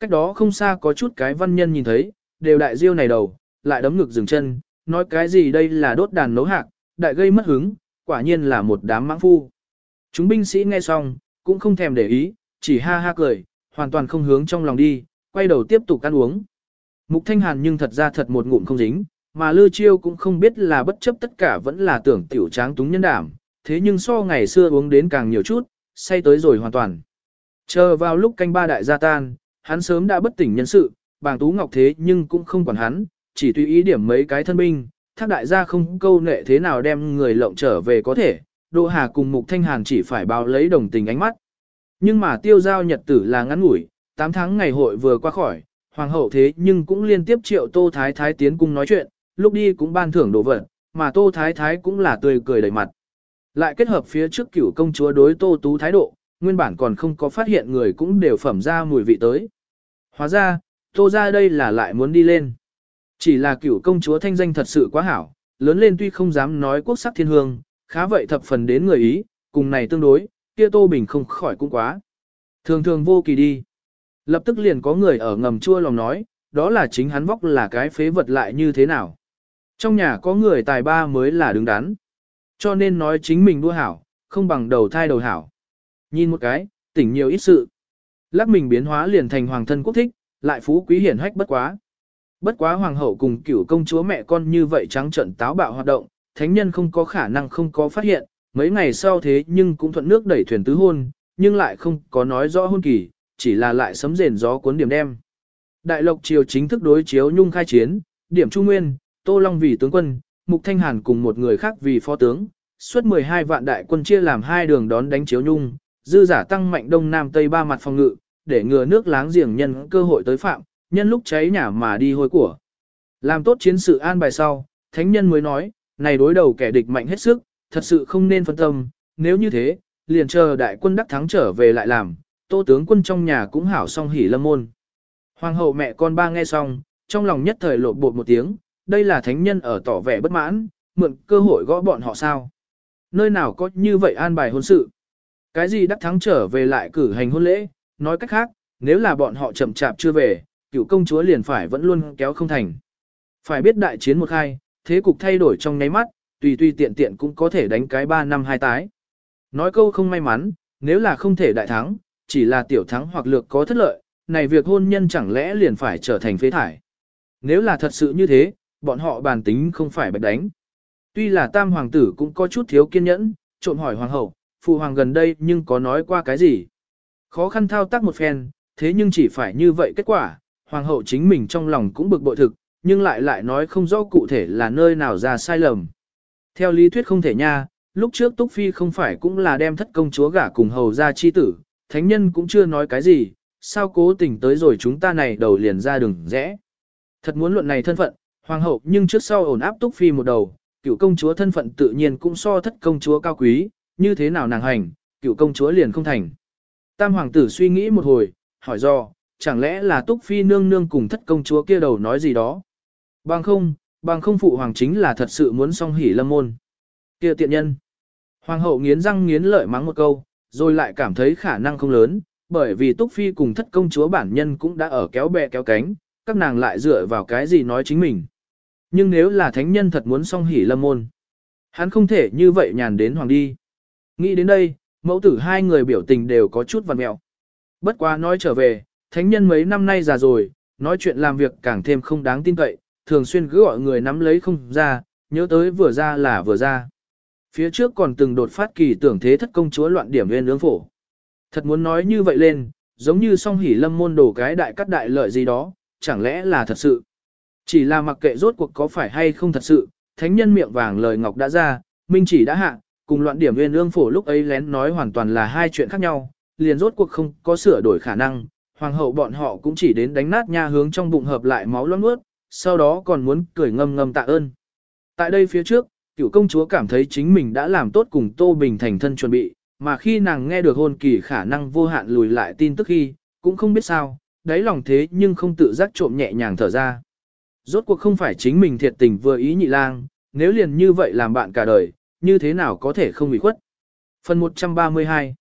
cách đó không xa có chút cái văn nhân nhìn thấy, đều đại diêu này đầu, lại đấm ngực dừng chân, nói cái gì đây là đốt đàn nấu hạc, đại gây mất hứng, quả nhiên là một đám mãng phu. Chúng binh sĩ nghe xong, cũng không thèm để ý, chỉ ha ha cười, hoàn toàn không hướng trong lòng đi, quay đầu tiếp tục ăn uống. Mục Thanh Hàn nhưng thật ra thật một ngụm không dính, mà Lư Chiêu cũng không biết là bất chấp tất cả vẫn là tưởng tiểu tráng túng nhân đảm, thế nhưng so ngày xưa uống đến càng nhiều chút, say tới rồi hoàn toàn. Chờ vào lúc canh ba đại gia tan, hắn sớm đã bất tỉnh nhân sự, bàng tú ngọc thế nhưng cũng không quản hắn, chỉ tùy ý điểm mấy cái thân binh, thác đại gia không câu nệ thế nào đem người lộng trở về có thể, Đỗ Hà cùng Mục Thanh Hàn chỉ phải báo lấy đồng tình ánh mắt. Nhưng mà tiêu giao nhật tử là ngắn ngủi, 8 tháng ngày hội vừa qua khỏi, hoàng hậu thế nhưng cũng liên tiếp triệu Tô Thái Thái tiến cung nói chuyện, lúc đi cũng ban thưởng đồ vật, mà Tô Thái Thái cũng là tươi cười đầy mặt. Lại kết hợp phía trước cửu công chúa đối Tô Tú thái độ, nguyên bản còn không có phát hiện người cũng đều phẩm ra mùi vị tới. Hóa ra, Tô ra đây là lại muốn đi lên. Chỉ là cựu công chúa thanh danh thật sự quá hảo, lớn lên tuy không dám nói quốc sắc thiên hương, khá vậy thập phần đến người ý, cùng này tương đối, kia Tô Bình không khỏi cũng quá. Thường thường vô kỳ đi. Lập tức liền có người ở ngầm chua lòng nói, đó là chính hắn vóc là cái phế vật lại như thế nào. Trong nhà có người tài ba mới là đứng đắn. Cho nên nói chính mình đua hảo, không bằng đầu thai đầu hảo. Nhìn một cái, tỉnh nhiều ít sự. Lắc mình biến hóa liền thành hoàng thân quốc thích, lại phú quý hiển hách bất quá. Bất quá hoàng hậu cùng cửu công chúa mẹ con như vậy trắng trận táo bạo hoạt động, thánh nhân không có khả năng không có phát hiện, mấy ngày sau thế nhưng cũng thuận nước đẩy thuyền tứ hôn, nhưng lại không có nói rõ hôn kỳ, chỉ là lại sấm rền gió cuốn điểm đem. Đại lộc triều chính thức đối chiếu nhung khai chiến, điểm trung nguyên, Tô Long vì tướng quân, Mục Thanh Hàn cùng một người khác vì phó tướng, suốt 12 vạn đại quân chia làm hai đường đón đánh chiếu nhung, dư giả tăng mạnh đông nam tây ba mặt phòng ngự, để ngừa nước láng giềng nhân cơ hội tới phạm, nhân lúc cháy nhà mà đi hôi của. Làm tốt chiến sự an bài sau, thánh nhân mới nói, này đối đầu kẻ địch mạnh hết sức, thật sự không nên phân tâm, nếu như thế, liền chờ đại quân đắc thắng trở về lại làm, tô tướng quân trong nhà cũng hảo song hỉ lâm môn. Hoàng hậu mẹ con ba nghe xong, trong lòng nhất thời lộ bột một tiếng, đây là thánh nhân ở tỏ vẻ bất mãn, mượn cơ hội gõ bọn họ sao. Nơi nào có như vậy an bài hôn sự. Cái gì đắc thắng trở về lại cử hành hôn lễ, nói cách khác, nếu là bọn họ chậm chạp chưa về, cựu công chúa liền phải vẫn luôn kéo không thành. Phải biết đại chiến một hai, thế cục thay đổi trong nháy mắt, tùy tùy tiện tiện cũng có thể đánh cái 3 năm hai tái. Nói câu không may mắn, nếu là không thể đại thắng, chỉ là tiểu thắng hoặc lược có thất lợi, này việc hôn nhân chẳng lẽ liền phải trở thành phế thải. Nếu là thật sự như thế, bọn họ bàn tính không phải bạch đánh. Tuy là tam hoàng tử cũng có chút thiếu kiên nhẫn, trộm hỏi hoàng hậu, phụ hoàng gần đây nhưng có nói qua cái gì. Khó khăn thao tác một phen, thế nhưng chỉ phải như vậy kết quả, hoàng hậu chính mình trong lòng cũng bực bội thực, nhưng lại lại nói không rõ cụ thể là nơi nào ra sai lầm. Theo lý thuyết không thể nha, lúc trước Túc Phi không phải cũng là đem thất công chúa gả cùng hầu ra chi tử, thánh nhân cũng chưa nói cái gì, sao cố tình tới rồi chúng ta này đầu liền ra đường rẽ. Thật muốn luận này thân phận, hoàng hậu nhưng trước sau ổn áp Túc Phi một đầu, cựu công chúa thân phận tự nhiên cũng so thất công chúa cao quý, như thế nào nàng hành, cựu công chúa liền không thành. Tam hoàng tử suy nghĩ một hồi, hỏi do, chẳng lẽ là Túc Phi nương nương cùng thất công chúa kia đầu nói gì đó. Bằng không, bằng không phụ hoàng chính là thật sự muốn song hỉ lâm môn. Kia tiện nhân. Hoàng hậu nghiến răng nghiến lợi mắng một câu, rồi lại cảm thấy khả năng không lớn, bởi vì Túc Phi cùng thất công chúa bản nhân cũng đã ở kéo bè kéo cánh, các nàng lại dựa vào cái gì nói chính mình. Nhưng nếu là thánh nhân thật muốn song hỉ lâm môn, hắn không thể như vậy nhàn đến hoàng đi. Nghĩ đến đây, mẫu tử hai người biểu tình đều có chút vằn mẹo. Bất quá nói trở về, thánh nhân mấy năm nay già rồi, nói chuyện làm việc càng thêm không đáng tin cậy, thường xuyên cứ gọi người nắm lấy không ra, nhớ tới vừa ra là vừa ra. Phía trước còn từng đột phát kỳ tưởng thế thất công chúa loạn điểm nguyên ương phổ. Thật muốn nói như vậy lên, giống như song hỉ lâm môn đổ cái đại cắt đại lợi gì đó, chẳng lẽ là thật sự. Chỉ là mặc kệ rốt cuộc có phải hay không thật sự, thánh nhân miệng vàng lời ngọc đã ra, minh chỉ đã hạ, cùng loạn điểm nguyên ương phổ lúc ấy lén nói hoàn toàn là hai chuyện khác nhau, liền rốt cuộc không có sửa đổi khả năng, hoàng hậu bọn họ cũng chỉ đến đánh nát nha hướng trong bụng hợp lại máu loãng nuốt, sau đó còn muốn cười ngâm ngâm tạ ơn. Tại đây phía trước, cựu công chúa cảm thấy chính mình đã làm tốt cùng Tô Bình thành thân chuẩn bị, mà khi nàng nghe được hôn kỳ khả năng vô hạn lùi lại tin tức khi, cũng không biết sao, đáy lòng thế nhưng không tự giác trộm nhẹ nhàng thở ra. Rốt cuộc không phải chính mình thiệt tình vừa ý nhị lang, nếu liền như vậy làm bạn cả đời, như thế nào có thể không bị khuất. Phần 132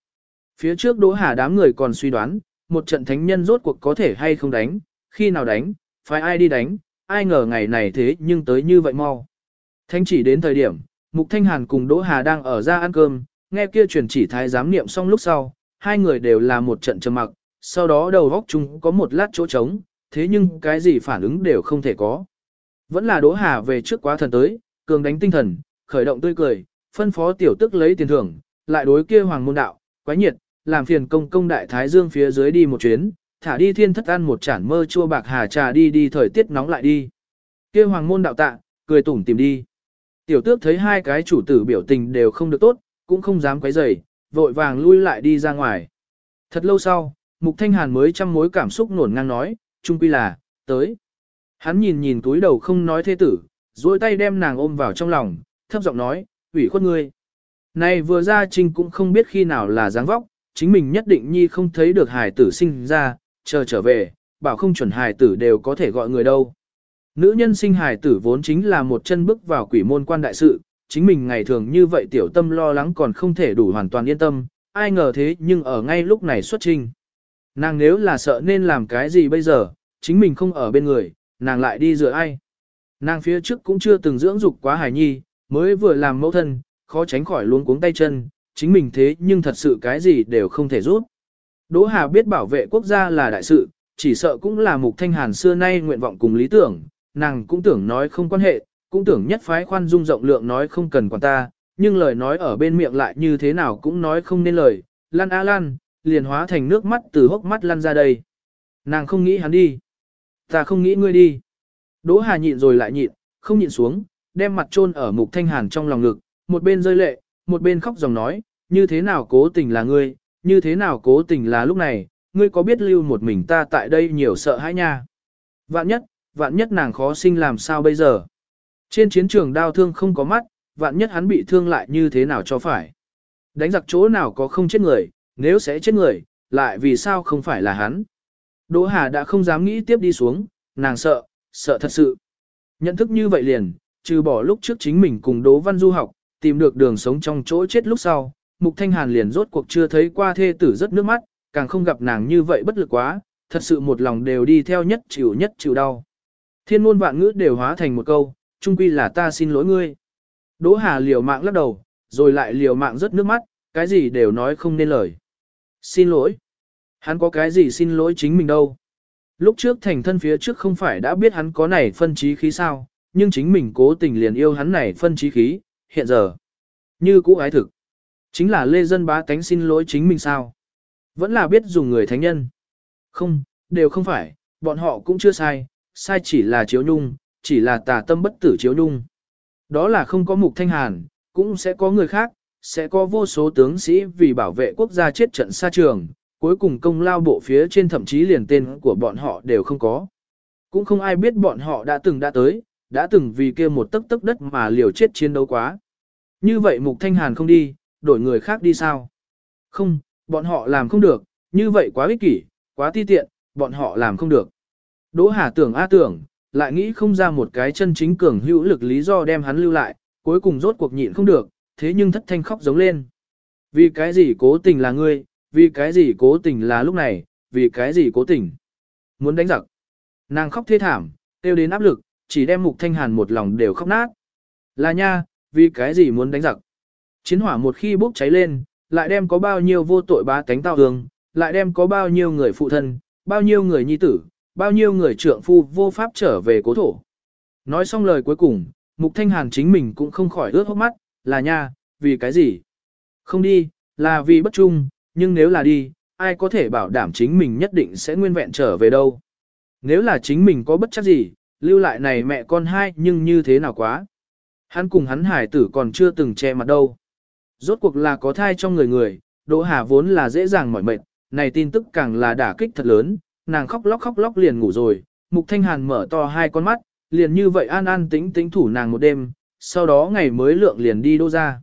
Phía trước Đỗ Hà đám người còn suy đoán, một trận thánh nhân rốt cuộc có thể hay không đánh, khi nào đánh, phải ai đi đánh, ai ngờ ngày này thế nhưng tới như vậy mau. Thánh chỉ đến thời điểm, Mục Thanh Hàn cùng Đỗ Hà đang ở ra ăn cơm, nghe kia truyền chỉ thái giám niệm xong lúc sau, hai người đều là một trận trầm mặc, sau đó đầu góc chung có một lát chỗ trống, thế nhưng cái gì phản ứng đều không thể có. Vẫn là Đỗ Hà về trước quá thần tới, cường đánh tinh thần, khởi động tươi cười, phân phó tiểu tức lấy tiền thưởng, lại đối kia hoàng môn đạo, quái nhiệt, làm phiền công công đại thái dương phía dưới đi một chuyến, thả đi thiên thất ăn một chản mơ chua bạc hà trà đi đi thời tiết nóng lại đi. Kia hoàng môn đạo tạ, cười tủm tìm đi. Tiểu tước thấy hai cái chủ tử biểu tình đều không được tốt, cũng không dám quấy rầy, vội vàng lui lại đi ra ngoài. Thật lâu sau, Mục Thanh Hàn mới trăm mối cảm xúc nổn ngang nói, trung quy là, tới. Hắn nhìn nhìn túi đầu không nói thế tử, duỗi tay đem nàng ôm vào trong lòng, thấp giọng nói, ủy khuất ngươi. Này vừa ra trình cũng không biết khi nào là dáng vóc, chính mình nhất định nhi không thấy được hài tử sinh ra, chờ trở về, bảo không chuẩn hài tử đều có thể gọi người đâu. Nữ nhân sinh hài tử vốn chính là một chân bước vào quỷ môn quan đại sự, chính mình ngày thường như vậy tiểu tâm lo lắng còn không thể đủ hoàn toàn yên tâm, ai ngờ thế nhưng ở ngay lúc này xuất trình. Nàng nếu là sợ nên làm cái gì bây giờ, chính mình không ở bên người, nàng lại đi dựa ai. Nàng phía trước cũng chưa từng dưỡng dục quá hài nhi, mới vừa làm mẫu thân, khó tránh khỏi luống cuống tay chân, chính mình thế nhưng thật sự cái gì đều không thể giúp. Đỗ Hà biết bảo vệ quốc gia là đại sự, chỉ sợ cũng là mục thanh hàn xưa nay nguyện vọng cùng lý tưởng, nàng cũng tưởng nói không quan hệ, cũng tưởng nhất phái khoan dung rộng lượng nói không cần quản ta, nhưng lời nói ở bên miệng lại như thế nào cũng nói không nên lời, lăn a lăn, liền hóa thành nước mắt từ hốc mắt lăn ra đây. Nàng không nghĩ hắn đi. Ta không nghĩ ngươi đi. Đỗ Hà nhịn rồi lại nhịn, không nhịn xuống, đem mặt chôn ở mục thanh hàn trong lòng ngực, một bên rơi lệ, một bên khóc dòng nói, như thế nào cố tình là ngươi, như thế nào cố tình là lúc này, ngươi có biết lưu một mình ta tại đây nhiều sợ hãi nha. Vạn nhất, vạn nhất nàng khó sinh làm sao bây giờ. Trên chiến trường đau thương không có mắt, vạn nhất hắn bị thương lại như thế nào cho phải. Đánh giặc chỗ nào có không chết người, nếu sẽ chết người, lại vì sao không phải là hắn. Đỗ Hà đã không dám nghĩ tiếp đi xuống, nàng sợ, sợ thật sự. Nhận thức như vậy liền, trừ bỏ lúc trước chính mình cùng Đỗ Văn Du học, tìm được đường sống trong chỗ chết lúc sau, Mục Thanh Hàn liền rốt cuộc chưa thấy qua thê tử rất nước mắt, càng không gặp nàng như vậy bất lực quá, thật sự một lòng đều đi theo nhất chịu nhất chịu đau. Thiên ngôn vạn ngữ đều hóa thành một câu, chung quy là ta xin lỗi ngươi. Đỗ Hà liều mạng lắc đầu, rồi lại liều mạng rất nước mắt, cái gì đều nói không nên lời. Xin lỗi. Hắn có cái gì xin lỗi chính mình đâu. Lúc trước thành thân phía trước không phải đã biết hắn có này phân trí khí sao, nhưng chính mình cố tình liền yêu hắn này phân trí khí, hiện giờ. Như cũ ái thực. Chính là lê dân bá tánh xin lỗi chính mình sao. Vẫn là biết dùng người thánh nhân. Không, đều không phải, bọn họ cũng chưa sai, sai chỉ là chiếu nhung, chỉ là tà tâm bất tử chiếu nhung. Đó là không có mục thanh hàn, cũng sẽ có người khác, sẽ có vô số tướng sĩ vì bảo vệ quốc gia chết trận xa trường, cuối cùng công lao bộ phía trên thậm chí liền tên của bọn họ đều không có. Cũng không ai biết bọn họ đã từng đã tới, đã từng vì kia một tấc tấc đất mà liều chết chiến đấu quá. Như vậy Mục Thanh Hàn không đi, đổi người khác đi sao? Không, bọn họ làm không được, như vậy quá ích kỷ, quá ti tiện, bọn họ làm không được. Đỗ Hà tưởng a tưởng, lại nghĩ không ra một cái chân chính cường hữu lực lý do đem hắn lưu lại, cuối cùng rốt cuộc nhịn không được, thế nhưng thất thanh khóc giống lên. Vì cái gì cố tình là ngươi, vì cái gì cố tình là lúc này, vì cái gì cố tình. Muốn đánh giặc. Nàng khóc thê thảm, tiêu đến áp lực, chỉ đem mục thanh hàn một lòng đều khóc nát. Là nha, vì cái gì muốn đánh giặc. Chiến hỏa một khi bốc cháy lên, lại đem có bao nhiêu vô tội bá tánh tao hương, lại đem có bao nhiêu người phụ thân, bao nhiêu người nhi tử, bao nhiêu người trượng phu vô pháp trở về cố thổ. Nói xong lời cuối cùng, Mục Thanh Hàn chính mình cũng không khỏi ướt hốc mắt, là nha, vì cái gì? Không đi, là vì bất trung, nhưng nếu là đi, ai có thể bảo đảm chính mình nhất định sẽ nguyên vẹn trở về đâu? Nếu là chính mình có bất chắc gì, lưu lại này mẹ con hai nhưng như thế nào quá? Hắn cùng hắn hải tử còn chưa từng che mặt đâu. Rốt cuộc là có thai trong người người, Đỗ Hà vốn là dễ dàng mỏi mệt, này tin tức càng là đả kích thật lớn, nàng khóc lóc khóc lóc liền ngủ rồi, Mục Thanh Hàn mở to hai con mắt, liền như vậy an an tĩnh tĩnh thủ nàng một đêm, sau đó ngày mới lượng liền đi đô ra.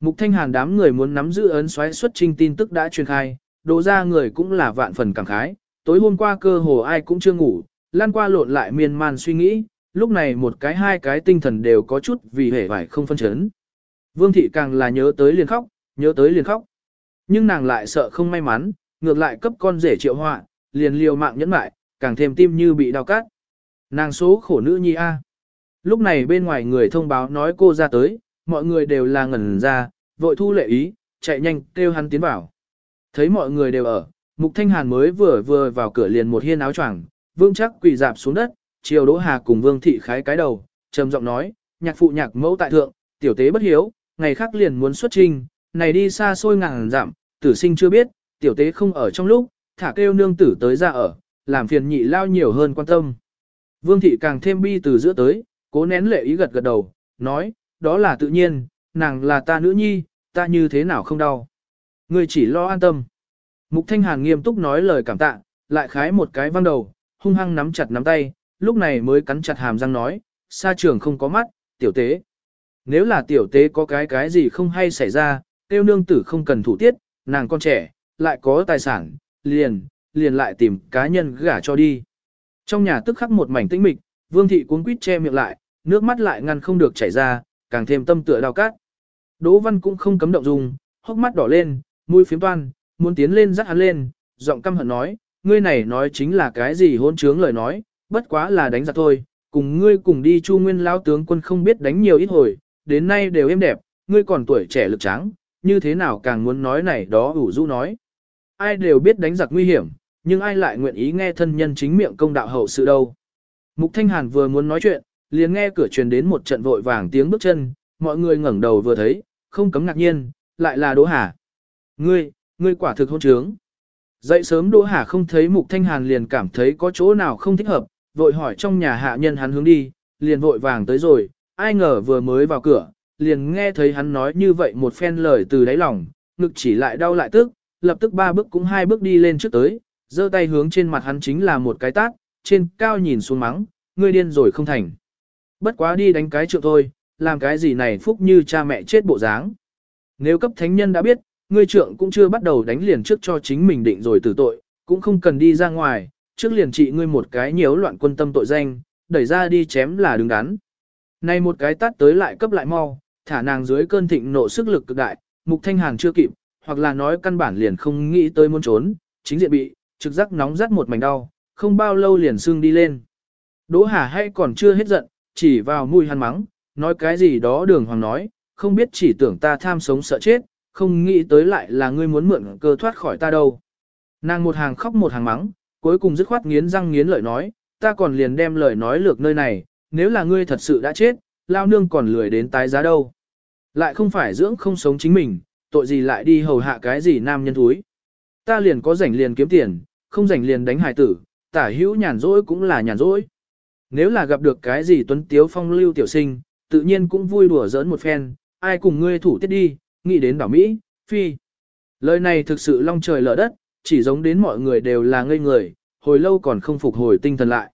Mục Thanh Hàn đám người muốn nắm giữ ấn xoáy xuất trinh tin tức đã truyền khai, đô ra người cũng là vạn phần cảm khái, tối hôm qua cơ hồ ai cũng chưa ngủ, lan qua lộn lại miên man suy nghĩ, lúc này một cái hai cái tinh thần đều có chút vì hề vải không phân chấn. Vương thị càng là nhớ tới liền khóc, nhớ tới liền khóc. Nhưng nàng lại sợ không may mắn, ngược lại cấp con rể triệu họa, liền liều mạng nhẫn mại, càng thêm tim như bị đau cắt. Nàng số khổ nữ nhi a. Lúc này bên ngoài người thông báo nói cô ra tới, mọi người đều là ngẩn ra, vội thu lệ ý, chạy nhanh kêu hắn tiến vào. Thấy mọi người đều ở, Mục Thanh Hàn mới vừa vừa vào cửa liền một hiên áo choàng, vương chắc quỳ dạp xuống đất, chiều Đỗ Hà cùng Vương thị khái cái đầu, trầm giọng nói, nhạc phụ nhạc mẫu tại thượng, tiểu tế bất hiếu, ngày khác liền muốn xuất trình, này đi xa xôi ngàn dặm, tử sinh chưa biết, tiểu tế không ở trong lúc, thả kêu nương tử tới ra ở, làm phiền nhị lao nhiều hơn quan tâm. Vương thị càng thêm bi từ giữa tới, cố nén lệ ý gật gật đầu, nói, đó là tự nhiên, nàng là ta nữ nhi, ta như thế nào không đau. người chỉ lo an tâm. Mục Thanh Hàn nghiêm túc nói lời cảm tạ, lại khái một cái văng đầu, hung hăng nắm chặt nắm tay, lúc này mới cắn chặt hàm răng nói, xa trường không có mắt, tiểu tế. Nếu là tiểu tế có cái cái gì không hay xảy ra, tiêu nương tử không cần thủ tiết, nàng con trẻ, lại có tài sản, liền, liền lại tìm cá nhân gả cho đi. Trong nhà tức khắc một mảnh tĩnh mịch, vương thị cuống quýt che miệng lại, nước mắt lại ngăn không được chảy ra, càng thêm tâm tựa đau cát. Đỗ văn cũng không cấm động dung, hốc mắt đỏ lên, mũi phiếm toan, muốn tiến lên dắt hắn lên, giọng căm hận nói, ngươi này nói chính là cái gì hôn trướng lời nói, bất quá là đánh giặc thôi, cùng ngươi cùng đi chu nguyên lao tướng quân không biết đánh nhiều ít hồi, đến nay đều êm đẹp, ngươi còn tuổi trẻ lực trắng, như thế nào càng muốn nói này đó ủ rũ nói. Ai đều biết đánh giặc nguy hiểm, nhưng ai lại nguyện ý nghe thân nhân chính miệng công đạo hậu sự đâu. Mục Thanh Hàn vừa muốn nói chuyện, liền nghe cửa truyền đến một trận vội vàng tiếng bước chân, mọi người ngẩng đầu vừa thấy, không cấm ngạc nhiên, lại là Đỗ Hà. Ngươi, ngươi quả thực hôn trướng. Dậy sớm Đỗ Hà không thấy Mục Thanh Hàn liền cảm thấy có chỗ nào không thích hợp, vội hỏi trong nhà hạ nhân hắn hướng đi, liền vội vàng tới rồi, ai ngờ vừa mới vào cửa, liền nghe thấy hắn nói như vậy một phen lời từ đáy lòng, ngực chỉ lại đau lại tức, lập tức ba bước cũng hai bước đi lên trước tới, giơ tay hướng trên mặt hắn chính là một cái tát, trên cao nhìn xuống mắng, ngươi điên rồi không thành. Bất quá đi đánh cái trượng thôi, làm cái gì này phúc như cha mẹ chết bộ dáng. Nếu cấp thánh nhân đã biết, ngươi trượng cũng chưa bắt đầu đánh liền trước cho chính mình định rồi tử tội, cũng không cần đi ra ngoài, trước liền trị ngươi một cái nhiễu loạn quân tâm tội danh, đẩy ra đi chém là đứng đắn. Này một cái tát tới lại cấp lại mau, thả nàng dưới cơn thịnh nộ sức lực cực đại, mục thanh hàn chưa kịp, hoặc là nói căn bản liền không nghĩ tới muốn trốn, chính diện bị, trực giác nóng rát một mảnh đau, không bao lâu liền xương đi lên. Đỗ Hà hay còn chưa hết giận, chỉ vào mũi hắn mắng, nói cái gì đó đường hoàng nói, không biết chỉ tưởng ta tham sống sợ chết, không nghĩ tới lại là ngươi muốn mượn cơ thoát khỏi ta đâu. Nàng một hàng khóc một hàng mắng, cuối cùng dứt khoát nghiến răng nghiến lợi nói, ta còn liền đem lời nói lược nơi này, nếu là ngươi thật sự đã chết, lao nương còn lười đến tái giá đâu. Lại không phải dưỡng không sống chính mình, tội gì lại đi hầu hạ cái gì nam nhân thúi. Ta liền có rảnh liền kiếm tiền, không rảnh liền đánh hài tử, tả hữu nhàn rỗi cũng là nhàn rỗi. Nếu là gặp được cái gì tuấn tiếu phong lưu tiểu sinh, tự nhiên cũng vui đùa giỡn một phen, ai cùng ngươi thủ tiết đi, nghĩ đến đảo Mỹ, phi. Lời này thực sự long trời lở đất, chỉ giống đến mọi người đều là ngây người, hồi lâu còn không phục hồi tinh thần lại.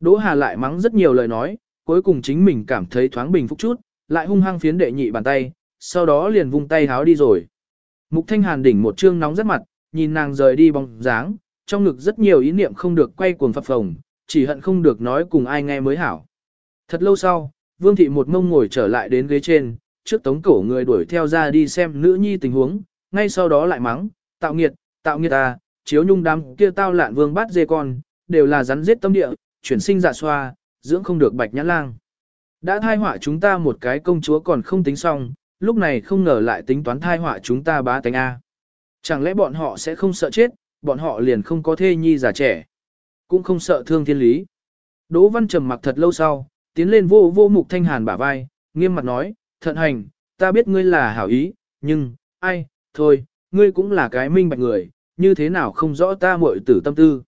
Đỗ Hà lại mắng rất nhiều lời nói, cuối cùng chính mình cảm thấy thoáng bình phục chút, lại hung hăng phiến đệ nhị bàn tay, sau đó liền vung tay háo đi rồi. Mục Thanh Hàn đỉnh một trương nóng rất mặt, nhìn nàng rời đi bóng dáng, trong ngực rất nhiều ý niệm không được quay cuồng phập phồng, chỉ hận không được nói cùng ai nghe mới hảo. Thật lâu sau, Vương Thị một mông ngồi trở lại đến ghế trên, trước tống cổ người đuổi theo ra đi xem nữ nhi tình huống, ngay sau đó lại mắng, tạo nghiệt, tạo nghiệt ta, chiếu nhung đám kia tao lạn vương bát dê con, đều là rắn giết tâm địa, chuyển sinh dạ xoa, dưỡng không được bạch nhãn lang. Đã thai họa chúng ta một cái công chúa còn không tính xong, lúc này không ngờ lại tính toán thai họa chúng ta bá tánh A. Chẳng lẽ bọn họ sẽ không sợ chết, bọn họ liền không có thê nhi già trẻ, cũng không sợ thương thiên lý. Đỗ Văn trầm mặc thật lâu sau, tiến lên vô vô mục thanh hàn bả vai, nghiêm mặt nói, thận hành, ta biết ngươi là hảo ý, nhưng, ai, thôi, ngươi cũng là cái minh bạch người, như thế nào không rõ ta muội tử tâm tư.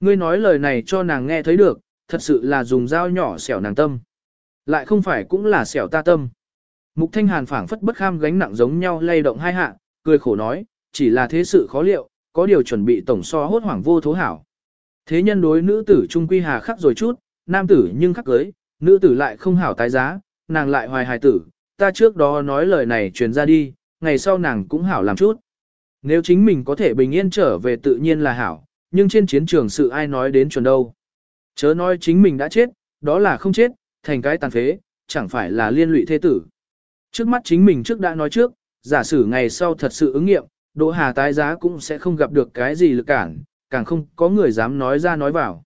Ngươi nói lời này cho nàng nghe thấy được, thật sự là dùng dao nhỏ xẻo nàng tâm. Lại không phải cũng là xẻo ta tâm. Mục thanh hàn phảng phất bất kham gánh nặng giống nhau lay động hai hạ, cười khổ nói, chỉ là thế sự khó liệu, có điều chuẩn bị tổng so hốt hoảng vô thố hảo. Thế nhân đối nữ tử trung quy hà khắc rồi chút, nam tử nhưng khắc cưới, nữ tử lại không hảo tái giá, nàng lại hoài hài tử, ta trước đó nói lời này truyền ra đi, ngày sau nàng cũng hảo làm chút. Nếu chính mình có thể bình yên trở về tự nhiên là hảo, nhưng trên chiến trường sự ai nói đến chuẩn đâu. Chớ nói chính mình đã chết, đó là không chết, thành cái tàn phế, chẳng phải là liên lụy thế tử. Trước mắt chính mình trước đã nói trước, giả sử ngày sau thật sự ứng nghiệm, Đỗ Hà tái giá cũng sẽ không gặp được cái gì lực cản, càng không có người dám nói ra nói vào.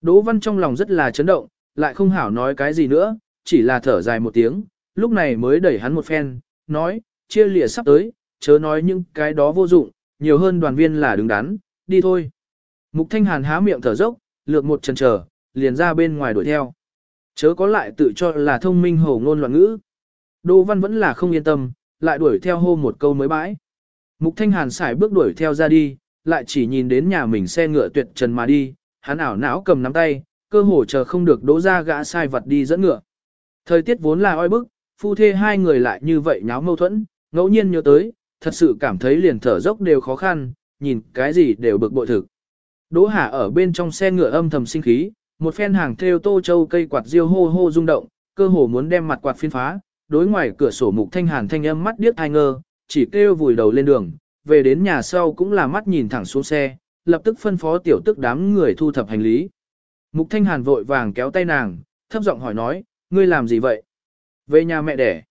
Đỗ Văn trong lòng rất là chấn động, lại không hảo nói cái gì nữa, chỉ là thở dài một tiếng, lúc này mới đẩy hắn một phen, nói, chia lịa sắp tới, chớ nói những cái đó vô dụng, nhiều hơn đoàn viên là đứng đắn, đi thôi. Mục Thanh Hàn há miệng thở dốc, lược một chân chờ, liền ra bên ngoài đuổi theo. Chớ có lại tự cho là thông minh hổ ngôn loạn ngữ. Đỗ Văn vẫn là không yên tâm, lại đuổi theo hô một câu mới bãi. Mục Thanh Hàn xài bước đuổi theo ra đi, lại chỉ nhìn đến nhà mình xe ngựa tuyệt trần mà đi, hắn ảo não cầm nắm tay, cơ hồ chờ không được đỗ ra gã sai vật đi dẫn ngựa. Thời tiết vốn là oi bức, phu thê hai người lại như vậy nháo mâu thuẫn, ngẫu nhiên nhớ tới, thật sự cảm thấy liền thở dốc đều khó khăn, nhìn cái gì đều bực bội thực. Đỗ Hà ở bên trong xe ngựa âm thầm sinh khí, một phen hàng theo tô châu cây quạt diêu hô hô rung động, cơ hồ muốn đem mặt quạt phiên phá, đối ngoài cửa sổ mục thanh hàn thanh âm mắt điếc ai ngơ, chỉ kêu vùi đầu lên đường, về đến nhà sau cũng là mắt nhìn thẳng xuống xe, lập tức phân phó tiểu tức đám người thu thập hành lý. Mục thanh hàn vội vàng kéo tay nàng, thấp giọng hỏi nói, ngươi làm gì vậy? Về nhà mẹ đẻ.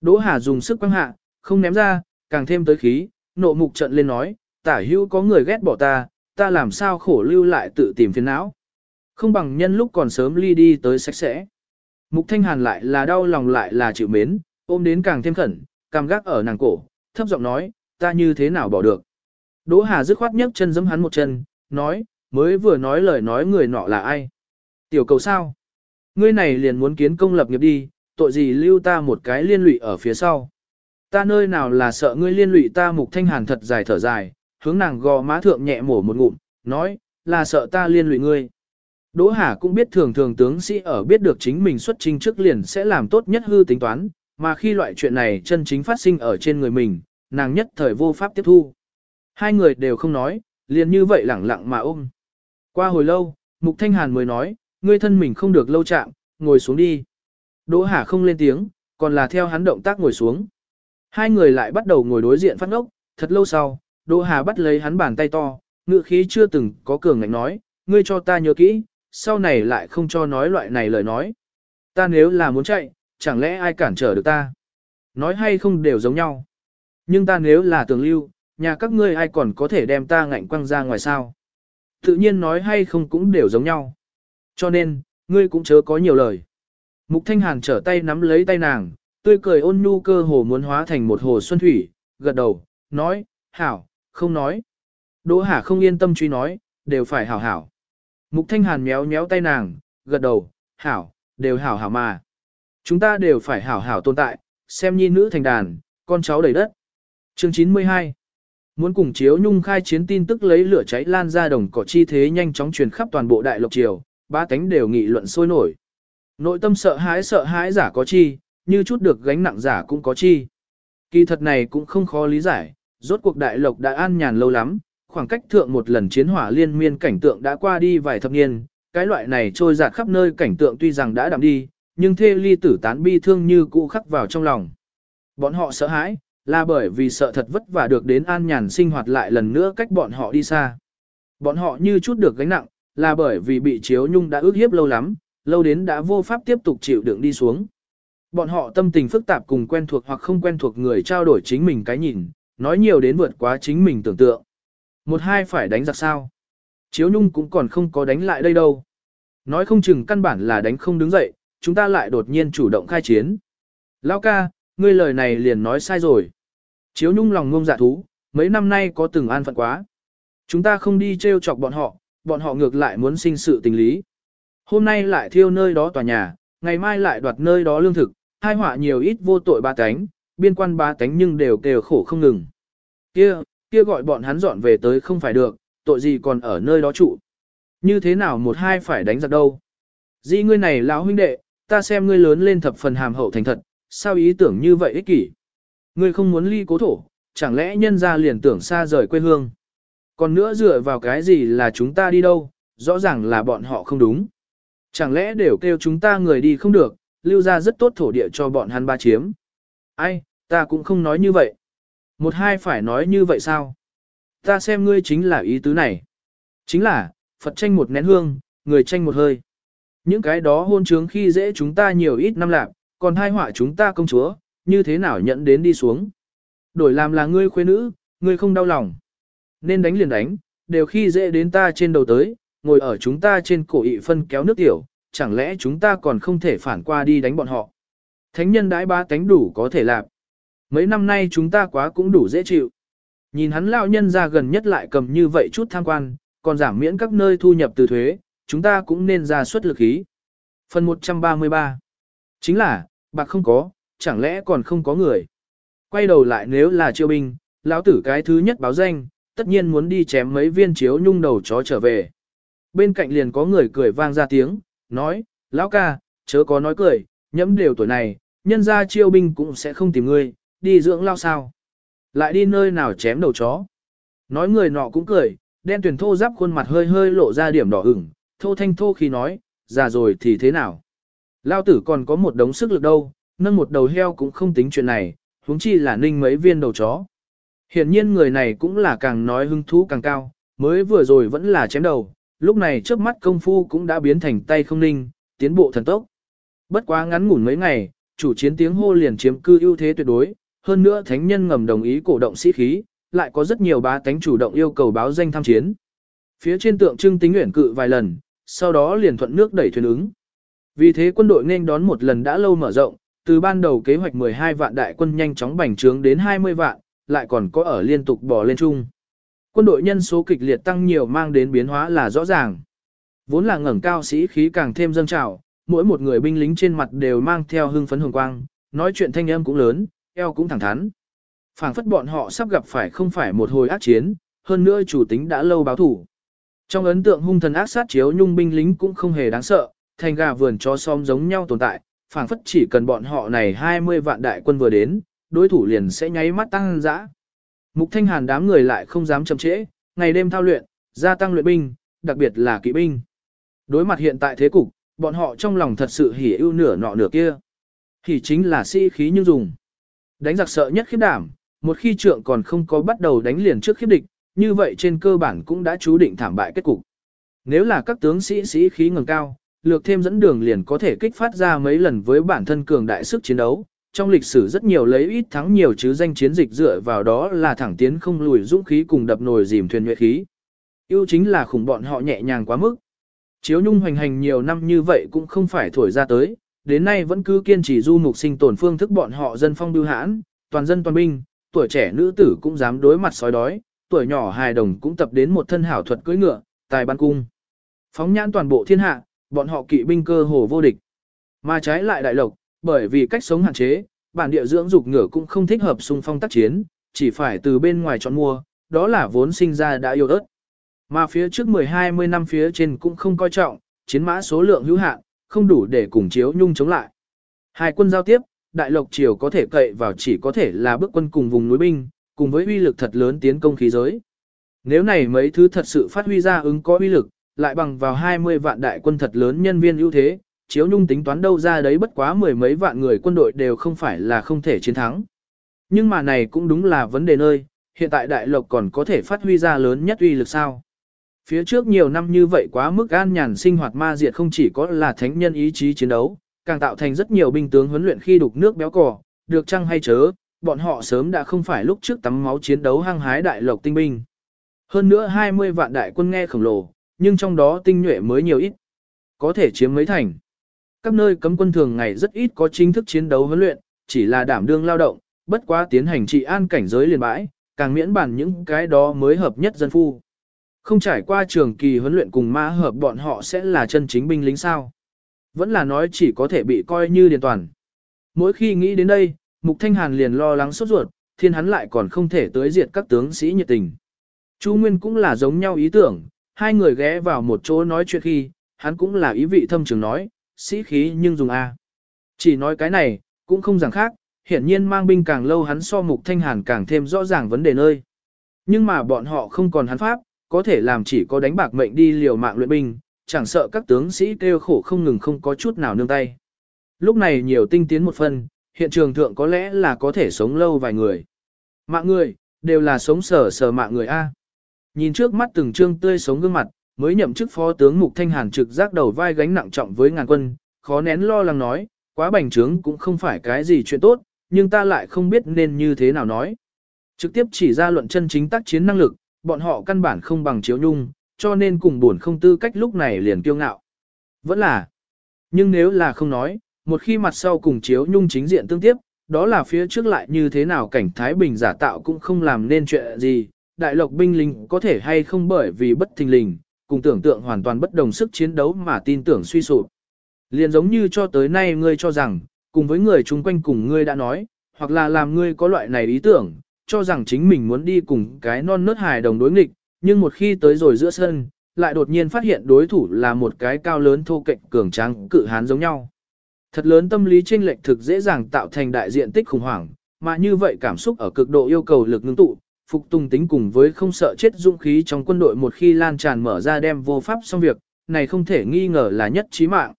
Đỗ Hà dùng sức quăng hạ, không ném ra, càng thêm tới khí, nộ mục trận lên nói, tả hữu có người ghét bỏ ta, ta làm sao khổ lưu lại tự tìm phiền não. Không bằng nhân lúc còn sớm ly đi tới sạch sẽ. Mục thanh hàn lại là đau lòng lại là chịu mến, ôm đến càng thêm khẩn, cam gác ở nàng cổ, thấp giọng nói, ta như thế nào bỏ được. Đỗ Hà dứt khoát nhấc chân giẫm hắn một chân, nói, mới vừa nói lời nói người nọ là ai. Tiểu cầu sao? Ngươi này liền muốn kiến công lập nghiệp đi, tội gì lưu ta một cái liên lụy ở phía sau. Ta nơi nào là sợ ngươi liên lụy ta mục thanh hàn thật dài thở dài, hướng nàng gò má thượng nhẹ mổ một ngụm, nói, là sợ ta liên lụy ngươi. Đỗ Hà cũng biết thường thường tướng sĩ ở biết được chính mình xuất trình trước liền sẽ làm tốt nhất hư tính toán, mà khi loại chuyện này chân chính phát sinh ở trên người mình, nàng nhất thời vô pháp tiếp thu. Hai người đều không nói, liền như vậy lẳng lặng mà ôm. Qua hồi lâu, Mục Thanh Hàn mới nói, ngươi thân mình không được lâu chạm, ngồi xuống đi. Đỗ Hà không lên tiếng, còn là theo hắn động tác ngồi xuống. Hai người lại bắt đầu ngồi đối diện phát ngốc, thật lâu sau, Đỗ Hà bắt lấy hắn bàn tay to, ngựa khí chưa từng có cường ngạnh nói, ngươi cho ta nhớ kỹ, sau này lại không cho nói loại này lời nói. Ta nếu là muốn chạy, chẳng lẽ ai cản trở được ta? Nói hay không đều giống nhau. Nhưng ta nếu là tường lưu, nhà các ngươi ai còn có thể đem ta ngạnh quăng ra ngoài sao? Tự nhiên nói hay không cũng đều giống nhau. Cho nên, ngươi cũng chớ có nhiều lời. Mục Thanh Hàn trở tay nắm lấy tay nàng, tươi cười ôn nhu cơ hồ muốn hóa thành một hồ xuân thủy, gật đầu, nói, hảo, không nói. Đỗ Hà không yên tâm truy nói, đều phải hảo hảo. Mục Thanh Hàn méo méo tay nàng, gật đầu, hảo, đều hảo hảo mà. Chúng ta đều phải hảo hảo tồn tại, xem nhi nữ thành đàn, con cháu đầy đất. Chương 92 Muốn cùng chiếu nhung khai chiến tin tức lấy lửa cháy lan ra đồng cỏ chi thế nhanh chóng truyền khắp toàn bộ đại lục triều, ba cánh đều nghị luận sôi nổi. Nội tâm sợ hãi sợ hãi giả có chi, như chút được gánh nặng giả cũng có chi. Kỳ thật này cũng không khó lý giải, rốt cuộc đại lộc đã an nhàn lâu lắm, khoảng cách thượng một lần chiến hỏa liên miên cảnh tượng đã qua đi vài thập niên, cái loại này trôi dạt khắp nơi cảnh tượng tuy rằng đã đậm đi, nhưng thê ly tử tán bi thương như cũ khắc vào trong lòng. Bọn họ sợ hãi, là bởi vì sợ thật vất vả được đến an nhàn sinh hoạt lại lần nữa cách bọn họ đi xa. Bọn họ như chút được gánh nặng, là bởi vì bị chiếu nhung đã ước hiếp lâu lắm, lâu đến đã vô pháp tiếp tục chịu đựng đi xuống. Bọn họ tâm tình phức tạp cùng quen thuộc hoặc không quen thuộc người trao đổi chính mình cái nhìn, nói nhiều đến vượt quá chính mình tưởng tượng. Một hai phải đánh giặc sao? Chiếu nhung cũng còn không có đánh lại đây đâu. Nói không chừng căn bản là đánh không đứng dậy, chúng ta lại đột nhiên chủ động khai chiến. Lao ca, ngươi lời này liền nói sai rồi. Chiếu nhung lòng ngông dạ thú, mấy năm nay có từng an phận quá. Chúng ta không đi trêu chọc bọn họ, bọn họ ngược lại muốn sinh sự tình lý. Hôm nay lại thiêu nơi đó tòa nhà, ngày mai lại đoạt nơi đó lương thực, hai họa nhiều ít vô tội ba cánh, biên quan ba cánh nhưng đều kêu khổ không ngừng. Kia, kia gọi bọn hắn dọn về tới không phải được, tội gì còn ở nơi đó trụ. Như thế nào một hai phải đánh giặc đâu. Di ngươi này lão huynh đệ, ta xem ngươi lớn lên thập phần hàm hậu thành thật, sao ý tưởng như vậy ích kỷ. Ngươi không muốn ly cố thổ, chẳng lẽ nhân ra liền tưởng xa rời quê hương. Còn nữa dựa vào cái gì là chúng ta đi đâu, rõ ràng là bọn họ không đúng. Chẳng lẽ đều kêu chúng ta người đi không được, lưu ra rất tốt thổ địa cho bọn hắn ba chiếm. Ai, ta cũng không nói như vậy. Một hai phải nói như vậy sao? Ta xem ngươi chính là ý tứ này. Chính là, Phật tranh một nén hương, người tranh một hơi. Những cái đó hôn trướng khi dễ chúng ta nhiều ít năm lạc, còn hai họa chúng ta công chúa, như thế nào nhận đến đi xuống. Đổi làm là ngươi khuê nữ, ngươi không đau lòng. Nên đánh liền đánh, đều khi dễ đến ta trên đầu tới, ngồi ở chúng ta trên cổ ị phân kéo nước tiểu, chẳng lẽ chúng ta còn không thể phản qua đi đánh bọn họ. Thánh nhân đãi ba tánh đủ có thể làm. Mấy năm nay chúng ta quá cũng đủ dễ chịu. Nhìn hắn lão nhân ra gần nhất lại cầm như vậy chút tham quan, còn giảm miễn các nơi thu nhập từ thuế, chúng ta cũng nên ra suất lực ý. Phần 133 Chính là, bạc không có, chẳng lẽ còn không có người. Quay đầu lại nếu là triều binh, lão tử cái thứ nhất báo danh, tất nhiên muốn đi chém mấy viên chiếu nhung đầu chó trở về. Bên cạnh liền có người cười vang ra tiếng, nói, lão ca, chớ có nói cười, nhẫm đều tuổi này, nhân ra chiêu binh cũng sẽ không tìm ngươi, đi dưỡng lao sao. Lại đi nơi nào chém đầu chó. Nói người nọ cũng cười, đen tuyển thô giáp khuôn mặt hơi hơi lộ ra điểm đỏ ửng, thô thanh thô khi nói, già rồi thì thế nào. Lao tử còn có một đống sức lực đâu, nâng một đầu heo cũng không tính chuyện này, huống chi là ninh mấy viên đầu chó. Hiện nhiên người này cũng là càng nói hứng thú càng cao, mới vừa rồi vẫn là chém đầu, lúc này trước mắt công phu cũng đã biến thành tay không ninh, tiến bộ thần tốc. Bất quá ngắn ngủn mấy ngày, chủ chiến tiếng hô liền chiếm cư ưu thế tuyệt đối, hơn nữa thánh nhân ngầm đồng ý cổ động sĩ khí, lại có rất nhiều bá tánh chủ động yêu cầu báo danh tham chiến. Phía trên tượng trưng tính nguyện cự vài lần, sau đó liền thuận nước đẩy thuyền ứng. Vì thế quân đội nên đón một lần đã lâu mở rộng, từ ban đầu kế hoạch 12 vạn đại quân nhanh chóng bành trướng đến 20 vạn, lại còn có ở liên tục bò lên chung. Quân đội nhân số kịch liệt tăng nhiều mang đến biến hóa là rõ ràng. Vốn là ngẩng cao sĩ khí càng thêm dâng trào, mỗi một người binh lính trên mặt đều mang theo hưng phấn hồng quang, nói chuyện thanh âm cũng lớn, eo cũng thẳng thắn. phảng phất bọn họ sắp gặp phải không phải một hồi ác chiến, hơn nữa chủ tính đã lâu báo thủ. Trong ấn tượng hung thần ác sát chiếu nhung binh lính cũng không hề đáng sợ, thành gà vườn cho xóm giống nhau tồn tại, phảng phất chỉ cần bọn họ này 20 vạn đại quân vừa đến, đối thủ liền sẽ nháy mắt tăng dã. Mục Thanh Hàn đám người lại không dám chậm trễ, ngày đêm thao luyện, gia tăng luyện binh, đặc biệt là kỵ binh. Đối mặt hiện tại thế cục, bọn họ trong lòng thật sự hỉ ưu nửa nọ nửa kia. Hỉ chính là sĩ khí như dùng. Đánh giặc sợ nhất khiếp đảm, một khi trượng còn không có bắt đầu đánh liền trước khiếp địch, như vậy trên cơ bản cũng đã chú định thảm bại kết cục. Nếu là các tướng sĩ sĩ khí ngừng cao, lược thêm dẫn đường liền có thể kích phát ra mấy lần với bản thân cường đại sức chiến đấu. Trong lịch sử rất nhiều lấy ít thắng nhiều chứ danh chiến dịch dựa vào đó là thẳng tiến không lùi dũng khí cùng đập nồi dìm thuyền nhuệ khí. Yêu chính là khủng bọn họ nhẹ nhàng quá mức. Chiếu nhung hoành hành nhiều năm như vậy cũng không phải thổi ra tới, đến nay vẫn cứ kiên trì du mục sinh tồn phương thức bọn họ dân phong bưu hãn, toàn dân toàn binh, tuổi trẻ nữ tử cũng dám đối mặt sói đói, tuổi nhỏ hài đồng cũng tập đến một thân hảo thuật cưỡi ngựa, tài ban cung. Phóng nhãn toàn bộ thiên hạ, bọn họ kỵ binh cơ hồ vô địch. Mà trái lại đại lộc, bởi vì cách sống hạn chế, bản địa dưỡng dục ngựa cũng không thích hợp xung phong tác chiến, chỉ phải từ bên ngoài chọn mua, đó là vốn sinh ra đã yêu ớt. Mà phía trước 10-20 năm phía trên cũng không coi trọng, chiến mã số lượng hữu hạn, không đủ để cùng chiếu nhung chống lại. Hai quân giao tiếp, đại lộc triều có thể cậy vào chỉ có thể là bước quân cùng vùng núi binh, cùng với uy lực thật lớn tiến công khí giới. Nếu này mấy thứ thật sự phát huy ra ứng có uy lực, lại bằng vào 20 vạn đại quân thật lớn nhân viên ưu thế, chiếu nhung tính toán đâu ra đấy bất quá mười mấy vạn người quân đội đều không phải là không thể chiến thắng. Nhưng mà này cũng đúng là vấn đề nơi, hiện tại đại lộc còn có thể phát huy ra lớn nhất uy lực sao. Phía trước nhiều năm như vậy quá mức an nhàn sinh hoạt ma diệt không chỉ có là thánh nhân ý chí chiến đấu, càng tạo thành rất nhiều binh tướng huấn luyện khi đục nước béo cò, được chăng hay chớ, bọn họ sớm đã không phải lúc trước tắm máu chiến đấu hăng hái đại lộc tinh binh. Hơn nữa 20 vạn đại quân nghe khổng lồ, nhưng trong đó tinh nhuệ mới nhiều ít. Có thể chiếm mấy thành. Các nơi cấm quân thường ngày rất ít có chính thức chiến đấu huấn luyện, chỉ là đảm đương lao động, bất quá tiến hành trị an cảnh giới liền bãi, càng miễn bản những cái đó mới hợp nhất dân phu. Không trải qua trường kỳ huấn luyện cùng ma hợp bọn họ sẽ là chân chính binh lính sao. Vẫn là nói chỉ có thể bị coi như điền toàn. Mỗi khi nghĩ đến đây, Mục Thanh Hàn liền lo lắng sốt ruột, thiên hắn lại còn không thể tới diệt các tướng sĩ nhiệt tình. Chu Nguyên cũng là giống nhau ý tưởng, hai người ghé vào một chỗ nói chuyện khi, hắn cũng là ý vị thâm trường nói, sĩ khí nhưng dùng A. Chỉ nói cái này, cũng không rằng khác, hiển nhiên mang binh càng lâu hắn so Mục Thanh Hàn càng thêm rõ ràng vấn đề nơi. Nhưng mà bọn họ không còn hắn pháp, có thể làm chỉ có đánh bạc mệnh đi liều mạng luyện binh, chẳng sợ các tướng sĩ kêu khổ không ngừng không có chút nào nương tay. Lúc này nhiều tinh tiến một phần, hiện trường thượng có lẽ là có thể sống lâu vài người. Mạng người, đều là sống sở sở mạng người A. Nhìn trước mắt từng trương tươi sống gương mặt, mới nhậm chức phó tướng Mục Thanh Hàn trực giác đầu vai gánh nặng trọng với ngàn quân, khó nén lo lắng nói, quá bành trướng cũng không phải cái gì chuyện tốt, nhưng ta lại không biết nên như thế nào nói. Trực tiếp chỉ ra luận chân chính tác chiến năng lực, bọn họ căn bản không bằng chiếu nhung, cho nên cùng buồn không tư cách lúc này liền kiêu ngạo. Vẫn là. Nhưng nếu là không nói, một khi mặt sau cùng chiếu nhung chính diện tương tiếp, đó là phía trước lại như thế nào cảnh Thái Bình giả tạo cũng không làm nên chuyện gì, đại lộc binh lính có thể hay không bởi vì bất thình lình, cùng tưởng tượng hoàn toàn bất đồng sức chiến đấu mà tin tưởng suy sụp. Liền giống như cho tới nay ngươi cho rằng, cùng với người chung quanh cùng ngươi đã nói, hoặc là làm ngươi có loại này ý tưởng, cho rằng chính mình muốn đi cùng cái non nớt hài đồng đối nghịch, nhưng một khi tới rồi giữa sân, lại đột nhiên phát hiện đối thủ là một cái cao lớn thô kệch cường tráng cự hán giống nhau. Thật lớn tâm lý chênh lệch thực dễ dàng tạo thành đại diện tích khủng hoảng, mà như vậy cảm xúc ở cực độ yêu cầu lực ngưng tụ, phục tùng tính cùng với không sợ chết dũng khí trong quân đội một khi lan tràn mở ra đem vô pháp xong việc, này không thể nghi ngờ là nhất trí mạng.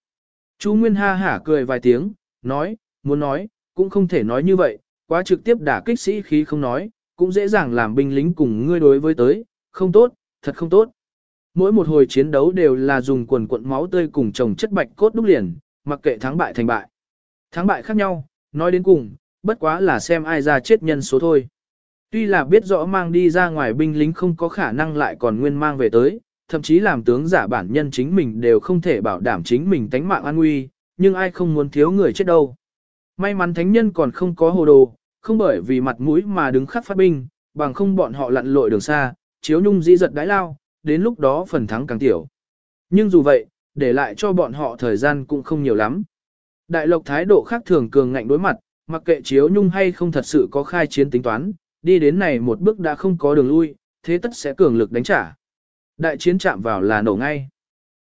Chú Nguyên ha hả cười vài tiếng, nói, muốn nói, cũng không thể nói như vậy, quá trực tiếp đả kích sĩ khí không nói, cũng dễ dàng làm binh lính cùng ngươi đối với tới, không tốt, thật không tốt. Mỗi một hồi chiến đấu đều là dùng quần cuộn máu tươi cùng chồng chất bạch cốt đúc liền, mặc kệ thắng bại thành bại. Thắng bại khác nhau, nói đến cùng, bất quá là xem ai ra chết nhân số thôi. Tuy là biết rõ mang đi ra ngoài binh lính không có khả năng lại còn nguyên mang về tới, thậm chí làm tướng giả bản nhân chính mình đều không thể bảo đảm chính mình tánh mạng an nguy, nhưng ai không muốn thiếu người chết đâu. May mắn thánh nhân còn không có hồ đồ, không bởi vì mặt mũi mà đứng khắc phát binh, bằng không bọn họ lặn lội đường xa, chiếu nhung dĩ giật đái lao, đến lúc đó phần thắng càng tiểu. Nhưng dù vậy, để lại cho bọn họ thời gian cũng không nhiều lắm. Đại lộc thái độ khác thường cường ngạnh đối mặt, mặc kệ chiếu nhung hay không thật sự có khai chiến tính toán, đi đến này một bước đã không có đường lui, thế tất sẽ cường lực đánh trả. Đại chiến chạm vào là nổ ngay.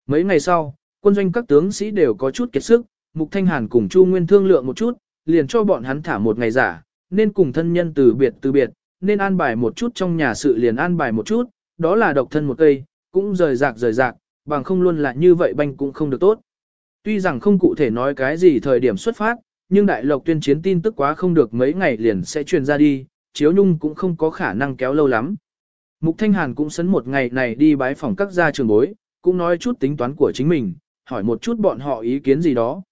Mấy ngày sau, quân doanh các tướng sĩ đều có chút kiệt sức, Mục Thanh Hàn cùng Chu Nguyên thương lượng một chút, liền cho bọn hắn thả một ngày giả, nên cùng thân nhân từ biệt từ biệt, nên an bài một chút trong nhà sự liền an bài một chút, đó là độc thân một cây, cũng rời rạc rời rạc, bằng không luôn là như vậy banh cũng không được tốt. Tuy rằng không cụ thể nói cái gì thời điểm xuất phát, nhưng đại lộc tuyên chiến tin tức quá không được mấy ngày liền sẽ truyền ra đi, chiếu nhung cũng không có khả năng kéo lâu lắm. Mục Thanh Hàn cũng sấn một ngày này đi bái phòng các gia trường bối, cũng nói chút tính toán của chính mình, hỏi một chút bọn họ ý kiến gì đó.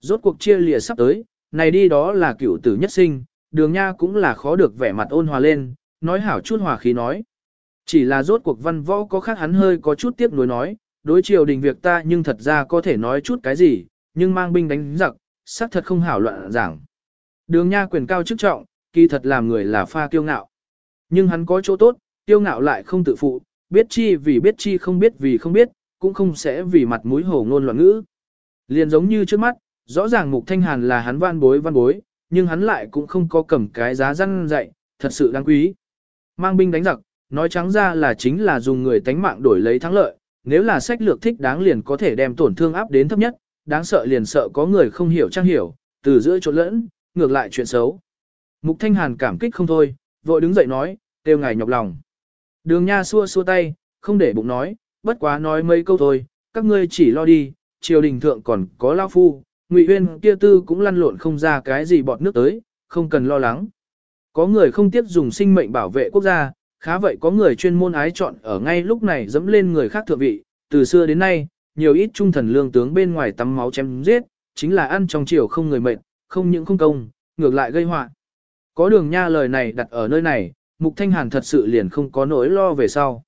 Rốt cuộc chia lìa sắp tới, này đi đó là cựu tử nhất sinh, đường nha cũng là khó được vẻ mặt ôn hòa lên, nói hảo chút hòa khí nói. Chỉ là rốt cuộc văn võ có khác hắn hơi có chút tiếc nuối nói, đối triều đình việc ta nhưng thật ra có thể nói chút cái gì, nhưng mang binh đánh giặc, xác thật không hảo loạn giảng. Đường nha quyền cao chức trọng, kỳ thật làm người là pha kiêu ngạo. Nhưng hắn có chỗ tốt, kiêu ngạo lại không tự phụ, biết chi vì biết chi không biết vì không biết, cũng không sẽ vì mặt mũi hổ ngôn loạn ngữ. Liền giống như trước mắt, rõ ràng Mục Thanh Hàn là hắn văn bối văn bối, nhưng hắn lại cũng không có cầm cái giá răng dạy, thật sự đáng quý. Mang binh đánh giặc, nói trắng ra là chính là dùng người tánh mạng đổi lấy thắng lợi, nếu là sách lược thích đáng liền có thể đem tổn thương áp đến thấp nhất, đáng sợ liền sợ có người không hiểu trang hiểu, từ giữa chỗ lẫn, ngược lại chuyện xấu. Mục Thanh Hàn cảm kích không thôi, vội đứng dậy nói, kêu ngài nhọc lòng. Đường Nha xua xua tay, không để bụng nói, bất quá nói mấy câu thôi, các ngươi chỉ lo đi, triều đình thượng còn có lao phu, Ngụy Uyên kia tư cũng lăn lộn không ra cái gì bọt nước tới, không cần lo lắng. Có người không tiếc dùng sinh mệnh bảo vệ quốc gia, khá vậy có người chuyên môn ái chọn ở ngay lúc này dẫm lên người khác thượng vị, từ xưa đến nay, nhiều ít trung thần lương tướng bên ngoài tắm máu chém giết, chính là ăn trong triều không người mệnh, không những không công, ngược lại gây họa. Có đường nha lời này đặt ở nơi này, Mục Thanh Hàn thật sự liền không có nỗi lo về sau.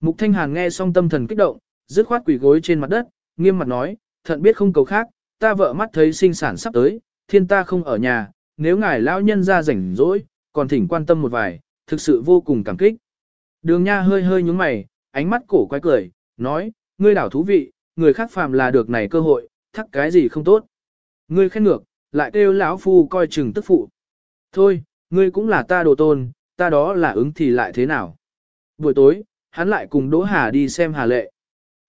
Mục Thanh Hàn nghe xong tâm thần kích động, dứt khoát quỳ gối trên mặt đất, nghiêm mặt nói, thận biết không cầu khác, ta vợ mắt thấy sinh sản sắp tới, thiên ta không ở nhà, nếu ngài lão nhân ra rảnh rỗi, còn thỉnh quan tâm một vài, thực sự vô cùng cảm kích. Đường Nha hơi hơi nhúng mày, ánh mắt cổ quay cười, nói, ngươi đảo thú vị, người khác phàm là được này cơ hội, thắc cái gì không tốt. Ngươi khen ngược, lại kêu lão phu coi chừng tức phụ. Thôi, ngươi cũng là ta đồ tôn, ta đó là ứng thì lại thế nào. Buổi tối, hắn lại cùng Đỗ Hà đi xem Hà Lệ.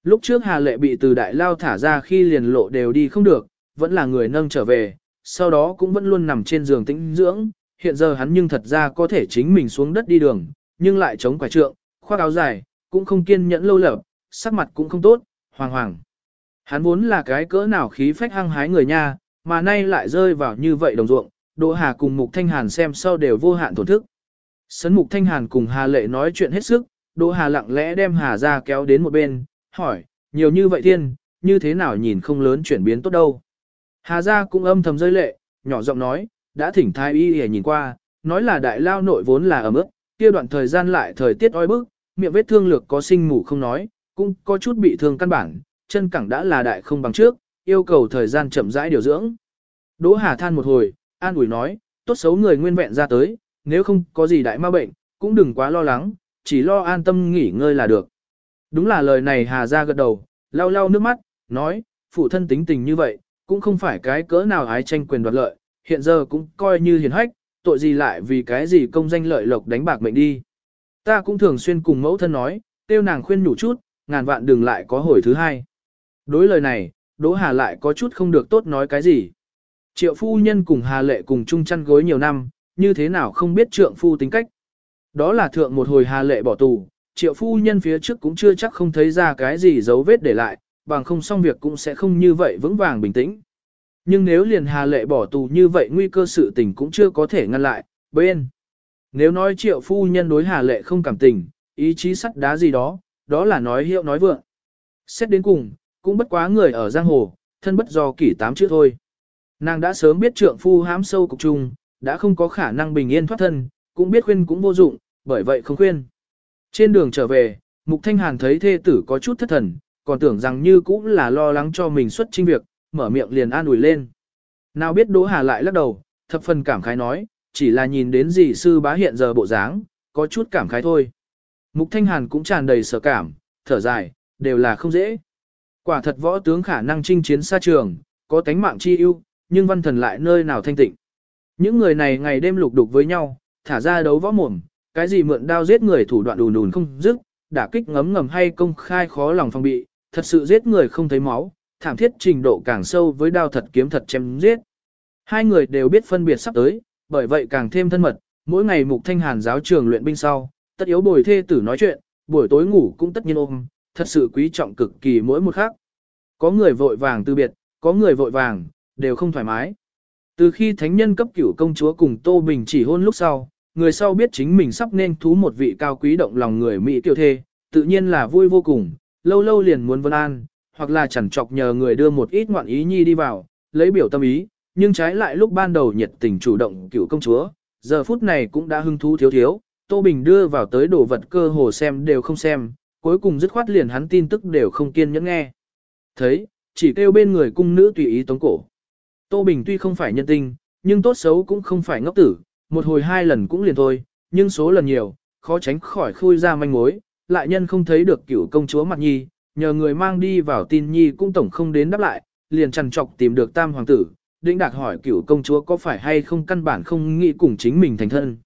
Lúc trước Hà Lệ bị từ đại lao thả ra khi liền lộ đều đi không được, vẫn là người nâng trở về, sau đó cũng vẫn luôn nằm trên giường tĩnh dưỡng, hiện giờ hắn nhưng thật ra có thể chính mình xuống đất đi đường, nhưng lại chống quả trượng, khoác áo dài, cũng không kiên nhẫn lâu lở, sắc mặt cũng không tốt, hoàng hoàng. Hắn vốn là cái cỡ nào khí phách hăng hái người nha, mà nay lại rơi vào như vậy đồng ruộng, Đỗ Hà cùng Mục Thanh Hàn xem sau đều vô hạn tổn thức. Sấn Mục Thanh Hàn cùng Hà Lệ nói chuyện hết sức, Đỗ Hà lặng lẽ đem Hà ra kéo đến một bên, hỏi, nhiều như vậy thiên, như thế nào nhìn không lớn chuyển biến tốt đâu. Hà ra cũng âm thầm rơi lệ, nhỏ giọng nói, đã thỉnh thái y để nhìn qua, nói là đại lao nội vốn là ở mức, kia đoạn thời gian lại thời tiết oi bức, miệng vết thương lược có sinh mù không nói, cũng có chút bị thương căn bản, chân cẳng đã là đại không bằng trước, yêu cầu thời gian chậm rãi điều dưỡng. Đỗ Hà than một hồi, an ủi nói, tốt xấu người nguyên vẹn ra tới, nếu không có gì đại ma bệnh, cũng đừng quá lo lắng, chỉ lo an tâm nghỉ ngơi là được. Đúng là lời này Hà ra gật đầu, lau lau nước mắt, nói, phụ thân tính tình như vậy, cũng không phải cái cỡ nào ái tranh quyền đoạt lợi, hiện giờ cũng coi như hiền hách, tội gì lại vì cái gì công danh lợi lộc đánh bạc mệnh đi. Ta cũng thường xuyên cùng mẫu thân nói, tiêu nàng khuyên nhủ chút, ngàn vạn đừng lại có hồi thứ hai. Đối lời này, Đỗ Hà lại có chút không được tốt nói cái gì. Triệu phu nhân cùng Hà Lệ cùng chung chăn gối nhiều năm, như thế nào không biết trượng phu tính cách. Đó là thượng một hồi Hà Lệ bỏ tù, triệu phu nhân phía trước cũng chưa chắc không thấy ra cái gì dấu vết để lại, bằng không xong việc cũng sẽ không như vậy vững vàng bình tĩnh. Nhưng nếu liền Hà Lệ bỏ tù như vậy nguy cơ sự tình cũng chưa có thể ngăn lại, bên. Nếu nói triệu phu nhân đối Hà Lệ không cảm tình, ý chí sắt đá gì đó, đó là nói hiệu nói vượng. Xét đến cùng, cũng bất quá người ở giang hồ, thân bất do kỷ tám chữ thôi. Nàng đã sớm biết trượng phu hám sâu cục trung, đã không có khả năng bình yên thoát thân, cũng biết khuyên cũng vô dụng, bởi vậy không khuyên. Trên đường trở về, Mục Thanh Hàn thấy thê tử có chút thất thần, còn tưởng rằng như cũng là lo lắng cho mình xuất trinh việc, mở miệng liền an ủi lên. Nào biết Đỗ Hà lại lắc đầu, thập phần cảm khái nói, chỉ là nhìn đến gì sư bá hiện giờ bộ dáng, có chút cảm khái thôi. Mục Thanh Hàn cũng tràn đầy sở cảm, thở dài, đều là không dễ. Quả thật võ tướng khả năng chinh chiến xa trường, có tánh mạng chi ưu, nhưng văn thần lại nơi nào thanh tịnh. Những người này ngày đêm lục đục với nhau, thả ra đấu võ mồm, cái gì mượn đao giết người thủ đoạn đùn đùn không dứt, đả kích ngấm ngầm hay công khai khó lòng phòng bị, thật sự giết người không thấy máu, thảm thiết trình độ càng sâu với đao thật kiếm thật chém giết. Hai người đều biết phân biệt sắp tới, bởi vậy càng thêm thân mật, mỗi ngày mục thanh hàn giáo trường luyện binh sau, tất yếu bồi thê tử nói chuyện, buổi tối ngủ cũng tất nhiên ôm, thật sự quý trọng cực kỳ mỗi một khắc. Có người vội vàng từ biệt, có người vội vàng, đều không thoải mái. Từ khi thánh nhân cấp cửu công chúa cùng Tô Bình chỉ hôn lúc sau, người sau biết chính mình sắp nên thú một vị cao quý động lòng người Mỹ tiểu thê, tự nhiên là vui vô cùng, lâu lâu liền muốn vân an, hoặc là chẳng chọc nhờ người đưa một ít ngoạn ý nhi đi vào, lấy biểu tâm ý, nhưng trái lại lúc ban đầu nhiệt tình chủ động cửu công chúa, giờ phút này cũng đã hưng thú thiếu thiếu, Tô Bình đưa vào tới đồ vật cơ hồ xem đều không xem, cuối cùng dứt khoát liền hắn tin tức đều không kiên nhẫn nghe. Thấy, chỉ kêu bên người cung nữ tùy ý tống cổ. Tô Bình tuy không phải nhân tinh, nhưng tốt xấu cũng không phải ngốc tử, một hồi hai lần cũng liền thôi, nhưng số lần nhiều, khó tránh khỏi khui ra manh mối, lại nhân không thấy được cựu công chúa mặt nhi, nhờ người mang đi vào tin nhi cũng tổng không đến đáp lại, liền chằn trọc tìm được tam hoàng tử, định đạt hỏi cựu công chúa có phải hay không căn bản không nghĩ cùng chính mình thành thân.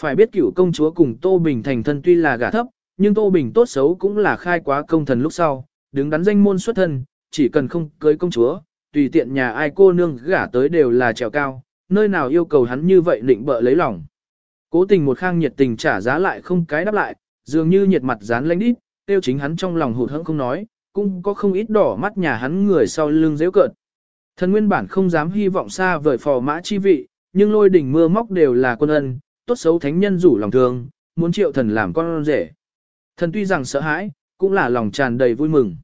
Phải biết cựu công chúa cùng Tô Bình thành thân tuy là gả thấp, nhưng Tô Bình tốt xấu cũng là khai quá công thần lúc sau, đứng đắn danh môn xuất thân, chỉ cần không cưới công chúa, tùy tiện nhà ai cô nương gả tới đều là trèo cao, nơi nào yêu cầu hắn như vậy định bợ lấy lòng. Cố tình một khang nhiệt tình trả giá lại không cái đáp lại, dường như nhiệt mặt dán lánh đít, tiêu chính hắn trong lòng hụt hẫng không nói, cũng có không ít đỏ mắt nhà hắn người sau lưng dễ cợt. Thần nguyên bản không dám hy vọng xa vời phò mã chi vị, nhưng lôi đỉnh mưa móc đều là quân ân, tốt xấu thánh nhân rủ lòng thương, muốn triệu thần làm con rể. Thần tuy rằng sợ hãi, cũng là lòng tràn đầy vui mừng.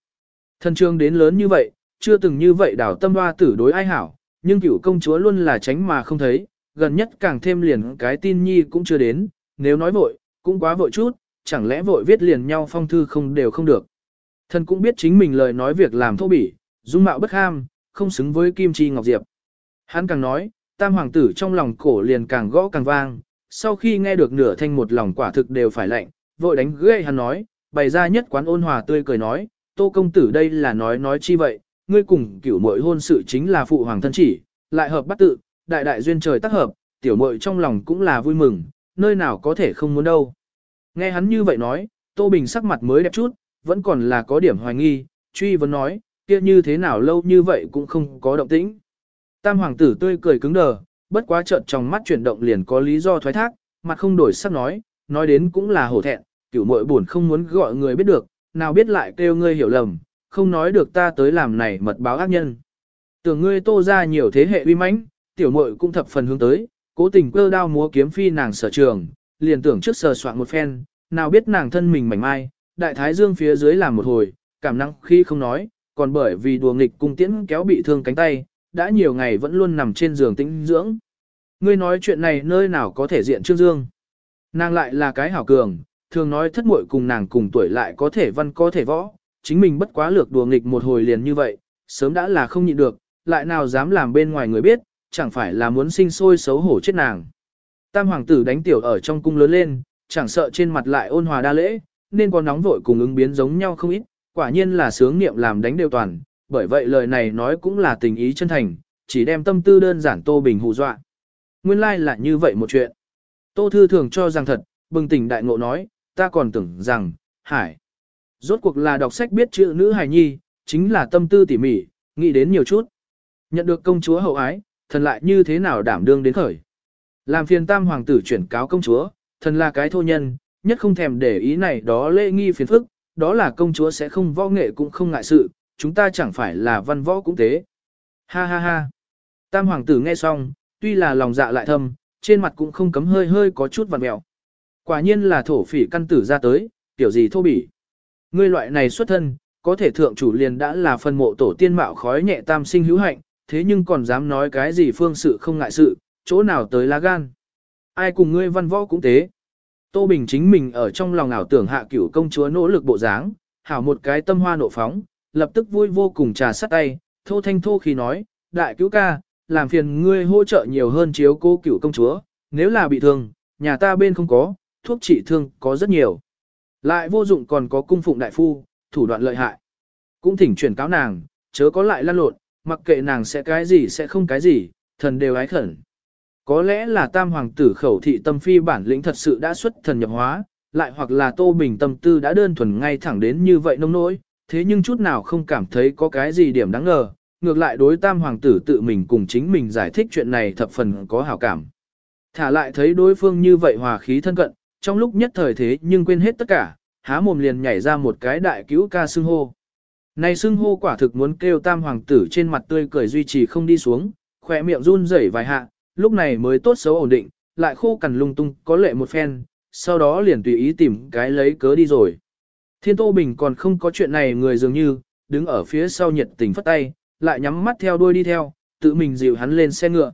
Thần trương đến lớn như vậy, chưa từng như vậy đảo tâm hoa tử đối ai hảo, nhưng cựu công chúa luôn là tránh mà không thấy, gần nhất càng thêm liền cái tin nhi cũng chưa đến, nếu nói vội, cũng quá vội chút, chẳng lẽ vội viết liền nhau phong thư không đều không được. Thần cũng biết chính mình lời nói việc làm thô bỉ, dung mạo bất ham, không xứng với Kim Chi Ngọc Diệp. Hắn càng nói, tam hoàng tử trong lòng cổ liền càng gõ càng vang, sau khi nghe được nửa thanh một lòng quả thực đều phải lạnh, vội đánh ghê hắn nói, bày ra nhất quán ôn hòa tươi cười nói, tô công tử đây là nói nói chi vậy, ngươi cùng cửu muội hôn sự chính là phụ hoàng thân chỉ, lại hợp bắt tự, đại đại duyên trời tác hợp, tiểu muội trong lòng cũng là vui mừng, nơi nào có thể không muốn đâu. Nghe hắn như vậy nói, Tô Bình sắc mặt mới đẹp chút, vẫn còn là có điểm hoài nghi, truy vấn nói, kia như thế nào lâu như vậy cũng không có động tĩnh. Tam hoàng tử tươi cười cứng đờ, bất quá chợt trong mắt chuyển động liền có lý do thoái thác, mặt không đổi sắc nói, nói đến cũng là hổ thẹn, cửu muội buồn không muốn gọi người biết được, nào biết lại kêu ngươi hiểu lầm, không nói được ta tới làm này mật báo ác nhân. Tưởng ngươi tô ra nhiều thế hệ uy mãnh, tiểu muội cũng thập phần hướng tới, cố tình cơ đao múa kiếm phi nàng sở trường, liền tưởng trước sờ soạn một phen, nào biết nàng thân mình mảnh mai, đại thái dương phía dưới làm một hồi, cảm năng khi không nói, còn bởi vì đùa nghịch cung tiễn kéo bị thương cánh tay, đã nhiều ngày vẫn luôn nằm trên giường tĩnh dưỡng. Ngươi nói chuyện này nơi nào có thể diện Trương Dương. Nàng lại là cái hảo cường, thường nói thất muội cùng nàng cùng tuổi lại có thể văn có thể võ, chính mình bất quá lược đùa nghịch một hồi liền như vậy, sớm đã là không nhịn được, lại nào dám làm bên ngoài người biết, chẳng phải là muốn sinh sôi xấu hổ chết nàng. Tam hoàng tử đánh tiểu ở trong cung lớn lên, chẳng sợ trên mặt lại ôn hòa đa lễ, nên có nóng vội cùng ứng biến giống nhau không ít, quả nhiên là sướng niệm làm đánh đều toàn, bởi vậy lời này nói cũng là tình ý chân thành, chỉ đem tâm tư đơn giản Tô Bình hù dọa. Nguyên lai like là như vậy một chuyện. Tô Thư thường cho rằng thật, bừng tỉnh đại ngộ nói, ta còn tưởng rằng, hải. Rốt cuộc là đọc sách biết chữ nữ hài nhi, chính là tâm tư tỉ mỉ, nghĩ đến nhiều chút. Nhận được công chúa hậu ái, thần lại như thế nào đảm đương đến khởi. Làm phiền tam hoàng tử chuyển cáo công chúa, thần là cái thô nhân, nhất không thèm để ý này đó lễ nghi phiền phức, đó là công chúa sẽ không võ nghệ cũng không ngại sự, chúng ta chẳng phải là văn võ cũng thế. Ha ha ha. Tam hoàng tử nghe xong, tuy là lòng dạ lại thâm, trên mặt cũng không cấm hơi hơi có chút vằn mẹo. Quả nhiên là thổ phỉ căn tử ra tới, tiểu gì thô bỉ. Ngươi loại này xuất thân, có thể thượng chủ liền đã là phần mộ tổ tiên mạo khói nhẹ tam sinh hữu hạnh, thế nhưng còn dám nói cái gì phương sự không ngại sự, chỗ nào tới lá gan. Ai cùng ngươi văn võ cũng thế. Tô Bình chính mình ở trong lòng ảo tưởng hạ cửu công chúa nỗ lực bộ dáng, hảo một cái tâm hoa nộ phóng, lập tức vui vô cùng trà sắt tay, thô thanh thô khi nói, đại cứu ca, làm phiền ngươi hỗ trợ nhiều hơn chiếu cô cửu công chúa, nếu là bị thương, nhà ta bên không có, thuốc trị thương có rất nhiều. Lại vô dụng còn có cung phụng đại phu, thủ đoạn lợi hại. Cũng thỉnh chuyển cáo nàng, chớ có lại lăn lộn, mặc kệ nàng sẽ cái gì sẽ không cái gì, thần đều ái khẩn. Có lẽ là tam hoàng tử khẩu thị tâm phi bản lĩnh thật sự đã xuất thần nhập hóa, lại hoặc là tô bình tâm tư đã đơn thuần ngay thẳng đến như vậy nông nỗi, thế nhưng chút nào không cảm thấy có cái gì điểm đáng ngờ, ngược lại đối tam hoàng tử tự mình cùng chính mình giải thích chuyện này thập phần có hảo cảm. Thả lại thấy đối phương như vậy hòa khí thân cận, trong lúc nhất thời thế nhưng quên hết tất cả, há mồm liền nhảy ra một cái đại cứu ca xưng hô. Này xưng hô quả thực muốn kêu tam hoàng tử trên mặt tươi cười duy trì không đi xuống, khỏe miệng run rẩy vài hạ, lúc này mới tốt xấu ổn định, lại khô cằn lung tung có lệ một phen, sau đó liền tùy ý tìm cái lấy cớ đi rồi. Thiên Tô Bình còn không có chuyện này người dường như, đứng ở phía sau nhiệt tình phất tay, lại nhắm mắt theo đuôi đi theo, tự mình dịu hắn lên xe ngựa.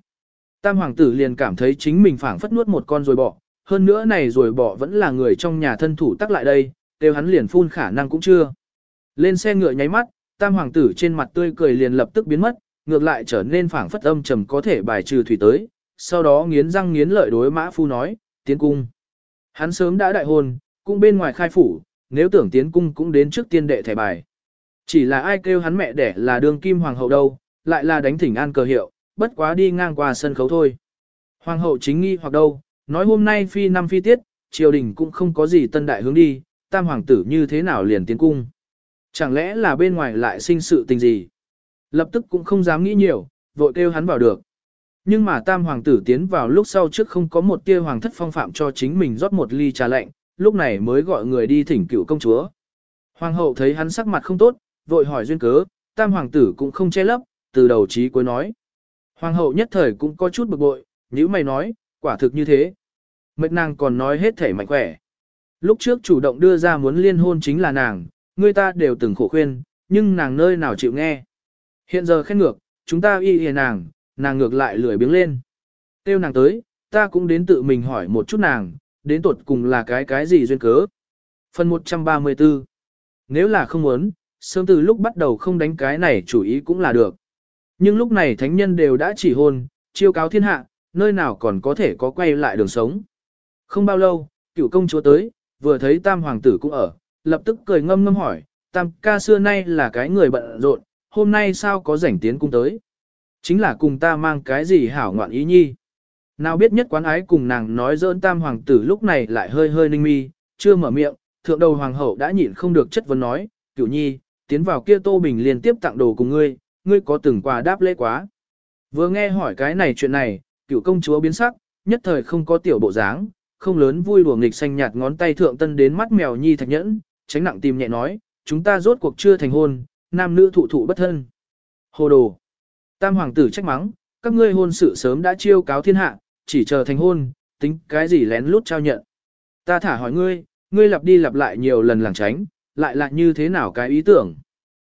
Tam hoàng tử liền cảm thấy chính mình phảng phất nuốt một con rồi bỏ, hơn nữa này rồi bỏ vẫn là người trong nhà thân thủ tắc lại đây, đều hắn liền phun khả năng cũng chưa. Lên xe ngựa nháy mắt, tam hoàng tử trên mặt tươi cười liền lập tức biến mất, ngược lại trở nên phảng phất âm trầm có thể bài trừ thủy tới, sau đó nghiến răng nghiến lợi đối mã phu nói, tiến cung. Hắn sớm đã đại hôn, cung bên ngoài khai phủ, nếu tưởng tiến cung cũng đến trước tiên đệ thẻ bài. Chỉ là ai kêu hắn mẹ đẻ là đương kim hoàng hậu đâu, lại là đánh thỉnh an cờ hiệu, bất quá đi ngang qua sân khấu thôi. Hoàng hậu chính nghi hoặc đâu, nói hôm nay phi năm phi tiết, triều đình cũng không có gì tân đại hướng đi, tam hoàng tử như thế nào liền tiến cung. Chẳng lẽ là bên ngoài lại sinh sự tình gì? Lập tức cũng không dám nghĩ nhiều, vội kêu hắn vào được. Nhưng mà tam hoàng tử tiến vào lúc sau trước không có một tia hoàng thất phong phạm cho chính mình rót một ly trà lạnh, lúc này mới gọi người đi thỉnh cựu công chúa. Hoàng hậu thấy hắn sắc mặt không tốt, vội hỏi duyên cớ, tam hoàng tử cũng không che lấp, từ đầu chí cuối nói. Hoàng hậu nhất thời cũng có chút bực bội, nếu mày nói, quả thực như thế. Mệnh nàng còn nói hết thể mạnh khỏe. Lúc trước chủ động đưa ra muốn liên hôn chính là nàng, người ta đều từng khổ khuyên, nhưng nàng nơi nào chịu nghe. Hiện giờ khen ngược, chúng ta y hề nàng, nàng ngược lại lười biếng lên. Tiêu nàng tới, ta cũng đến tự mình hỏi một chút nàng, đến tột cùng là cái cái gì duyên cớ. Phần 134 Nếu là không muốn, sớm từ lúc bắt đầu không đánh cái này chủ ý cũng là được. Nhưng lúc này thánh nhân đều đã chỉ hôn, chiêu cáo thiên hạ, nơi nào còn có thể có quay lại đường sống. Không bao lâu, cựu công chúa tới, vừa thấy tam hoàng tử cũng ở, lập tức cười ngâm ngâm hỏi, tam ca xưa nay là cái người bận rộn, hôm nay sao có rảnh tiến cung tới. Chính là cùng ta mang cái gì hảo ngoạn ý nhi. Nào biết nhất quán ái cùng nàng nói dỡn tam hoàng tử lúc này lại hơi hơi ninh mi, chưa mở miệng, thượng đầu hoàng hậu đã nhịn không được chất vấn nói, cửu nhi, tiến vào kia tô bình liên tiếp tặng đồ cùng ngươi, ngươi có từng quà đáp lễ quá. Vừa nghe hỏi cái này chuyện này, Cựu công chúa biến sắc, nhất thời không có tiểu bộ dáng, không lớn vui đùa nghịch xanh nhạt ngón tay thượng tân đến mắt mèo nhi thạch nhẫn, tránh nặng tìm nhẹ nói, chúng ta rốt cuộc chưa thành hôn, nam nữ thụ thụ bất thân. Hồ đồ. Tam hoàng tử trách mắng, các ngươi hôn sự sớm đã chiêu cáo thiên hạ, chỉ chờ thành hôn, tính cái gì lén lút trao nhận. Ta thả hỏi ngươi, ngươi lặp đi lặp lại nhiều lần làng tránh, lại lại như thế nào cái ý tưởng.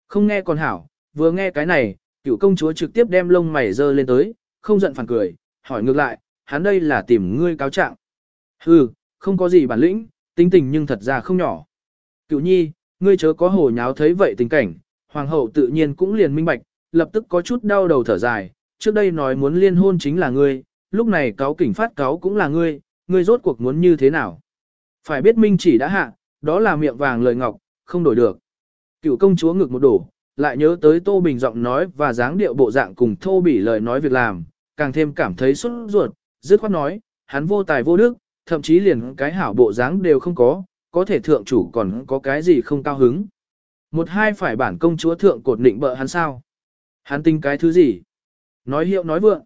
Không nghe còn hảo, vừa nghe cái này, cựu công chúa trực tiếp đem lông mày dơ lên tới, không giận phản cười, hỏi ngược lại, hắn đây là tìm ngươi cáo trạng. Hừ, không có gì bản lĩnh, tính tình nhưng thật ra không nhỏ. Cựu nhi, ngươi chớ có hồ nháo thấy vậy tình cảnh, hoàng hậu tự nhiên cũng liền minh bạch, lập tức có chút đau đầu thở dài, trước đây nói muốn liên hôn chính là ngươi, lúc này cáo kỉnh phát cáo cũng là ngươi, ngươi rốt cuộc muốn như thế nào. Phải biết minh chỉ đã hạ, đó là miệng vàng lời ngọc, không đổi được. Cựu công chúa ngực một đổ, lại nhớ tới Tô Bình giọng nói và dáng điệu bộ dạng cùng thô bỉ lời nói việc làm, càng thêm cảm thấy xuất ruột, dứt khoát nói, hắn vô tài vô đức, thậm chí liền cái hảo bộ dáng đều không có, có thể thượng chủ còn có cái gì không cao hứng. Một hai phải bản công chúa thượng cột định bợ hắn sao? Hắn tinh cái thứ gì? Nói hiệu nói vượng.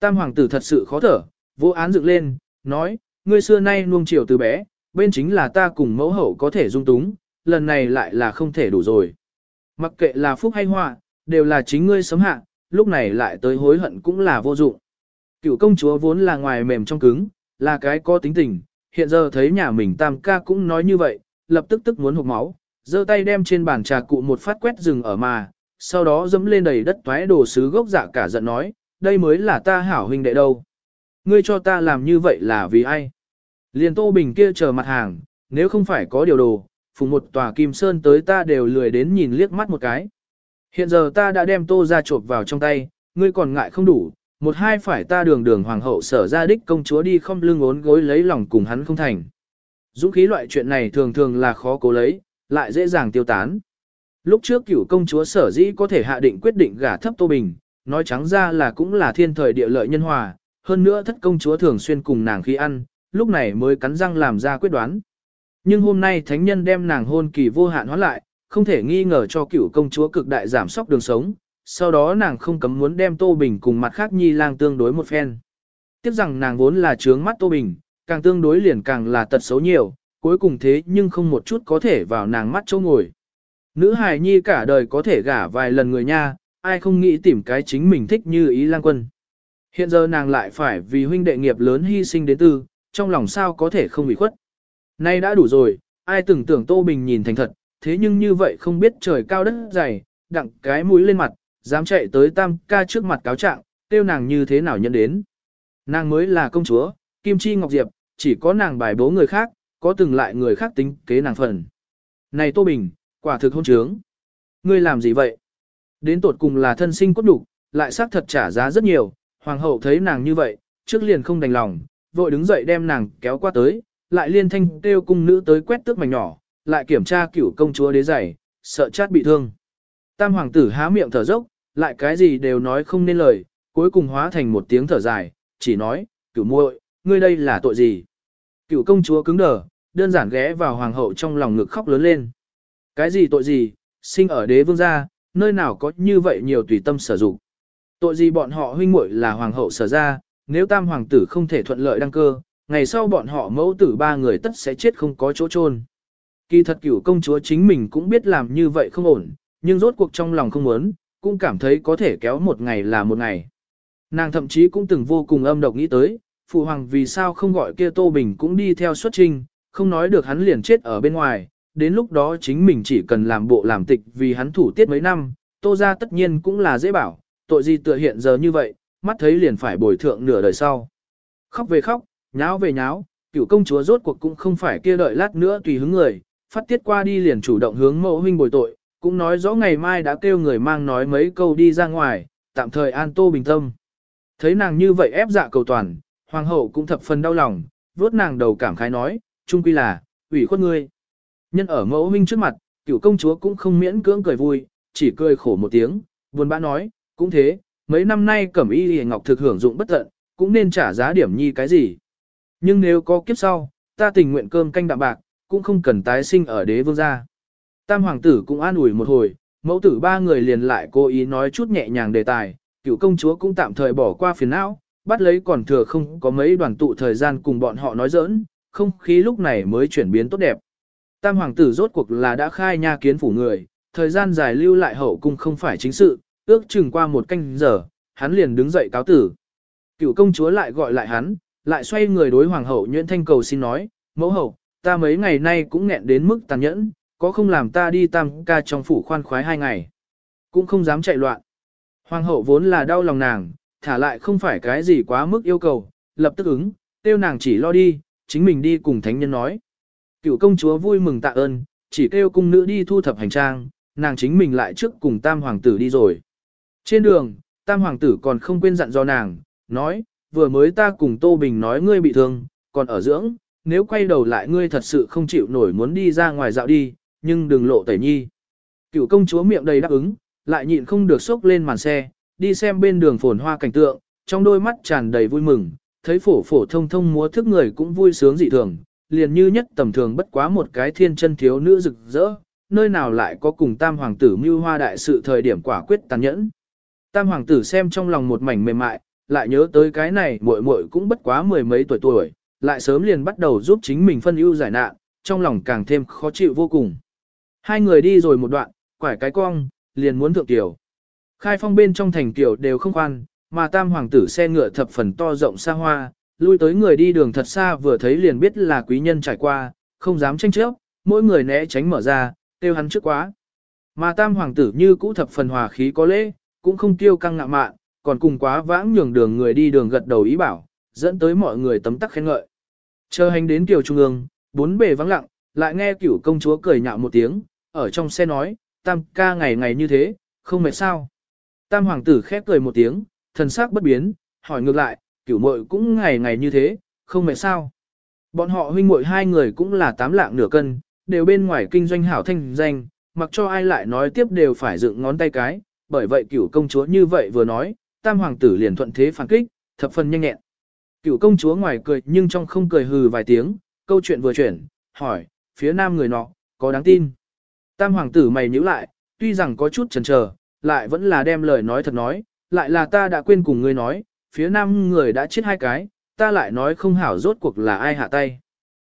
Tam hoàng tử thật sự khó thở, vô án dựng lên, nói, ngươi xưa nay nuông chiều từ bé, bên chính là ta cùng mẫu hậu có thể dung túng, lần này lại là không thể đủ rồi. Mặc kệ là phúc hay họa, đều là chính ngươi sớm hạ, lúc này lại tới hối hận cũng là vô dụng. Cựu công chúa vốn là ngoài mềm trong cứng, là cái có tính tình, hiện giờ thấy nhà mình tam ca cũng nói như vậy, lập tức tức muốn hụt máu, giơ tay đem trên bàn trà cụ một phát quét rừng ở mà, sau đó dẫm lên đầy đất toái đồ sứ gốc dạ cả giận nói, đây mới là ta hảo huynh đệ đâu. Ngươi cho ta làm như vậy là vì ai? Liền Tô Bình kia chờ mặt hàng, nếu không phải có điều đồ, phùng một tòa kim sơn tới ta đều lười đến nhìn liếc mắt một cái. Hiện giờ ta đã đem tô ra trộp vào trong tay, ngươi còn ngại không đủ, một hai phải ta đường đường hoàng hậu sở ra đích công chúa đi không lưng ốn gối lấy lòng cùng hắn không thành. Dũng khí loại chuyện này thường thường là khó cố lấy, lại dễ dàng tiêu tán. Lúc trước cửu công chúa sở dĩ có thể hạ định quyết định gả thấp Tô Bình, nói trắng ra là cũng là thiên thời địa lợi nhân hòa, hơn nữa thất công chúa thường xuyên cùng nàng khi ăn, lúc này mới cắn răng làm ra quyết đoán. Nhưng hôm nay thánh nhân đem nàng hôn kỳ vô hạn hóa lại, không thể nghi ngờ cho cựu công chúa cực đại giảm sóc đường sống, sau đó nàng không cấm muốn đem Tô Bình cùng mặt khác nhi lang tương đối một phen. Tiếp rằng nàng vốn là trướng mắt Tô Bình, càng tương đối liền càng là tật xấu nhiều, cuối cùng thế nhưng không một chút có thể vào nàng mắt chỗ ngồi. Nữ hài nhi cả đời có thể gả vài lần người nha, ai không nghĩ tìm cái chính mình thích như ý lang quân. Hiện giờ nàng lại phải vì huynh đệ nghiệp lớn hy sinh đến tư, trong lòng sao có thể không bị khuất. Nay đã đủ rồi, ai từng tưởng Tô Bình nhìn thành thật, thế nhưng như vậy không biết trời cao đất dày, đặng cái mũi lên mặt, dám chạy tới tam ca trước mặt cáo trạng, tiêu nàng như thế nào nhận đến. Nàng mới là công chúa, Kim Chi Ngọc Diệp, chỉ có nàng bài bố người khác, có từng lại người khác tính kế nàng phần. Này Tô Bình, quả thực hôn trướng. Ngươi làm gì vậy? Đến tột cùng là thân sinh cốt đủ, lại xác thật trả giá rất nhiều, hoàng hậu thấy nàng như vậy, trước liền không đành lòng, vội đứng dậy đem nàng kéo qua tới, lại liên thanh kêu cung nữ tới quét tước mảnh nhỏ, lại kiểm tra cửu công chúa đế giày, sợ chát bị thương. Tam hoàng tử há miệng thở dốc, lại cái gì đều nói không nên lời, cuối cùng hóa thành một tiếng thở dài, chỉ nói, cửu muội, ngươi đây là tội gì? Cửu công chúa cứng đờ, đơn giản ghé vào hoàng hậu trong lòng ngực khóc lớn lên. Cái gì tội gì, sinh ở đế vương gia, nơi nào có như vậy nhiều tùy tâm sở dụng. Tội gì bọn họ huynh muội là hoàng hậu sở ra, nếu tam hoàng tử không thể thuận lợi đăng cơ, ngày sau bọn họ mẫu tử ba người tất sẽ chết không có chỗ chôn. Kỳ thật cửu công chúa chính mình cũng biết làm như vậy không ổn, nhưng rốt cuộc trong lòng không muốn, cũng cảm thấy có thể kéo một ngày là một ngày. Nàng thậm chí cũng từng vô cùng âm độc nghĩ tới, phụ hoàng vì sao không gọi kia Tô Bình cũng đi theo xuất trình, không nói được hắn liền chết ở bên ngoài, đến lúc đó chính mình chỉ cần làm bộ làm tịch vì hắn thủ tiết mấy năm, Tô ra tất nhiên cũng là dễ bảo, tội gì tựa hiện giờ như vậy, mắt thấy liền phải bồi thượng nửa đời sau. Khóc về khóc, nháo về nháo, cựu công chúa rốt cuộc cũng không phải kia đợi lát nữa tùy hứng người, phát tiết qua đi liền chủ động hướng mẫu huynh bồi tội, cũng nói rõ ngày mai đã kêu người mang nói mấy câu đi ra ngoài, tạm thời an tô bình tâm. Thấy nàng như vậy ép dạ cầu toàn, hoàng hậu cũng thập phần đau lòng, vuốt nàng đầu cảm khái nói, trung quy là, ủy khuất ngươi. Nhân ở mẫu huynh trước mặt, cựu công chúa cũng không miễn cưỡng cười vui, chỉ cười khổ một tiếng, buồn bã nói, cũng thế, mấy năm nay cẩm y hề ngọc thực hưởng dụng bất tận, cũng nên trả giá điểm nhi cái gì. Nhưng nếu có kiếp sau, ta tình nguyện cơm canh đạm bạc, cũng không cần tái sinh ở đế vương gia. Tam hoàng tử cũng an ủi một hồi, mẫu tử ba người liền lại cố ý nói chút nhẹ nhàng đề tài, cựu công chúa cũng tạm thời bỏ qua phiền não, bắt lấy còn thừa không có mấy đoàn tụ thời gian cùng bọn họ nói giỡn, không khí lúc này mới chuyển biến tốt đẹp. Tam hoàng tử rốt cuộc là đã khai nha kiến phủ người, thời gian dài lưu lại hậu cung không phải chính sự, ước chừng qua một canh giờ, hắn liền đứng dậy cáo tử. Cựu công chúa lại gọi lại hắn, lại xoay người đối hoàng hậu Nguyễn thanh cầu xin nói, mẫu hậu, ta mấy ngày nay cũng nghẹn đến mức tàn nhẫn, có không làm ta đi tam ca trong phủ khoan khoái hai ngày. Cũng không dám chạy loạn. Hoàng hậu vốn là đau lòng nàng, thả lại không phải cái gì quá mức yêu cầu, lập tức ứng, tiêu nàng chỉ lo đi, chính mình đi cùng thánh nhân nói. Cựu công chúa vui mừng tạ ơn, chỉ kêu cung nữ đi thu thập hành trang, nàng chính mình lại trước cùng tam hoàng tử đi rồi. Trên đường, tam hoàng tử còn không quên dặn do nàng, nói, vừa mới ta cùng Tô Bình nói ngươi bị thương, còn ở dưỡng, nếu quay đầu lại ngươi thật sự không chịu nổi muốn đi ra ngoài dạo đi, nhưng đừng lộ tẩy nhi. Cựu công chúa miệng đầy đáp ứng, lại nhịn không được sốc lên màn xe, đi xem bên đường phồn hoa cảnh tượng, trong đôi mắt tràn đầy vui mừng, thấy phổ phổ thông thông múa thức người cũng vui sướng dị thường, liền như nhất tầm thường bất quá một cái thiên chân thiếu nữ rực rỡ, nơi nào lại có cùng tam hoàng tử mưu hoa đại sự thời điểm quả quyết tàn nhẫn. Tam hoàng tử xem trong lòng một mảnh mềm mại, lại nhớ tới cái này muội muội cũng bất quá mười mấy tuổi tuổi, lại sớm liền bắt đầu giúp chính mình phân ưu giải nạn, trong lòng càng thêm khó chịu vô cùng. Hai người đi rồi một đoạn, quải cái cong, liền muốn thượng tiểu. Khai phong bên trong thành tiểu đều không khoan, mà tam hoàng tử xe ngựa thập phần to rộng xa hoa, lui tới người đi đường thật xa vừa thấy liền biết là quý nhân trải qua, không dám tranh chấp, mỗi người né tránh mở ra, tiêu hắn trước quá. Mà tam hoàng tử như cũ thập phần hòa khí có lễ, cũng không tiêu căng ngạ mạn, còn cùng quá vãng nhường đường người đi đường gật đầu ý bảo, dẫn tới mọi người tấm tắc khen ngợi. Chờ hành đến tiểu trung ương, bốn bề vắng lặng, lại nghe cửu công chúa cười nhạo một tiếng, ở trong xe nói, tam ca ngày ngày như thế, không mệt sao. Tam hoàng tử khép cười một tiếng, thần sắc bất biến, hỏi ngược lại, cửu muội cũng ngày ngày như thế, không mệt sao. Bọn họ huynh muội hai người cũng là tám lạng nửa cân, đều bên ngoài kinh doanh hảo thanh danh, mặc cho ai lại nói tiếp đều phải dựng ngón tay cái, bởi vậy cửu công chúa như vậy vừa nói, tam hoàng tử liền thuận thế phản kích, thập phần nhanh nhẹn. Cựu công chúa ngoài cười nhưng trong không cười hừ vài tiếng, câu chuyện vừa chuyển, hỏi, phía nam người nọ, có đáng tin. Tam hoàng tử mày nhíu lại, tuy rằng có chút chần chờ, lại vẫn là đem lời nói thật nói, lại là ta đã quên cùng ngươi nói, phía nam người đã chết hai cái, ta lại nói không hảo rốt cuộc là ai hạ tay.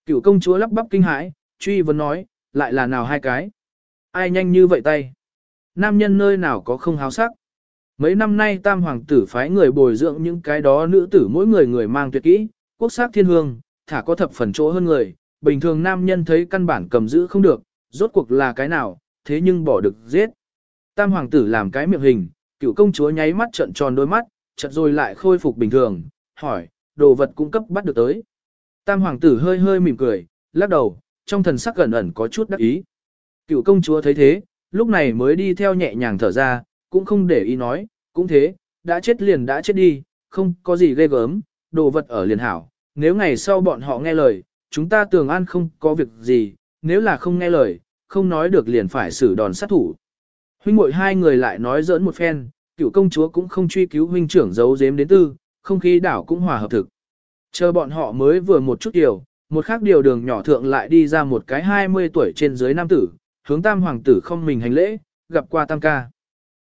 Cựu công chúa lắp bắp kinh hãi, truy vấn nói, lại là nào hai cái? Ai nhanh như vậy tay? Nam nhân nơi nào có không háo sắc? Mấy năm nay tam hoàng tử phái người bồi dưỡng những cái đó nữ tử mỗi người người mang tuyệt kỹ, quốc sắc thiên hương, thả có thập phần chỗ hơn người, bình thường nam nhân thấy căn bản cầm giữ không được, rốt cuộc là cái nào, thế nhưng bỏ được giết. Tam hoàng tử làm cái miệng hình, cựu công chúa nháy mắt trận tròn đôi mắt, chợt rồi lại khôi phục bình thường, hỏi, đồ vật cung cấp bắt được tới. Tam hoàng tử hơi hơi mỉm cười, lắc đầu, trong thần sắc gần ẩn có chút đắc ý. Cựu công chúa thấy thế, lúc này mới đi theo nhẹ nhàng thở ra, cũng không để ý nói, cũng thế, đã chết liền đã chết đi, không có gì ghê gớm, đồ vật ở liền hảo, nếu ngày sau bọn họ nghe lời, chúng ta tường an không có việc gì, nếu là không nghe lời, không nói được liền phải xử đòn sát thủ. Huynh muội hai người lại nói giỡn một phen, cựu công chúa cũng không truy cứu huynh trưởng giấu giếm đến tư, không khí đảo cũng hòa hợp thực. Chờ bọn họ mới vừa một chút điều, một khác điều đường nhỏ thượng lại đi ra một cái 20 tuổi trên dưới nam tử, hướng tam hoàng tử không mình hành lễ, gặp qua tam ca.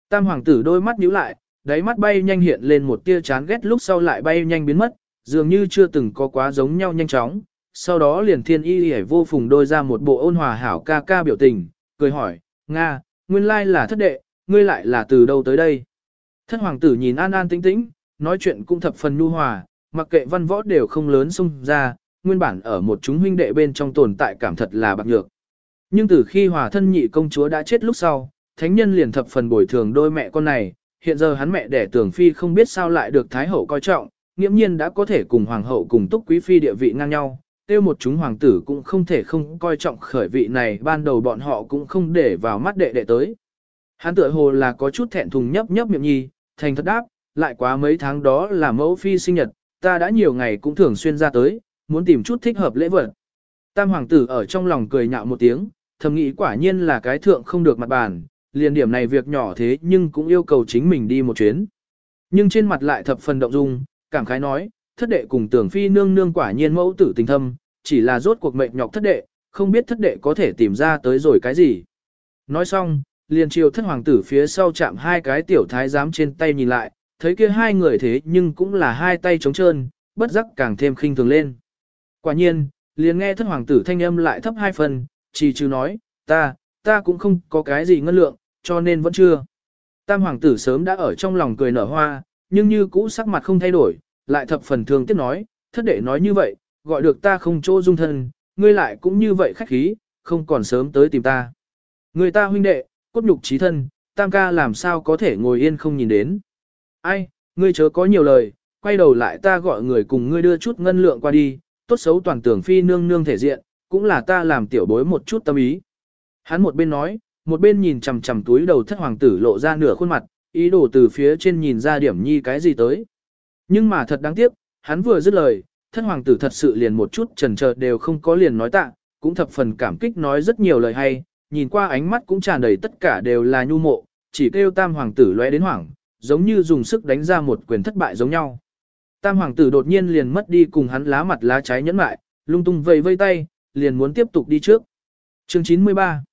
Tam hoàng tử đôi mắt nhíu lại, đáy mắt bay nhanh hiện lên một tia chán ghét lúc sau lại bay nhanh biến mất, dường như chưa từng có quá giống nhau nhanh chóng. Sau đó liền thiên y hề vô phùng đôi ra một bộ ôn hòa hảo ca ca biểu tình, cười hỏi, Nga, nguyên lai là thất đệ, ngươi lại là từ đâu tới đây? Thất hoàng tử nhìn an an tĩnh tĩnh, nói chuyện cũng thập phần nhu hòa, mặc kệ văn võ đều không lớn xung ra, nguyên bản ở một chúng huynh đệ bên trong tồn tại cảm thật là bạc nhược. Nhưng từ khi hòa thân nhị công chúa đã chết lúc sau, thánh nhân liền thập phần bồi thường đôi mẹ con này, hiện giờ hắn mẹ đẻ tưởng phi không biết sao lại được thái hậu coi trọng, nghiễm nhiên đã có thể cùng hoàng hậu cùng túc quý phi địa vị ngang nhau, tiêu một chúng hoàng tử cũng không thể không coi trọng khởi vị này ban đầu bọn họ cũng không để vào mắt đệ đệ tới. Hắn tựa hồ là có chút thẹn thùng nhấp nhấp miệng nhi, thành thật đáp, lại quá mấy tháng đó là mẫu phi sinh nhật, ta đã nhiều ngày cũng thường xuyên ra tới, muốn tìm chút thích hợp lễ vật. Tam hoàng tử ở trong lòng cười nhạo một tiếng, thầm nghĩ quả nhiên là cái thượng không được mặt bàn, liền điểm này việc nhỏ thế nhưng cũng yêu cầu chính mình đi một chuyến. Nhưng trên mặt lại thập phần động dung, cảm khái nói, thất đệ cùng tưởng phi nương nương quả nhiên mẫu tử tình thâm, chỉ là rốt cuộc mệnh nhọc thất đệ, không biết thất đệ có thể tìm ra tới rồi cái gì. Nói xong, liền chiều thất hoàng tử phía sau chạm hai cái tiểu thái giám trên tay nhìn lại, thấy kia hai người thế nhưng cũng là hai tay trống trơn, bất giác càng thêm khinh thường lên. Quả nhiên, liền nghe thất hoàng tử thanh âm lại thấp hai phần, chỉ trừ nói, ta, ta cũng không có cái gì ngân lượng, cho nên vẫn chưa. Tam hoàng tử sớm đã ở trong lòng cười nở hoa, nhưng như cũ sắc mặt không thay đổi, lại thập phần thường tiếc nói, thất đệ nói như vậy, gọi được ta không chỗ dung thân, ngươi lại cũng như vậy khách khí, không còn sớm tới tìm ta. Người ta huynh đệ, cốt nhục trí thân, tam ca làm sao có thể ngồi yên không nhìn đến. Ai, ngươi chớ có nhiều lời, quay đầu lại ta gọi người cùng ngươi đưa chút ngân lượng qua đi, tốt xấu toàn tưởng phi nương nương thể diện, cũng là ta làm tiểu bối một chút tâm ý. Hắn một bên nói, một bên nhìn chằm chằm túi đầu thất hoàng tử lộ ra nửa khuôn mặt, ý đồ từ phía trên nhìn ra điểm nhi cái gì tới. Nhưng mà thật đáng tiếc, hắn vừa dứt lời, thất hoàng tử thật sự liền một chút trần chờ đều không có liền nói tạ, cũng thập phần cảm kích nói rất nhiều lời hay, nhìn qua ánh mắt cũng tràn đầy tất cả đều là nhu mộ, chỉ kêu tam hoàng tử lóe đến hoảng, giống như dùng sức đánh ra một quyền thất bại giống nhau. Tam hoàng tử đột nhiên liền mất đi cùng hắn lá mặt lá trái nhẫn lại, lung tung vây vây tay, liền muốn tiếp tục đi trước. Chương 93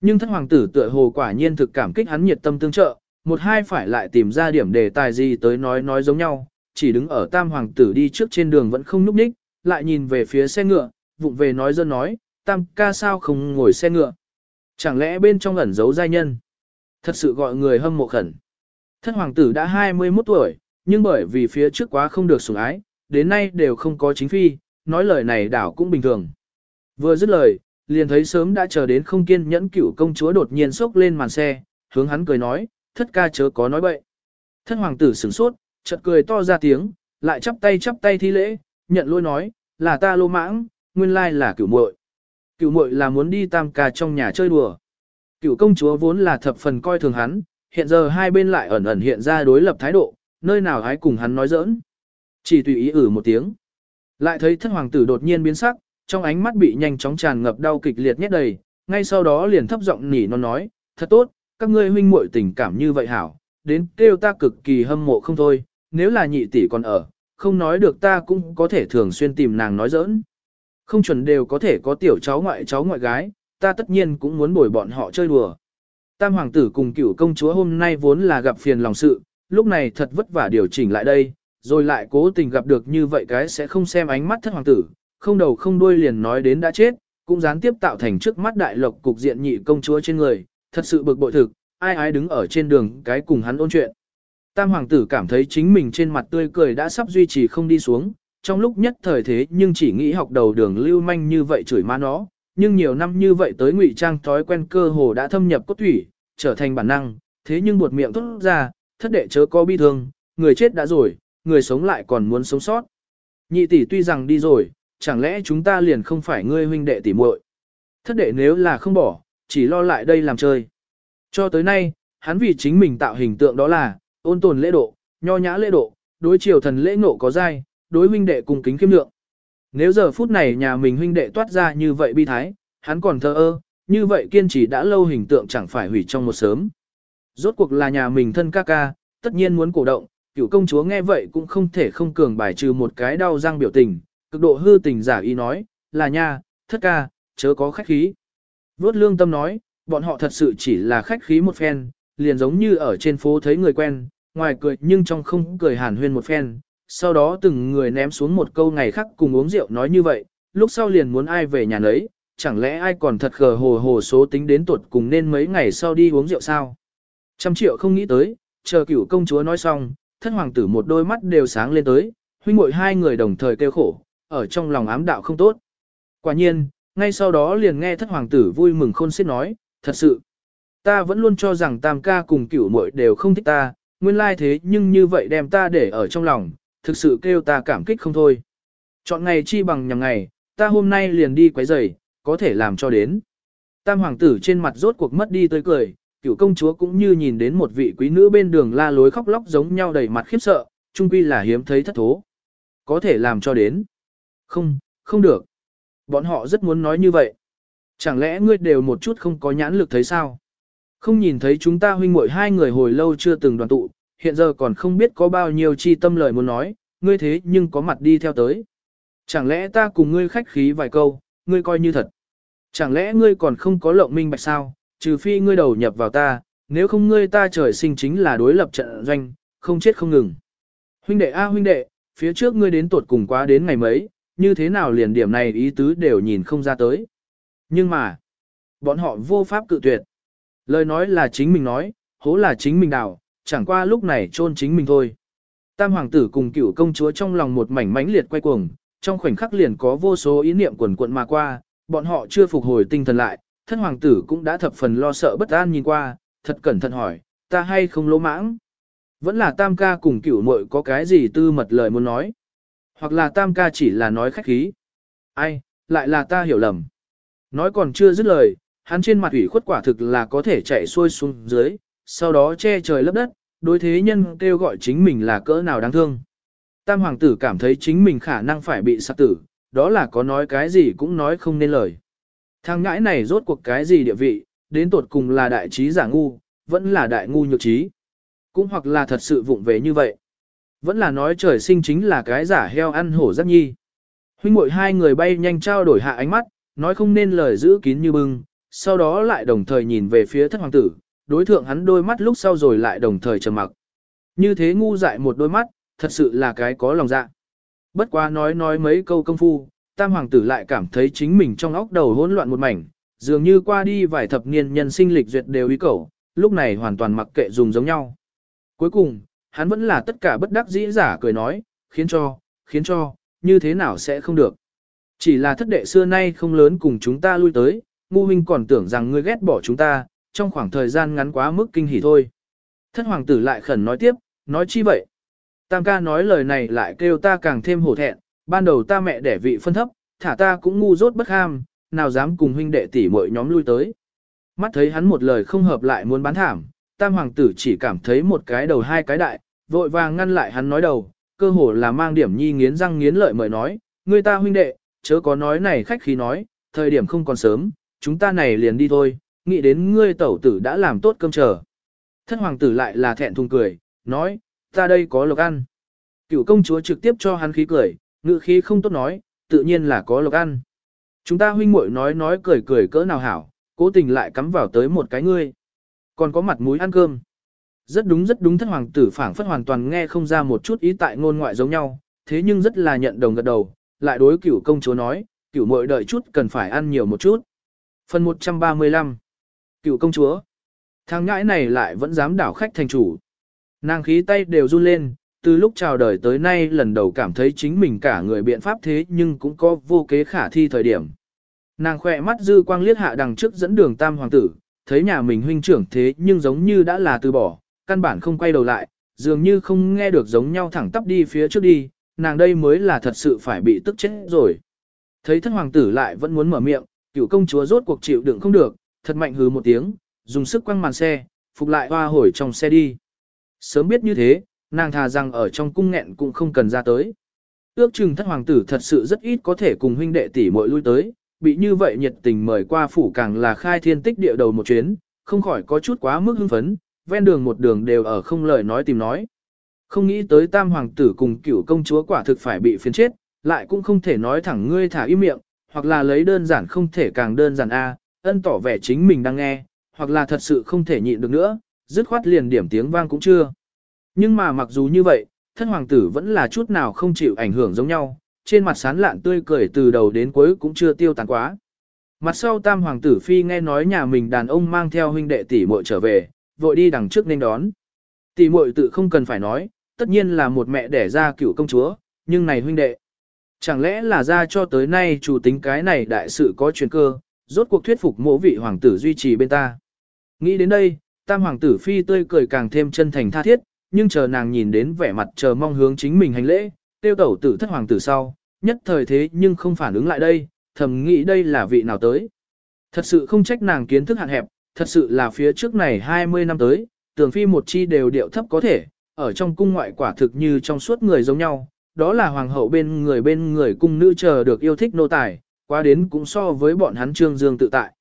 nhưng thất hoàng tử tựa hồ quả nhiên thực cảm kích hắn nhiệt tâm tương trợ, một hai phải lại tìm ra điểm đề tài gì tới nói nói giống nhau, chỉ đứng ở tam hoàng tử đi trước trên đường vẫn không núp đích lại nhìn về phía xe ngựa, vụng về nói dân nói, tam ca sao không ngồi xe ngựa. Chẳng lẽ bên trong ẩn giấu giai nhân? Thật sự gọi người hâm mộ khẩn. Thất hoàng tử đã 21 tuổi, nhưng bởi vì phía trước quá không được sủng ái, đến nay đều không có chính phi, nói lời này đảo cũng bình thường. Vừa dứt lời, liền thấy sớm đã chờ đến không kiên nhẫn cửu công chúa đột nhiên sốc lên màn xe, hướng hắn cười nói, thất ca chớ có nói bậy. Thất hoàng tử sửng sốt, chợt cười to ra tiếng, lại chắp tay chắp tay thi lễ, nhận lôi nói, là ta lô mãng, nguyên lai là cửu muội. Cửu muội là muốn đi tam ca trong nhà chơi đùa. Cửu công chúa vốn là thập phần coi thường hắn, hiện giờ hai bên lại ẩn ẩn hiện ra đối lập thái độ, nơi nào hái cùng hắn nói giỡn. Chỉ tùy ý ử một tiếng. Lại thấy thất hoàng tử đột nhiên biến sắc, trong ánh mắt bị nhanh chóng tràn ngập đau kịch liệt nhét đầy, ngay sau đó liền thấp giọng nỉ non nói, thật tốt, các ngươi huynh muội tình cảm như vậy hảo, đến kêu ta cực kỳ hâm mộ không thôi, nếu là nhị tỷ còn ở, không nói được ta cũng có thể thường xuyên tìm nàng nói giỡn. Không chuẩn đều có thể có tiểu cháu ngoại cháu ngoại gái, ta tất nhiên cũng muốn bồi bọn họ chơi đùa. Tam hoàng tử cùng cửu công chúa hôm nay vốn là gặp phiền lòng sự, lúc này thật vất vả điều chỉnh lại đây, rồi lại cố tình gặp được như vậy cái sẽ không xem ánh mắt thất hoàng tử, không đầu không đuôi liền nói đến đã chết, cũng gián tiếp tạo thành trước mắt đại lộc cục diện nhị công chúa trên người, thật sự bực bội thực, ai ai đứng ở trên đường cái cùng hắn ôn chuyện. Tam hoàng tử cảm thấy chính mình trên mặt tươi cười đã sắp duy trì không đi xuống, trong lúc nhất thời thế nhưng chỉ nghĩ học đầu đường lưu manh như vậy chửi má nó, nhưng nhiều năm như vậy tới ngụy trang thói quen cơ hồ đã thâm nhập cốt thủy, trở thành bản năng, thế nhưng buột miệng tốt ra, thất đệ chớ có bi thương, người chết đã rồi, người sống lại còn muốn sống sót. Nhị tỷ tuy rằng đi rồi, chẳng lẽ chúng ta liền không phải ngươi huynh đệ tỷ muội? Thất đệ nếu là không bỏ, chỉ lo lại đây làm chơi. Cho tới nay, hắn vì chính mình tạo hình tượng đó là, ôn tồn lễ độ, nho nhã lễ độ, đối triều thần lễ ngộ có dai, đối huynh đệ cùng kính khiêm lượng. Nếu giờ phút này nhà mình huynh đệ toát ra như vậy bi thái, hắn còn thơ ơ, như vậy kiên trì đã lâu hình tượng chẳng phải hủy trong một sớm. Rốt cuộc là nhà mình thân ca ca, tất nhiên muốn cổ động, cựu công chúa nghe vậy cũng không thể không cường bài trừ một cái đau răng biểu tình, cực độ hư tình giả ý nói, là nha, thất ca, chớ có khách khí. Vốt lương tâm nói, bọn họ thật sự chỉ là khách khí một phen, liền giống như ở trên phố thấy người quen, ngoài cười nhưng trong không cười hàn huyên một phen, sau đó từng người ném xuống một câu ngày khác cùng uống rượu nói như vậy, lúc sau liền muốn ai về nhà nấy, chẳng lẽ ai còn thật khờ hồ hồ số tính đến tuột cùng nên mấy ngày sau đi uống rượu sao? Trăm triệu không nghĩ tới, chờ cửu công chúa nói xong, thất hoàng tử một đôi mắt đều sáng lên tới, huynh muội hai người đồng thời kêu khổ, ở trong lòng ám đạo không tốt. Quả nhiên, ngay sau đó liền nghe thất hoàng tử vui mừng khôn xiết nói, thật sự, ta vẫn luôn cho rằng tam ca cùng cửu muội đều không thích ta, nguyên lai thế nhưng như vậy đem ta để ở trong lòng, thực sự kêu ta cảm kích không thôi. Chọn ngày chi bằng nhằm ngày, ta hôm nay liền đi quấy rầy, có thể làm cho đến. Tam hoàng tử trên mặt rốt cuộc mất đi tươi cười, cựu công chúa cũng như nhìn đến một vị quý nữ bên đường la lối khóc lóc giống nhau đầy mặt khiếp sợ, trung quy là hiếm thấy thất thố. Có thể làm cho đến. Không, không được. Bọn họ rất muốn nói như vậy. Chẳng lẽ ngươi đều một chút không có nhãn lực thấy sao? Không nhìn thấy chúng ta huynh muội hai người hồi lâu chưa từng đoàn tụ, hiện giờ còn không biết có bao nhiêu chi tâm lời muốn nói, ngươi thế nhưng có mặt đi theo tới. Chẳng lẽ ta cùng ngươi khách khí vài câu, ngươi coi như thật. Chẳng lẽ ngươi còn không có lộng minh bạch sao, trừ phi ngươi đầu nhập vào ta, nếu không ngươi ta trời sinh chính là đối lập trận doanh, không chết không ngừng. Huynh đệ a huynh đệ, phía trước ngươi đến tuột cùng quá đến ngày mấy, như thế nào liền điểm này ý tứ đều nhìn không ra tới. Nhưng mà, bọn họ vô pháp cự tuyệt. Lời nói là chính mình nói, hố là chính mình đào, chẳng qua lúc này trôn chính mình thôi. Tam hoàng tử cùng cựu công chúa trong lòng một mảnh mãnh liệt quay cuồng, trong khoảnh khắc liền có vô số ý niệm quần quận mà qua, bọn họ chưa phục hồi tinh thần lại, thân hoàng tử cũng đã thập phần lo sợ bất an nhìn qua, thật cẩn thận hỏi, ta hay không lỗ mãng? Vẫn là tam ca cùng cửu muội có cái gì tư mật lời muốn nói. Hoặc là tam ca chỉ là nói khách khí. Ai, lại là ta hiểu lầm. Nói còn chưa dứt lời, hắn trên mặt ủy khuất quả thực là có thể chạy xuôi xuống dưới, sau đó che trời lấp đất, đối thế nhân kêu gọi chính mình là cỡ nào đáng thương. Tam hoàng tử cảm thấy chính mình khả năng phải bị sát tử, đó là có nói cái gì cũng nói không nên lời. Thằng ngãi này rốt cuộc cái gì địa vị, đến tột cùng là đại trí giả ngu, vẫn là đại ngu nhược trí. Cũng hoặc là thật sự vụng về như vậy. Vẫn là nói trời sinh chính là cái giả heo ăn hổ rất nhi. Huynh muội hai người bay nhanh trao đổi hạ ánh mắt, nói không nên lời giữ kín như bưng, sau đó lại đồng thời nhìn về phía thất hoàng tử, đối thượng hắn đôi mắt lúc sau rồi lại đồng thời trầm mặc. Như thế ngu dại một đôi mắt, thật sự là cái có lòng dạ. Bất quá nói nói mấy câu công phu, tam hoàng tử lại cảm thấy chính mình trong óc đầu hỗn loạn một mảnh, dường như qua đi vài thập niên nhân sinh lịch duyệt đều ý cầu, lúc này hoàn toàn mặc kệ dùng giống nhau. Cuối cùng, hắn vẫn là tất cả bất đắc dĩ giả cười nói, khiến cho, khiến cho, như thế nào sẽ không được. Chỉ là thất đệ xưa nay không lớn cùng chúng ta lui tới, ngu huynh còn tưởng rằng ngươi ghét bỏ chúng ta, trong khoảng thời gian ngắn quá mức kinh hỉ thôi. Thất hoàng tử lại khẩn nói tiếp, nói chi vậy? Tam ca nói lời này lại kêu ta càng thêm hổ thẹn, ban đầu ta mẹ đẻ vị phân thấp, thả ta cũng ngu dốt bất ham, nào dám cùng huynh đệ tỷ muội nhóm lui tới. Mắt thấy hắn một lời không hợp lại muốn bán thảm, tam hoàng tử chỉ cảm thấy một cái đầu hai cái đại, vội vàng ngăn lại hắn nói đầu, cơ hồ là mang điểm nhi nghiến răng nghiến lợi mời nói, người ta huynh đệ, chớ có nói này khách khí nói, thời điểm không còn sớm, chúng ta này liền đi thôi, nghĩ đến ngươi tẩu tử đã làm tốt cơm chờ. Thất hoàng tử lại là thẹn thùng cười, nói, ta đây có lộc ăn. Cựu công chúa trực tiếp cho hắn khí cười, ngự khí không tốt nói, tự nhiên là có lộc ăn. Chúng ta huynh muội nói nói cười cười cỡ nào hảo, cố tình lại cắm vào tới một cái ngươi. Còn có mặt mũi ăn cơm. Rất đúng rất đúng thất hoàng tử phảng phất hoàn toàn nghe không ra một chút ý tại ngôn ngoại giống nhau, thế nhưng rất là nhận đồng gật đầu, lại đối cửu công chúa nói, cửu muội đợi chút cần phải ăn nhiều một chút. Phần 135 Cửu công chúa Thằng ngãi này lại vẫn dám đảo khách thành chủ. Nàng khí tay đều run lên, từ lúc chào đời tới nay lần đầu cảm thấy chính mình cả người biện pháp thế nhưng cũng có vô kế khả thi thời điểm. Nàng khỏe mắt dư quang liếc hạ đằng trước dẫn đường tam hoàng tử, thấy nhà mình huynh trưởng thế nhưng giống như đã là từ bỏ, căn bản không quay đầu lại, dường như không nghe được giống nhau thẳng tắp đi phía trước đi, nàng đây mới là thật sự phải bị tức chết rồi. Thấy thất hoàng tử lại vẫn muốn mở miệng, cựu công chúa rốt cuộc chịu đựng không được, thật mạnh hứ một tiếng, dùng sức quăng màn xe, phục lại hoa hồi trong xe đi. Sớm biết như thế, nàng thà rằng ở trong cung nghẹn cũng không cần ra tới. Ước chừng thất hoàng tử thật sự rất ít có thể cùng huynh đệ tỷ muội lui tới, bị như vậy nhiệt tình mời qua phủ càng là khai thiên tích địa đầu một chuyến, không khỏi có chút quá mức hưng phấn, ven đường một đường đều ở không lời nói tìm nói. Không nghĩ tới tam hoàng tử cùng cửu công chúa quả thực phải bị phiến chết, lại cũng không thể nói thẳng ngươi thả im miệng, hoặc là lấy đơn giản không thể càng đơn giản a, ân tỏ vẻ chính mình đang nghe, hoặc là thật sự không thể nhịn được nữa, dứt khoát liền điểm tiếng vang cũng chưa. Nhưng mà mặc dù như vậy, thân hoàng tử vẫn là chút nào không chịu ảnh hưởng giống nhau, trên mặt sán lạn tươi cười từ đầu đến cuối cũng chưa tiêu tán quá. Mặt sau tam hoàng tử phi nghe nói nhà mình đàn ông mang theo huynh đệ tỷ muội trở về, vội đi đằng trước nên đón. Tỷ muội tự không cần phải nói, tất nhiên là một mẹ đẻ ra cựu công chúa, nhưng này huynh đệ. Chẳng lẽ là ra cho tới nay chủ tính cái này đại sự có chuyên cơ, rốt cuộc thuyết phục mỗ vị hoàng tử duy trì bên ta. Nghĩ đến đây, tam hoàng tử phi tươi cười càng thêm chân thành tha thiết, nhưng chờ nàng nhìn đến vẻ mặt chờ mong hướng chính mình hành lễ, tiêu tẩu tử thất hoàng tử sau, nhất thời thế nhưng không phản ứng lại đây, thầm nghĩ đây là vị nào tới. Thật sự không trách nàng kiến thức hạn hẹp, thật sự là phía trước này 20 năm tới, tường phi một chi đều điệu thấp có thể, ở trong cung ngoại quả thực như trong suốt người giống nhau, đó là hoàng hậu bên người bên người cung nữ chờ được yêu thích nô tài, qua đến cũng so với bọn hắn trương dương tự tại.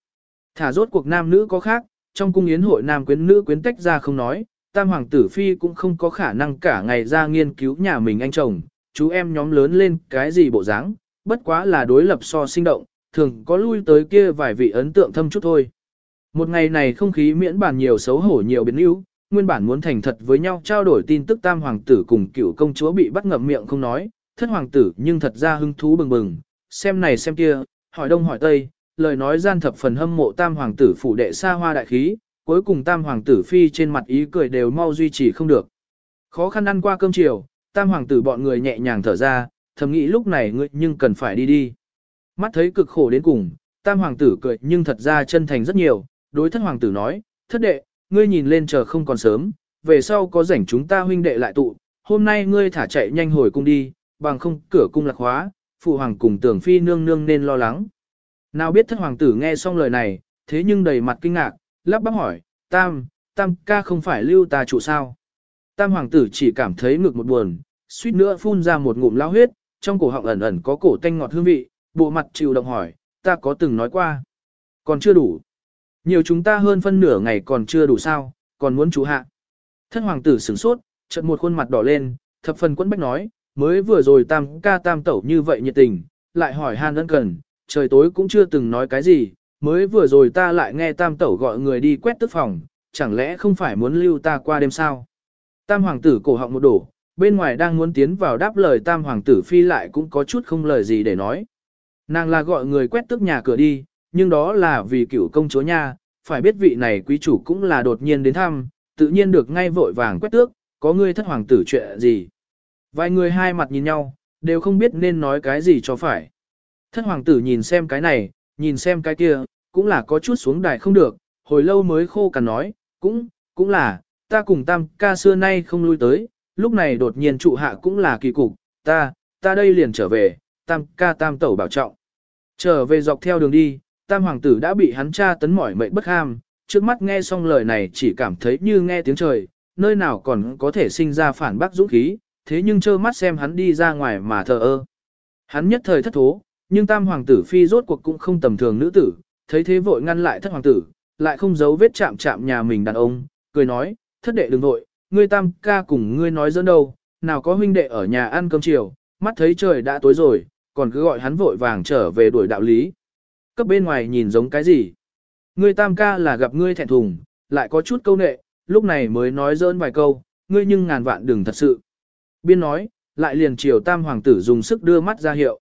Thả rốt cuộc nam nữ có khác, trong cung yến hội nam quyến nữ quyến tách ra không nói, tam hoàng tử phi cũng không có khả năng cả ngày ra nghiên cứu nhà mình anh chồng, chú em nhóm lớn lên cái gì bộ dáng, bất quá là đối lập so sinh động, thường có lui tới kia vài vị ấn tượng thâm chút thôi. Một ngày này không khí miễn bàn nhiều xấu hổ nhiều biến yếu, nguyên bản muốn thành thật với nhau trao đổi tin tức tam hoàng tử cùng cựu công chúa bị bắt ngậm miệng không nói, thất hoàng tử nhưng thật ra hứng thú bừng bừng, xem này xem kia, hỏi đông hỏi tây, lời nói gian thập phần hâm mộ tam hoàng tử phủ đệ xa hoa đại khí, cuối cùng tam hoàng tử phi trên mặt ý cười đều mau duy trì không được. Khó khăn ăn qua cơm chiều, tam hoàng tử bọn người nhẹ nhàng thở ra, thầm nghĩ lúc này ngươi nhưng cần phải đi đi. Mắt thấy cực khổ đến cùng, tam hoàng tử cười nhưng thật ra chân thành rất nhiều, đối thất hoàng tử nói, thất đệ, ngươi nhìn lên chờ không còn sớm, về sau có rảnh chúng ta huynh đệ lại tụ, hôm nay ngươi thả chạy nhanh hồi cung đi, bằng không cửa cung lạc hóa, phụ hoàng cùng tưởng phi nương nương nên lo lắng. Nào biết thất hoàng tử nghe xong lời này, thế nhưng đầy mặt kinh ngạc, lắp bắp hỏi, tam, tam ca không phải lưu ta trụ sao. Tam hoàng tử chỉ cảm thấy ngực một buồn, suýt nữa phun ra một ngụm lao huyết, trong cổ họng ẩn ẩn có cổ tanh ngọt hương vị, bộ mặt chịu động hỏi, ta có từng nói qua. Còn chưa đủ. Nhiều chúng ta hơn phân nửa ngày còn chưa đủ sao, còn muốn chú hạ. Thân hoàng tử sửng sốt, chợt một khuôn mặt đỏ lên, thập phần quẫn bách nói, mới vừa rồi tam ca tam tẩu như vậy nhiệt tình, lại hỏi han ân cần, trời tối cũng chưa từng nói cái gì, mới vừa rồi ta lại nghe tam tẩu gọi người đi quét tức phòng, chẳng lẽ không phải muốn lưu ta qua đêm sao? Tam hoàng tử cổ họng một đổ, bên ngoài đang muốn tiến vào đáp lời tam hoàng tử phi lại cũng có chút không lời gì để nói. Nàng là gọi người quét tức nhà cửa đi, nhưng đó là vì cựu công chúa nha, phải biết vị này quý chủ cũng là đột nhiên đến thăm, tự nhiên được ngay vội vàng quét tước, có ngươi thất hoàng tử chuyện gì. Vài người hai mặt nhìn nhau, đều không biết nên nói cái gì cho phải. Thất hoàng tử nhìn xem cái này, nhìn xem cái kia, cũng là có chút xuống đài không được, hồi lâu mới khô cằn nói, cũng, cũng là, ta cùng tam ca xưa nay không lui tới, lúc này đột nhiên trụ hạ cũng là kỳ cục, ta, ta đây liền trở về, tam ca tam tẩu bảo trọng. Trở về dọc theo đường đi, tam hoàng tử đã bị hắn cha tấn mỏi mệnh bất ham, trước mắt nghe xong lời này chỉ cảm thấy như nghe tiếng trời, nơi nào còn có thể sinh ra phản bác dũng khí, thế nhưng trơ mắt xem hắn đi ra ngoài mà thờ ơ. Hắn nhất thời thất thố, nhưng tam hoàng tử phi rốt cuộc cũng không tầm thường nữ tử, thấy thế vội ngăn lại thất hoàng tử, lại không giấu vết chạm chạm nhà mình đàn ông, cười nói, thất đệ đừng vội, ngươi tam ca cùng ngươi nói dẫn đâu, nào có huynh đệ ở nhà ăn cơm chiều, mắt thấy trời đã tối rồi, còn cứ gọi hắn vội vàng trở về đuổi đạo lý. Cấp bên ngoài nhìn giống cái gì? Ngươi tam ca là gặp ngươi thẹn thùng, lại có chút câu nệ, lúc này mới nói dỡn vài câu, ngươi nhưng ngàn vạn đừng thật sự. Biên nói, lại liền chiều tam hoàng tử dùng sức đưa mắt ra hiệu.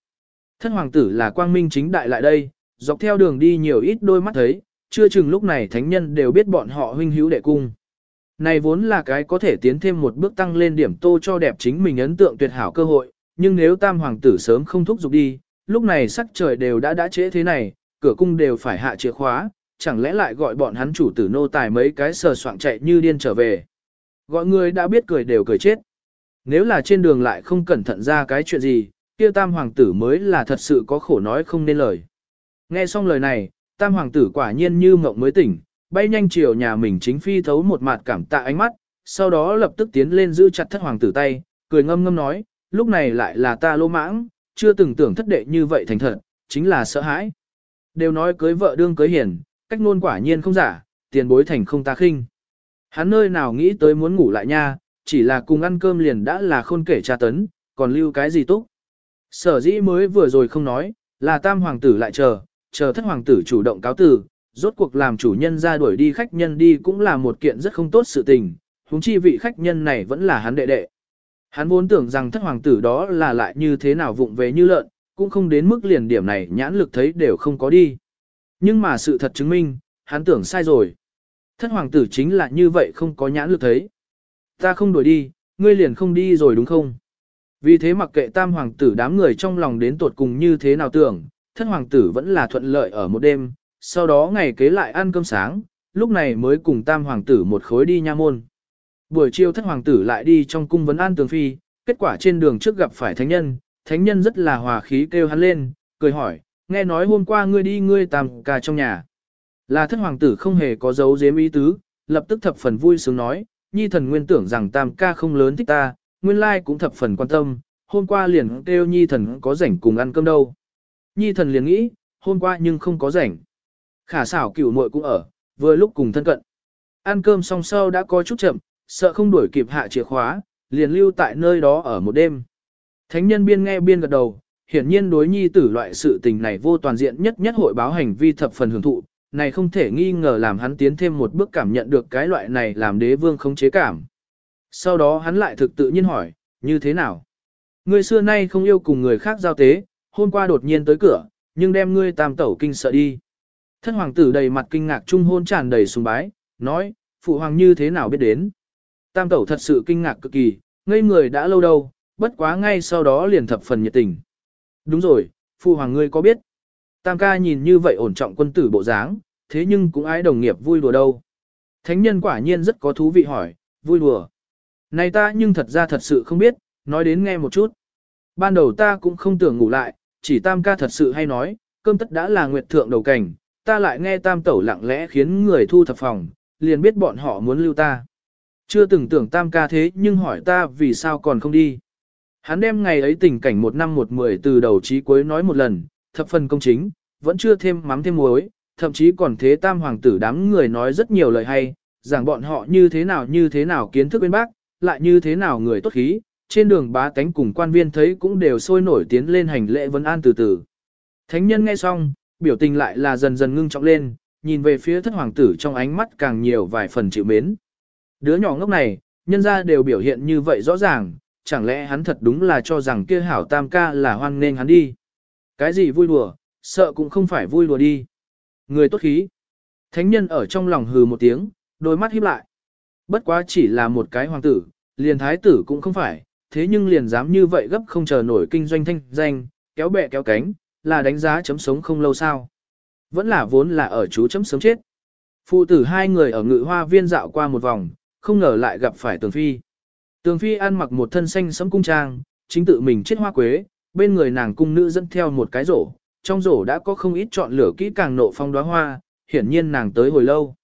Thân hoàng tử là quang minh chính đại lại đây, dọc theo đường đi nhiều ít đôi mắt thấy, chưa chừng lúc này thánh nhân đều biết bọn họ huynh hữu đệ cung. Này vốn là cái có thể tiến thêm một bước tăng lên điểm tô cho đẹp chính mình ấn tượng tuyệt hảo cơ hội, nhưng nếu tam hoàng tử sớm không thúc giục đi, lúc này sắc trời đều đã đã trễ thế này, cửa cung đều phải hạ chìa khóa, chẳng lẽ lại gọi bọn hắn chủ tử nô tài mấy cái sờ soạng chạy như điên trở về. Gọi người đã biết cười đều cười chết. Nếu là trên đường lại không cẩn thận ra cái chuyện gì, kia tam hoàng tử mới là thật sự có khổ nói không nên lời. Nghe xong lời này, tam hoàng tử quả nhiên như mộng mới tỉnh, bay nhanh chiều nhà mình chính phi thấu một mặt cảm tạ ánh mắt, sau đó lập tức tiến lên giữ chặt thất hoàng tử tay, cười ngâm ngâm nói, lúc này lại là ta lô mãng, chưa từng tưởng thất đệ như vậy thành thật, chính là sợ hãi. Đều nói cưới vợ đương cưới hiền, cách nôn quả nhiên không giả, tiền bối thành không ta khinh. Hắn nơi nào nghĩ tới muốn ngủ lại nha, chỉ là cùng ăn cơm liền đã là khôn kể tra tấn, còn lưu cái gì túc. Sở dĩ mới vừa rồi không nói, là tam hoàng tử lại chờ, chờ thất hoàng tử chủ động cáo tử, rốt cuộc làm chủ nhân ra đuổi đi khách nhân đi cũng là một kiện rất không tốt sự tình, huống chi vị khách nhân này vẫn là hắn đệ đệ. Hắn vốn tưởng rằng thất hoàng tử đó là lại như thế nào vụng về như lợn, cũng không đến mức liền điểm này nhãn lực thấy đều không có đi. Nhưng mà sự thật chứng minh, hắn tưởng sai rồi. Thất hoàng tử chính là như vậy không có nhãn lực thấy. Ta không đuổi đi, ngươi liền không đi rồi đúng không? Vì thế mặc kệ tam hoàng tử đám người trong lòng đến tột cùng như thế nào tưởng, thất hoàng tử vẫn là thuận lợi ở một đêm, sau đó ngày kế lại ăn cơm sáng, lúc này mới cùng tam hoàng tử một khối đi nha môn. Buổi chiều thất hoàng tử lại đi trong cung vấn an tường phi, kết quả trên đường trước gặp phải thánh nhân, thánh nhân rất là hòa khí kêu hắn lên, cười hỏi, nghe nói hôm qua ngươi đi ngươi tam ca trong nhà. Là thất hoàng tử không hề có dấu giếm ý tứ, lập tức thập phần vui sướng nói, nhi thần nguyên tưởng rằng tam ca không lớn thích ta, nguyên lai cũng thập phần quan tâm, hôm qua liền kêu nhi thần có rảnh cùng ăn cơm đâu. Nhi thần liền nghĩ, hôm qua nhưng không có rảnh. Khả xảo cửu muội cũng ở, vừa lúc cùng thân cận. Ăn cơm xong sau đã có chút chậm, sợ không đuổi kịp hạ chìa khóa, liền lưu tại nơi đó ở một đêm. Thánh nhân biên nghe biên gật đầu, hiển nhiên đối nhi tử loại sự tình này vô toàn diện nhất nhất hội báo hành vi thập phần hưởng thụ, này không thể nghi ngờ làm hắn tiến thêm một bước cảm nhận được cái loại này làm đế vương không chế cảm. Sau đó hắn lại thực tự nhiên hỏi, như thế nào? Ngươi xưa nay không yêu cùng người khác giao tế, hôm qua đột nhiên tới cửa, nhưng đem ngươi tam tẩu kinh sợ đi. Thân hoàng tử đầy mặt kinh ngạc trung hôn tràn đầy sùng bái, nói, phụ hoàng như thế nào biết đến. Tam tẩu thật sự kinh ngạc cực kỳ, ngây người đã lâu đâu, bất quá ngay sau đó liền thập phần nhiệt tình. Đúng rồi, phụ hoàng ngươi có biết. Tam ca nhìn như vậy ổn trọng quân tử bộ dáng, thế nhưng cũng ai đồng nghiệp vui đùa đâu. Thánh nhân quả nhiên rất có thú vị hỏi, vui đùa. Này ta nhưng thật ra thật sự không biết, nói đến nghe một chút. Ban đầu ta cũng không tưởng ngủ lại, chỉ tam ca thật sự hay nói, cơm tất đã là nguyệt thượng đầu cảnh, ta lại nghe tam tẩu lặng lẽ khiến người thu thập phòng, liền biết bọn họ muốn lưu ta. Chưa từng tưởng tam ca thế nhưng hỏi ta vì sao còn không đi. Hắn đem ngày ấy tình cảnh một năm một mười từ đầu chí cuối nói một lần, thập phần công chính, vẫn chưa thêm mắm thêm muối, thậm chí còn thế tam hoàng tử đám người nói rất nhiều lời hay, rằng bọn họ như thế nào như thế nào kiến thức bên bác, lại như thế nào người tốt khí, trên đường bá tánh cùng quan viên thấy cũng đều sôi nổi tiến lên hành lễ vấn an từ từ. Thánh nhân nghe xong, biểu tình lại là dần dần ngưng trọng lên, nhìn về phía thất hoàng tử trong ánh mắt càng nhiều vài phần chịu mến. Đứa nhỏ ngốc này, nhân ra đều biểu hiện như vậy rõ ràng, chẳng lẽ hắn thật đúng là cho rằng kia hảo tam ca là hoan nên hắn đi. Cái gì vui đùa, sợ cũng không phải vui đùa đi. Người tốt khí. Thánh nhân ở trong lòng hừ một tiếng, đôi mắt híp lại. Bất quá chỉ là một cái hoàng tử, liền thái tử cũng không phải, thế nhưng liền dám như vậy gấp không chờ nổi kinh doanh thanh danh, kéo bè kéo cánh, là đánh giá chấm sống không lâu sao. Vẫn là vốn là ở chú chấm sớm chết. Phụ tử hai người ở ngự hoa viên dạo qua một vòng, không ngờ lại gặp phải tường phi. Tường phi ăn mặc một thân xanh sẫm cung trang, chính tự mình chết hoa quế, bên người nàng cung nữ dẫn theo một cái rổ, trong rổ đã có không ít chọn lửa kỹ càng nộ phong đóa hoa, hiển nhiên nàng tới hồi lâu.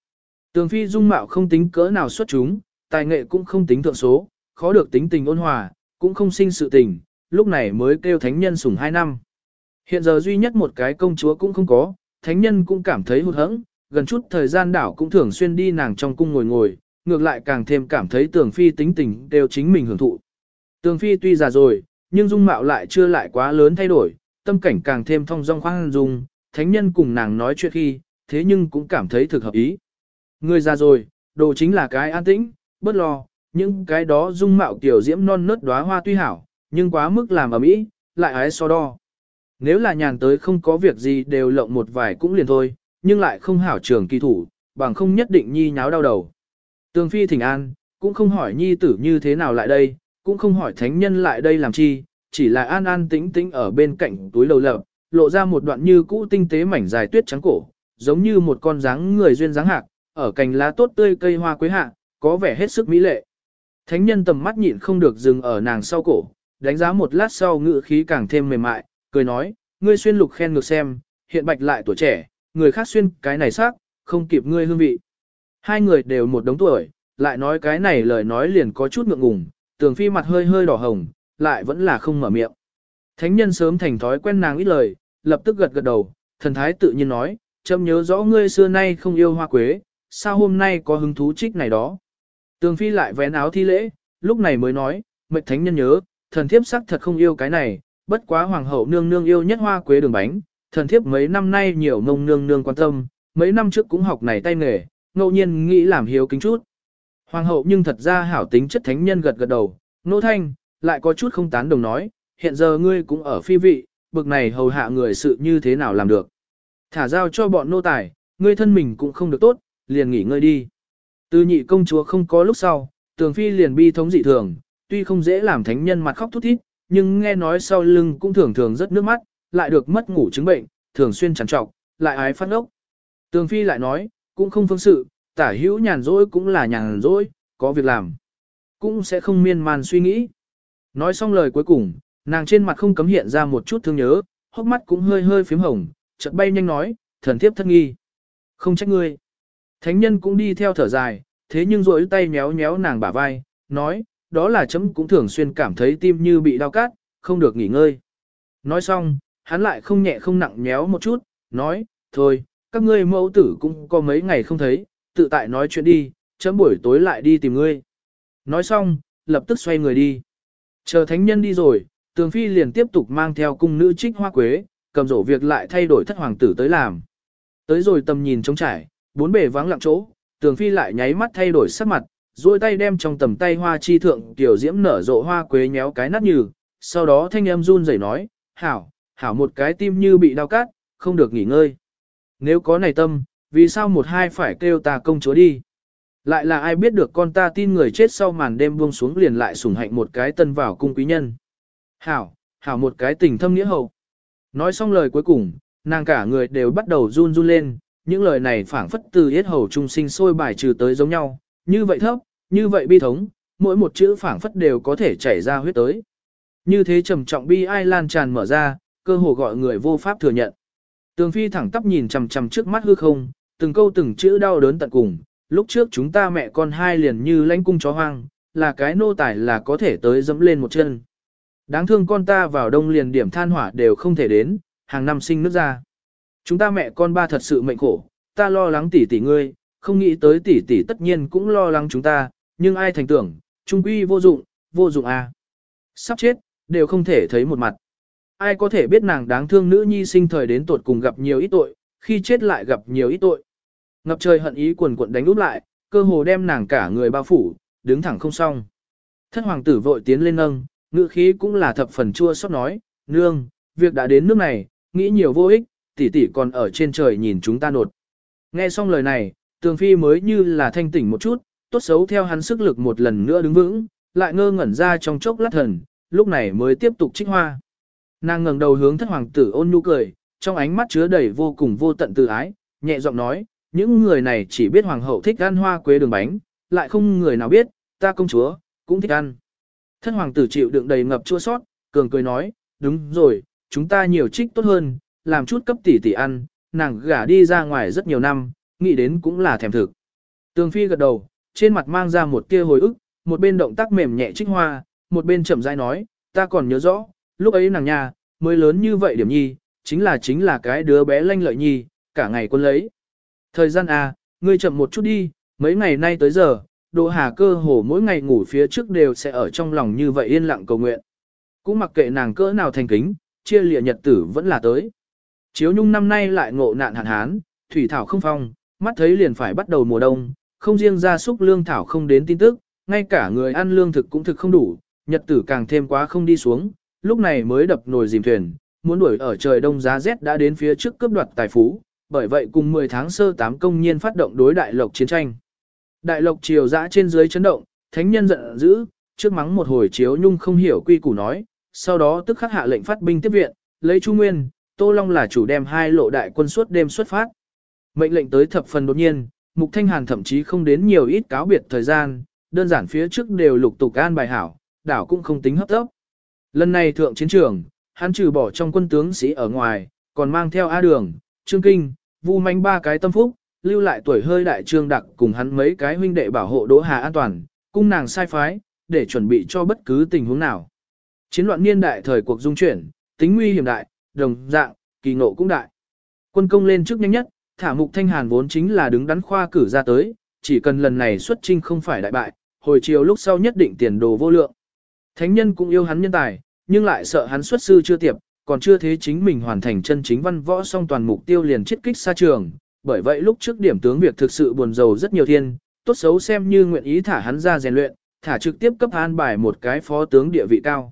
Tường phi dung mạo không tính cỡ nào xuất chúng, tài nghệ cũng không tính thượng số, khó được tính tình ôn hòa, cũng không sinh sự tình, lúc này mới kêu thánh nhân sủng hai năm. Hiện giờ duy nhất một cái công chúa cũng không có, thánh nhân cũng cảm thấy hụt hẫng, gần chút thời gian đảo cũng thường xuyên đi nàng trong cung ngồi ngồi, ngược lại càng thêm cảm thấy tường phi tính tình đều chính mình hưởng thụ. Tường phi tuy già rồi, nhưng dung mạo lại chưa lại quá lớn thay đổi, tâm cảnh càng thêm thông dong khoan dung, thánh nhân cùng nàng nói chuyện khi, thế nhưng cũng cảm thấy thực hợp ý. Người già rồi, đồ chính là cái an tĩnh, bất lo, những cái đó dung mạo tiểu diễm non nớt đóa hoa tuy hảo, nhưng quá mức làm ở mỹ, lại ái so đo. Nếu là nhàn tới không có việc gì đều lộng một vài cũng liền thôi, nhưng lại không hảo trường kỳ thủ, bằng không nhất định nhi nháo đau đầu. Tường phi thỉnh an, cũng không hỏi nhi tử như thế nào lại đây, cũng không hỏi thánh nhân lại đây làm chi, chỉ là an an tĩnh tĩnh ở bên cạnh túi lầu lợp lộ ra một đoạn như cũ tinh tế mảnh dài tuyết trắng cổ, giống như một con dáng người duyên dáng hạc, ở cành lá tốt tươi cây hoa quế hạ, có vẻ hết sức mỹ lệ. Thánh nhân tầm mắt nhịn không được dừng ở nàng sau cổ, đánh giá một lát sau ngự khí càng thêm mềm mại, cười nói, ngươi xuyên lục khen ngược xem, hiện bạch lại tuổi trẻ, người khác xuyên cái này sắc, không kịp ngươi hương vị. Hai người đều một đống tuổi, lại nói cái này lời nói liền có chút ngượng ngùng, tường phi mặt hơi hơi đỏ hồng, lại vẫn là không mở miệng. Thánh nhân sớm thành thói quen nàng ít lời, lập tức gật gật đầu, thần thái tự nhiên nói, chậm nhớ rõ ngươi xưa nay không yêu hoa quế, sao hôm nay có hứng thú trích này đó. Tường phi lại vén áo thi lễ, lúc này mới nói, mệnh thánh nhân nhớ, thần thiếp sắc thật không yêu cái này, bất quá hoàng hậu nương nương yêu nhất hoa quế đường bánh, thần thiếp mấy năm nay nhiều mông nương nương quan tâm, mấy năm trước cũng học này tay nghề, ngẫu nhiên nghĩ làm hiếu kính chút. Hoàng hậu nhưng thật ra hảo tính chất thánh nhân gật gật đầu, nô thanh, lại có chút không tán đồng nói, hiện giờ ngươi cũng ở phi vị, bực này hầu hạ người sự như thế nào làm được. Thả giao cho bọn nô tài, ngươi thân mình cũng không được tốt, liền nghỉ ngơi đi. Từ nhị công chúa không có lúc sau, tường phi liền bi thống dị thường, tuy không dễ làm thánh nhân mặt khóc thút thít, nhưng nghe nói sau lưng cũng thường thường rất nước mắt, lại được mất ngủ chứng bệnh, thường xuyên trằn trọc, lại ái phát ốc. Tường phi lại nói, cũng không phương sự, tả hữu nhàn rỗi cũng là nhàn rỗi, có việc làm. Cũng sẽ không miên man suy nghĩ. Nói xong lời cuối cùng, nàng trên mặt không cấm hiện ra một chút thương nhớ, hốc mắt cũng hơi hơi phím hồng, chợt bay nhanh nói, thần thiếp thất nghi. Không trách ngươi. Thánh nhân cũng đi theo thở dài, thế nhưng rỗi tay méo méo nàng bả vai, nói, đó là chấm cũng thường xuyên cảm thấy tim như bị đau cát, không được nghỉ ngơi. Nói xong, hắn lại không nhẹ không nặng méo một chút, nói, thôi, các ngươi mẫu tử cũng có mấy ngày không thấy, tự tại nói chuyện đi, chấm buổi tối lại đi tìm ngươi. Nói xong, lập tức xoay người đi. Chờ thánh nhân đi rồi, tường phi liền tiếp tục mang theo cung nữ trích hoa quế, cầm rổ việc lại thay đổi thất hoàng tử tới làm. Tới rồi tầm nhìn trống trải, bốn bề vắng lặng chỗ, tường phi lại nháy mắt thay đổi sắc mặt, duỗi tay đem trong tầm tay hoa chi thượng tiểu diễm nở rộ hoa quế nhéo cái nát như, sau đó thanh em run rẩy nói, hảo, hảo một cái tim như bị đau cát, không được nghỉ ngơi. Nếu có này tâm, vì sao một hai phải kêu ta công chúa đi? Lại là ai biết được con ta tin người chết sau màn đêm buông xuống liền lại sủng hạnh một cái tân vào cung quý nhân. Hảo, hảo một cái tình thâm nghĩa hậu. Nói xong lời cuối cùng, nàng cả người đều bắt đầu run run lên, những lời này phảng phất từ yết hầu trung sinh sôi bài trừ tới giống nhau, như vậy thấp, như vậy bi thống, mỗi một chữ phảng phất đều có thể chảy ra huyết tới. Như thế trầm trọng bi ai lan tràn mở ra, cơ hồ gọi người vô pháp thừa nhận. Tường Phi thẳng tắp nhìn chằm chằm trước mắt hư không, từng câu từng chữ đau đớn tận cùng, lúc trước chúng ta mẹ con hai liền như lãnh cung chó hoang, là cái nô tài là có thể tới dẫm lên một chân. Đáng thương con ta vào đông liền điểm than hỏa đều không thể đến, hàng năm sinh nước ra. Chúng ta mẹ con ba thật sự mệnh khổ, ta lo lắng tỉ tỉ ngươi, không nghĩ tới tỷ tỷ tất nhiên cũng lo lắng chúng ta, nhưng ai thành tưởng, trung quy vô dụng, vô dụng à. Sắp chết, đều không thể thấy một mặt. Ai có thể biết nàng đáng thương nữ nhi sinh thời đến tột cùng gặp nhiều ít tội, khi chết lại gặp nhiều ít tội. Ngập trời hận ý quần quận đánh úp lại, cơ hồ đem nàng cả người bao phủ, đứng thẳng không xong. Thất hoàng tử vội tiến lên nâng, ngữ khí cũng là thập phần chua xót nói, nương, việc đã đến nước này, nghĩ nhiều vô ích, tỷ tỷ còn ở trên trời nhìn chúng ta nột. Nghe xong lời này, tường phi mới như là thanh tỉnh một chút, tốt xấu theo hắn sức lực một lần nữa đứng vững, lại ngơ ngẩn ra trong chốc lát thần, lúc này mới tiếp tục trích hoa. Nàng ngẩng đầu hướng thất hoàng tử ôn nhu cười, trong ánh mắt chứa đầy vô cùng vô tận từ ái, nhẹ giọng nói, những người này chỉ biết hoàng hậu thích ăn hoa quế đường bánh, lại không người nào biết, ta công chúa, cũng thích ăn. Thất hoàng tử chịu đựng đầy ngập chua sót, cường cười nói, đúng rồi, chúng ta nhiều trích tốt hơn, làm chút cấp tỷ tỷ ăn, nàng gả đi ra ngoài rất nhiều năm, nghĩ đến cũng là thèm thực. Tường Phi gật đầu, trên mặt mang ra một tia hồi ức, một bên động tác mềm nhẹ trích hoa, một bên chậm rãi nói, ta còn nhớ rõ, lúc ấy nàng nhà, mới lớn như vậy điểm nhi, chính là chính là cái đứa bé lanh lợi nhi, cả ngày quân lấy. Thời gian à, ngươi chậm một chút đi, mấy ngày nay tới giờ, Đỗ Hà cơ hồ mỗi ngày ngủ phía trước đều sẽ ở trong lòng như vậy yên lặng cầu nguyện. Cũng mặc kệ nàng cỡ nào thành kính, chia lịa nhật tử vẫn là tới. Chiếu Nhung năm nay lại ngộ nạn hạn hán, thủy thảo không phong, mắt thấy liền phải bắt đầu mùa đông, không riêng gia súc lương thảo không đến tin tức, ngay cả người ăn lương thực cũng thực không đủ, nhật tử càng thêm quá không đi xuống, lúc này mới đập nồi dìm thuyền, muốn đuổi ở trời đông giá rét đã đến phía trước cướp đoạt tài phú, bởi vậy cùng 10 tháng sơ tám công nhiên phát động đối đại lộc chiến tranh. Đại lộc triều dã trên dưới chấn động, thánh nhân giận dữ, trước mắng một hồi chiếu nhung không hiểu quy củ nói, sau đó tức khắc hạ lệnh phát binh tiếp viện, lấy Chu Nguyên, Tô Long là chủ đem hai lộ đại quân suốt đêm xuất phát. Mệnh lệnh tới thập phần đột nhiên, Mục Thanh Hàn thậm chí không đến nhiều ít cáo biệt thời gian, đơn giản phía trước đều lục tục an bài hảo, đảo cũng không tính hấp tốc. Lần này thượng chiến trường, hắn trừ bỏ trong quân tướng sĩ ở ngoài, còn mang theo A Đường, Trương Kinh, Vu Manh ba cái tâm phúc, lưu lại tuổi hơi đại trương đặc cùng hắn mấy cái huynh đệ bảo hộ Đỗ Hà an toàn, cung nàng sai phái, để chuẩn bị cho bất cứ tình huống nào. Chiến loạn niên đại thời cuộc dung chuyển, tính nguy hiểm đại, đồng dạng, kỳ ngộ cũng đại. Quân công lên trước nhanh nhất, thả mục thanh hàn vốn chính là đứng đắn khoa cử ra tới, chỉ cần lần này xuất trinh không phải đại bại, hồi chiều lúc sau nhất định tiền đồ vô lượng. Thánh nhân cũng yêu hắn nhân tài, nhưng lại sợ hắn xuất sư chưa tiệp, còn chưa thế chính mình hoàn thành chân chính văn võ song toàn mục tiêu liền chết kích xa trường. Bởi vậy lúc trước điểm tướng việc thực sự buồn rầu rất nhiều thiên, tốt xấu xem như nguyện ý thả hắn ra rèn luyện, thả trực tiếp cấp an bài một cái phó tướng địa vị cao.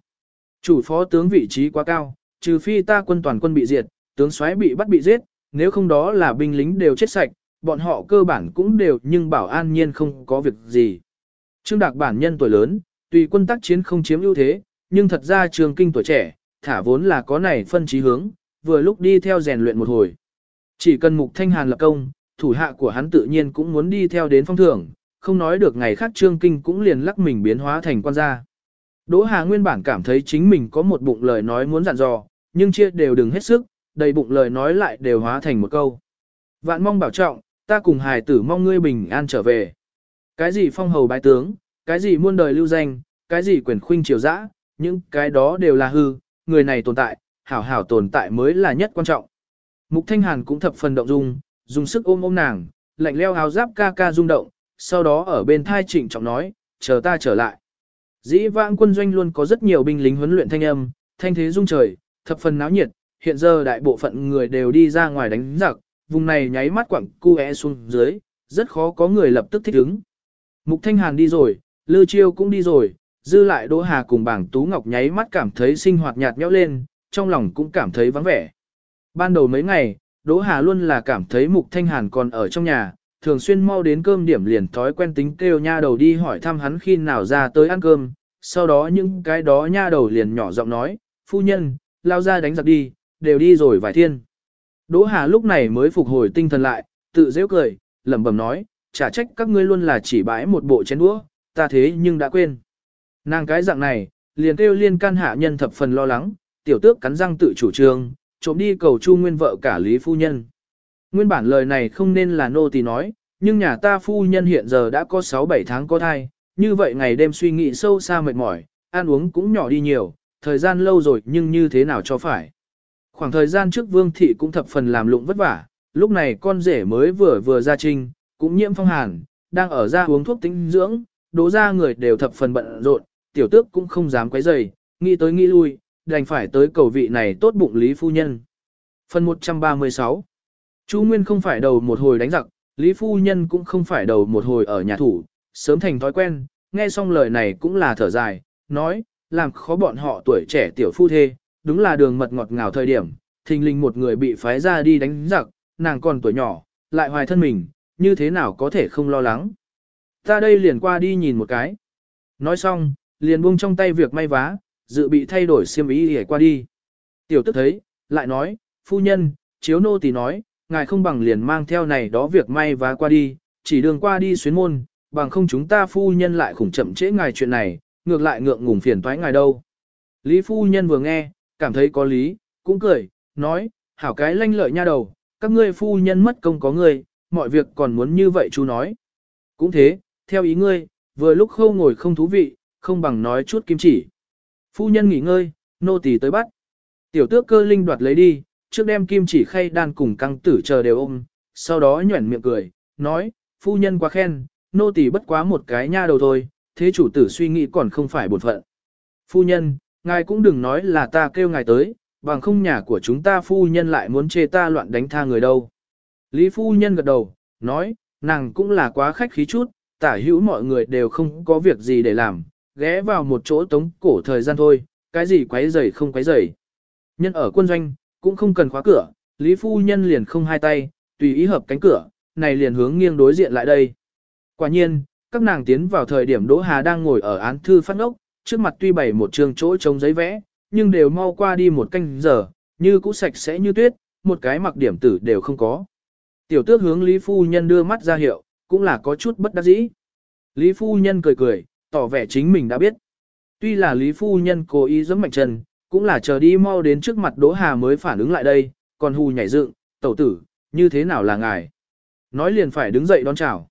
Chủ phó tướng vị trí quá cao, trừ phi ta quân toàn quân bị diệt, tướng soái bị bắt bị giết, nếu không đó là binh lính đều chết sạch, bọn họ cơ bản cũng đều nhưng bảo an nhiên không có việc gì. Trương Đạc bản nhân tuổi lớn, tùy quân tác chiến không chiếm ưu thế, nhưng thật ra trường kinh tuổi trẻ, thả vốn là có này phân trí hướng, vừa lúc đi theo rèn luyện một hồi. Chỉ cần mục thanh hàn lập công, thủ hạ của hắn tự nhiên cũng muốn đi theo đến phong thưởng, không nói được ngày khác trương kinh cũng liền lắc mình biến hóa thành quan gia. Đỗ Hà nguyên bản cảm thấy chính mình có một bụng lời nói muốn dặn dò, nhưng chia đều đừng hết sức, đầy bụng lời nói lại đều hóa thành một câu. Vạn mong bảo trọng, ta cùng hài tử mong ngươi bình an trở về. Cái gì phong hầu bái tướng, cái gì muôn đời lưu danh, cái gì quyền khuynh triều dã, những cái đó đều là hư, người này tồn tại, hảo hảo tồn tại mới là nhất quan trọng. Mục Thanh Hàn cũng thập phần động dung, dùng sức ôm ôm nàng, lạnh leo áo giáp ca ca rung động, sau đó ở bên thai trịnh trọng nói, chờ ta trở lại. Dĩ vãng quân doanh luôn có rất nhiều binh lính huấn luyện thanh âm, thanh thế rung trời, thập phần náo nhiệt, hiện giờ đại bộ phận người đều đi ra ngoài đánh giặc, vùng này nháy mắt quặng cu é xuống dưới, rất khó có người lập tức thích ứng. Mục Thanh Hàn đi rồi, Lư Chiêu cũng đi rồi, dư lại Đỗ Hà cùng bảng Tú Ngọc nháy mắt cảm thấy sinh hoạt nhạt nhẽo lên, trong lòng cũng cảm thấy vắng vẻ. Ban đầu mấy ngày, Đỗ Hà luôn là cảm thấy Mục Thanh Hàn còn ở trong nhà, thường xuyên mau đến cơm điểm liền thói quen tính kêu nha đầu đi hỏi thăm hắn khi nào ra tới ăn cơm, sau đó những cái đó nha đầu liền nhỏ giọng nói, phu nhân, lao ra đánh giặc đi, đều đi rồi vài thiên. Đỗ Hà lúc này mới phục hồi tinh thần lại, tự dễ cười, lẩm bẩm nói, chả trách các ngươi luôn là chỉ bãi một bộ chén đũa, ta thế nhưng đã quên. Nàng cái dạng này, liền kêu liên can hạ nhân thập phần lo lắng, tiểu tước cắn răng tự chủ trương, trộm đi cầu chu nguyên vợ cả Lý Phu Nhân. Nguyên bản lời này không nên là nô tỳ nói, nhưng nhà ta phu nhân hiện giờ đã có 6-7 tháng có thai, như vậy ngày đêm suy nghĩ sâu xa mệt mỏi, ăn uống cũng nhỏ đi nhiều, thời gian lâu rồi nhưng như thế nào cho phải. Khoảng thời gian trước Vương Thị cũng thập phần làm lụng vất vả, lúc này con rể mới vừa vừa ra trinh, cũng nhiễm phong hàn, đang ở ra uống thuốc tinh dưỡng, đố ra người đều thập phần bận rộn, tiểu tước cũng không dám quấy rầy, nghĩ tới nghĩ lui, đành phải tới cầu vị này tốt bụng Lý Phu Nhân. Phần 136 Chu Nguyên không phải đầu một hồi đánh giặc, Lý Phu Nhân cũng không phải đầu một hồi ở nhà thủ, sớm thành thói quen, nghe xong lời này cũng là thở dài, nói, làm khó bọn họ tuổi trẻ tiểu phu thê, đúng là đường mật ngọt ngào thời điểm, thình lình một người bị phái ra đi đánh giặc, nàng còn tuổi nhỏ, lại hoài thân mình, như thế nào có thể không lo lắng. Ta đây liền qua đi nhìn một cái. Nói xong, liền buông trong tay việc may vá, dự bị thay đổi xiêm ý để qua đi. Tiểu tức thấy, lại nói, phu nhân, chiếu nô tỳ nói, ngài không bằng liền mang theo này đó việc may vá qua đi, chỉ đường qua đi xuyến môn, bằng không chúng ta phu nhân lại khủng chậm trễ ngài chuyện này, ngược lại ngượng ngùng phiền toái ngài đâu. Lý phu nhân vừa nghe, cảm thấy có lý, cũng cười, nói, hảo cái lanh lợi nha đầu, các ngươi phu nhân mất công có ngươi, mọi việc còn muốn như vậy chú nói. Cũng thế, theo ý ngươi, vừa lúc khâu ngồi không thú vị, không bằng nói chút kim chỉ. Phu nhân nghỉ ngơi, nô tỳ tới bắt. Tiểu tước cơ linh đoạt lấy đi, trước đem kim chỉ khay đan cùng căng tử chờ đều ôm, sau đó nhuẩn miệng cười, nói, phu nhân quá khen, nô tỳ bất quá một cái nha đầu thôi, thế chủ tử suy nghĩ còn không phải bột phận. Phu nhân, ngài cũng đừng nói là ta kêu ngài tới, bằng không nhà của chúng ta phu nhân lại muốn chê ta loạn đánh tha người đâu. Lý phu nhân gật đầu, nói, nàng cũng là quá khách khí chút, tả hữu mọi người đều không có việc gì để làm, ghé vào một chỗ tống cổ thời gian thôi, cái gì quấy rầy không quấy rầy. Nhân ở quân doanh, cũng không cần khóa cửa, Lý phu nhân liền không hai tay, tùy ý hợp cánh cửa, này liền hướng nghiêng đối diện lại đây. Quả nhiên, các nàng tiến vào thời điểm Đỗ Hà đang ngồi ở án thư phát ốc, trước mặt tuy bày một trường chỗ trống giấy vẽ, nhưng đều mau qua đi một canh giờ, như cũ sạch sẽ như tuyết, một cái mặc điểm tử đều không có. Tiểu tước hướng Lý Phu Nhân đưa mắt ra hiệu, cũng là có chút bất đắc dĩ. Lý Phu Nhân cười cười, tỏ vẻ chính mình đã biết. Tuy là Lý Phu Nhân cố ý giẫm mạnh chân, cũng là chờ đi mau đến trước mặt Đỗ Hà mới phản ứng lại đây, còn hù nhảy dựng, tẩu tử, như thế nào là ngài? Nói liền phải đứng dậy đón chào.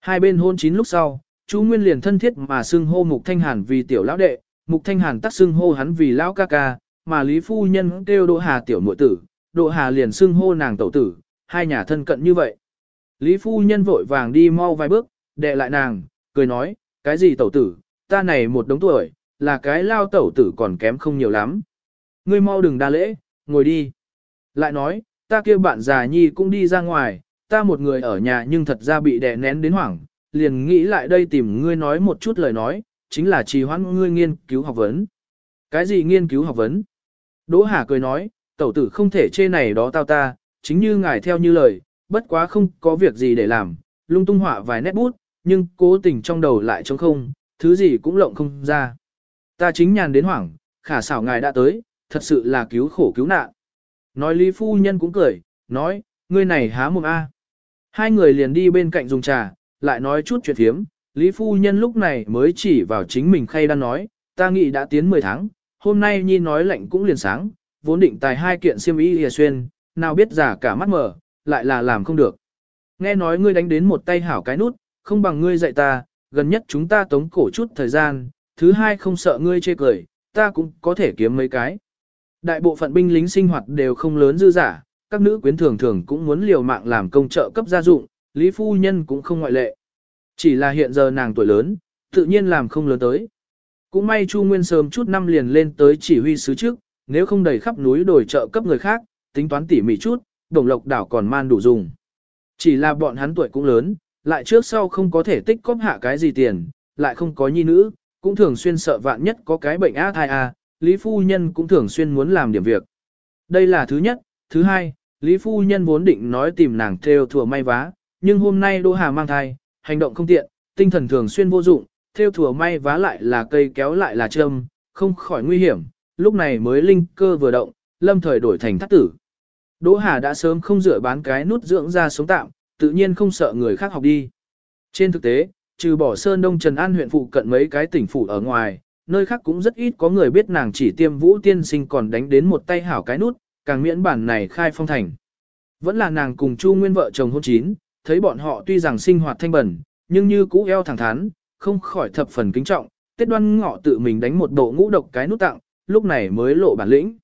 Hai bên hôn chín lúc sau, chú Nguyên liền thân thiết mà xưng hô Mục Thanh Hàn vì tiểu lão đệ, Mục Thanh Hàn tắc xưng hô hắn vì lão ca ca, mà Lý Phu Nhân kêu Đỗ Hà tiểu muội tử, Đỗ Hà liền xưng hô nàng tẩu tử, hai nhà thân cận như vậy. Lý Phu Nhân vội vàng đi mau vài bước, đệ lại nàng, cười nói, cái gì tẩu tử, ta này một đống tuổi, là cái lao tẩu tử còn kém không nhiều lắm. Ngươi mau đừng đa lễ, ngồi đi. Lại nói, ta kêu bạn già nhi cũng đi ra ngoài, ta một người ở nhà nhưng thật ra bị đè nén đến hoảng, liền nghĩ lại đây tìm ngươi nói một chút lời nói, chính là trì hoãn ngươi nghiên cứu học vấn. Cái gì nghiên cứu học vấn? Đỗ Hà cười nói, tẩu tử không thể chê này đó tao ta, chính như ngài theo như lời, bất quá không có việc gì để làm, lung tung họa vài nét bút, nhưng cố tình trong đầu lại trống không, thứ gì cũng lộng không ra. Ta chính nhàn đến hoảng, khả xảo ngài đã tới, thật sự là cứu khổ cứu nạn. Nói Lý Phu Nhân cũng cười, nói, ngươi này há mồm A. Hai người liền đi bên cạnh dùng trà, lại nói chút chuyện thiếm. Lý Phu Nhân lúc này mới chỉ vào chính mình khay đang nói, ta nghĩ đã tiến 10 tháng, hôm nay Nhi nói lạnh cũng liền sáng, vốn định tài hai kiện siêm y hìa xuyên, nào biết giả cả mắt mở, lại là làm không được. Nghe nói ngươi đánh đến một tay hảo cái nút, không bằng ngươi dạy ta, gần nhất chúng ta tống cổ chút thời gian, thứ hai không sợ ngươi chê cười, ta cũng có thể kiếm mấy cái. Đại bộ phận binh lính sinh hoạt đều không lớn dư giả, các nữ quyến thường thường cũng muốn liều mạng làm công trợ cấp gia dụng, Lý Phu Nhân cũng không ngoại lệ. Chỉ là hiện giờ nàng tuổi lớn, tự nhiên làm không lớn tới. Cũng may Chu Nguyên sớm chút năm liền lên tới chỉ huy sứ trước, nếu không đầy khắp núi đổi trợ cấp người khác, tính toán tỉ mỉ chút, đồng lộc đảo còn man đủ dùng. Chỉ là bọn hắn tuổi cũng lớn, lại trước sau không có thể tích cóp hạ cái gì tiền, lại không có nhi nữ, cũng thường xuyên sợ vạn nhất có cái bệnh ác thai a, Lý Phu Nhân cũng thường xuyên muốn làm điểm việc. Đây là thứ nhất, thứ hai, Lý Phu Nhân vốn định nói tìm nàng theo thừa may vá, nhưng hôm nay Đỗ Hà mang thai, hành động không tiện, tinh thần thường xuyên vô dụng, theo thừa may vá lại là cây kéo lại là châm, không khỏi nguy hiểm, lúc này mới linh cơ vừa động, lâm thời đổi thành thắt tử. Đỗ Hà đã sớm không dựa bán cái nút dưỡng ra sống tạm, tự nhiên không sợ người khác học đi. Trên thực tế, trừ bỏ Sơn Đông Trần An huyện phụ cận mấy cái tỉnh phủ ở ngoài, nơi khác cũng rất ít có người biết nàng chỉ tiêm vũ tiên sinh còn đánh đến một tay hảo cái nút, càng miễn bản này khai phong thành. Vẫn là nàng cùng Chu Nguyên vợ chồng hôn chín, thấy bọn họ tuy rằng sinh hoạt thanh bẩn, nhưng như cũ eo thẳng thắn, không khỏi thập phần kính trọng, Tết đoan ngọ tự mình đánh một bộ ngũ độc cái nút tặng, lúc này mới lộ bản lĩnh.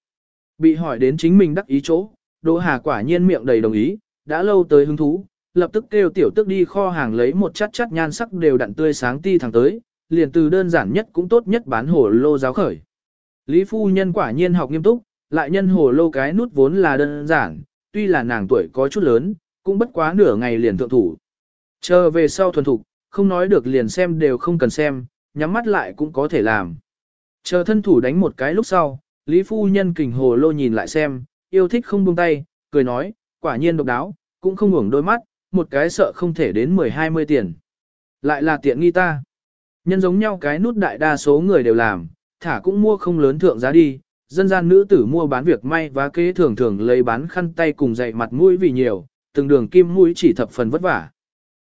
Bị hỏi đến chính mình đắc ý chỗ, Đỗ Hà quả nhiên miệng đầy đồng ý, đã lâu tới hứng thú, lập tức kêu tiểu tức đi kho hàng lấy một chát chát nhan sắc đều đặn tươi sáng ti thẳng tới, liền từ đơn giản nhất cũng tốt nhất bán hồ lô giáo khởi. Lý phu nhân quả nhiên học nghiêm túc, lại nhân hồ lô cái nút vốn là đơn giản, tuy là nàng tuổi có chút lớn, cũng bất quá nửa ngày liền thượng thủ. Chờ về sau thuần thục, không nói được liền xem đều không cần xem, nhắm mắt lại cũng có thể làm. Chờ thân thủ đánh một cái lúc sau, Lý phu nhân kình hồ lô nhìn lại xem, yêu thích không buông tay, cười nói, quả nhiên độc đáo, cũng không ngủng đôi mắt, một cái sợ không thể đến 10-20 tiền. Lại là tiện nghi ta. Nhân giống nhau cái nút đại đa số người đều làm, thả cũng mua không lớn thượng giá đi, dân gian nữ tử mua bán việc may và kế thường thường lấy bán khăn tay cùng dạy mặt mũi vì nhiều, từng đường kim mũi chỉ thập phần vất vả.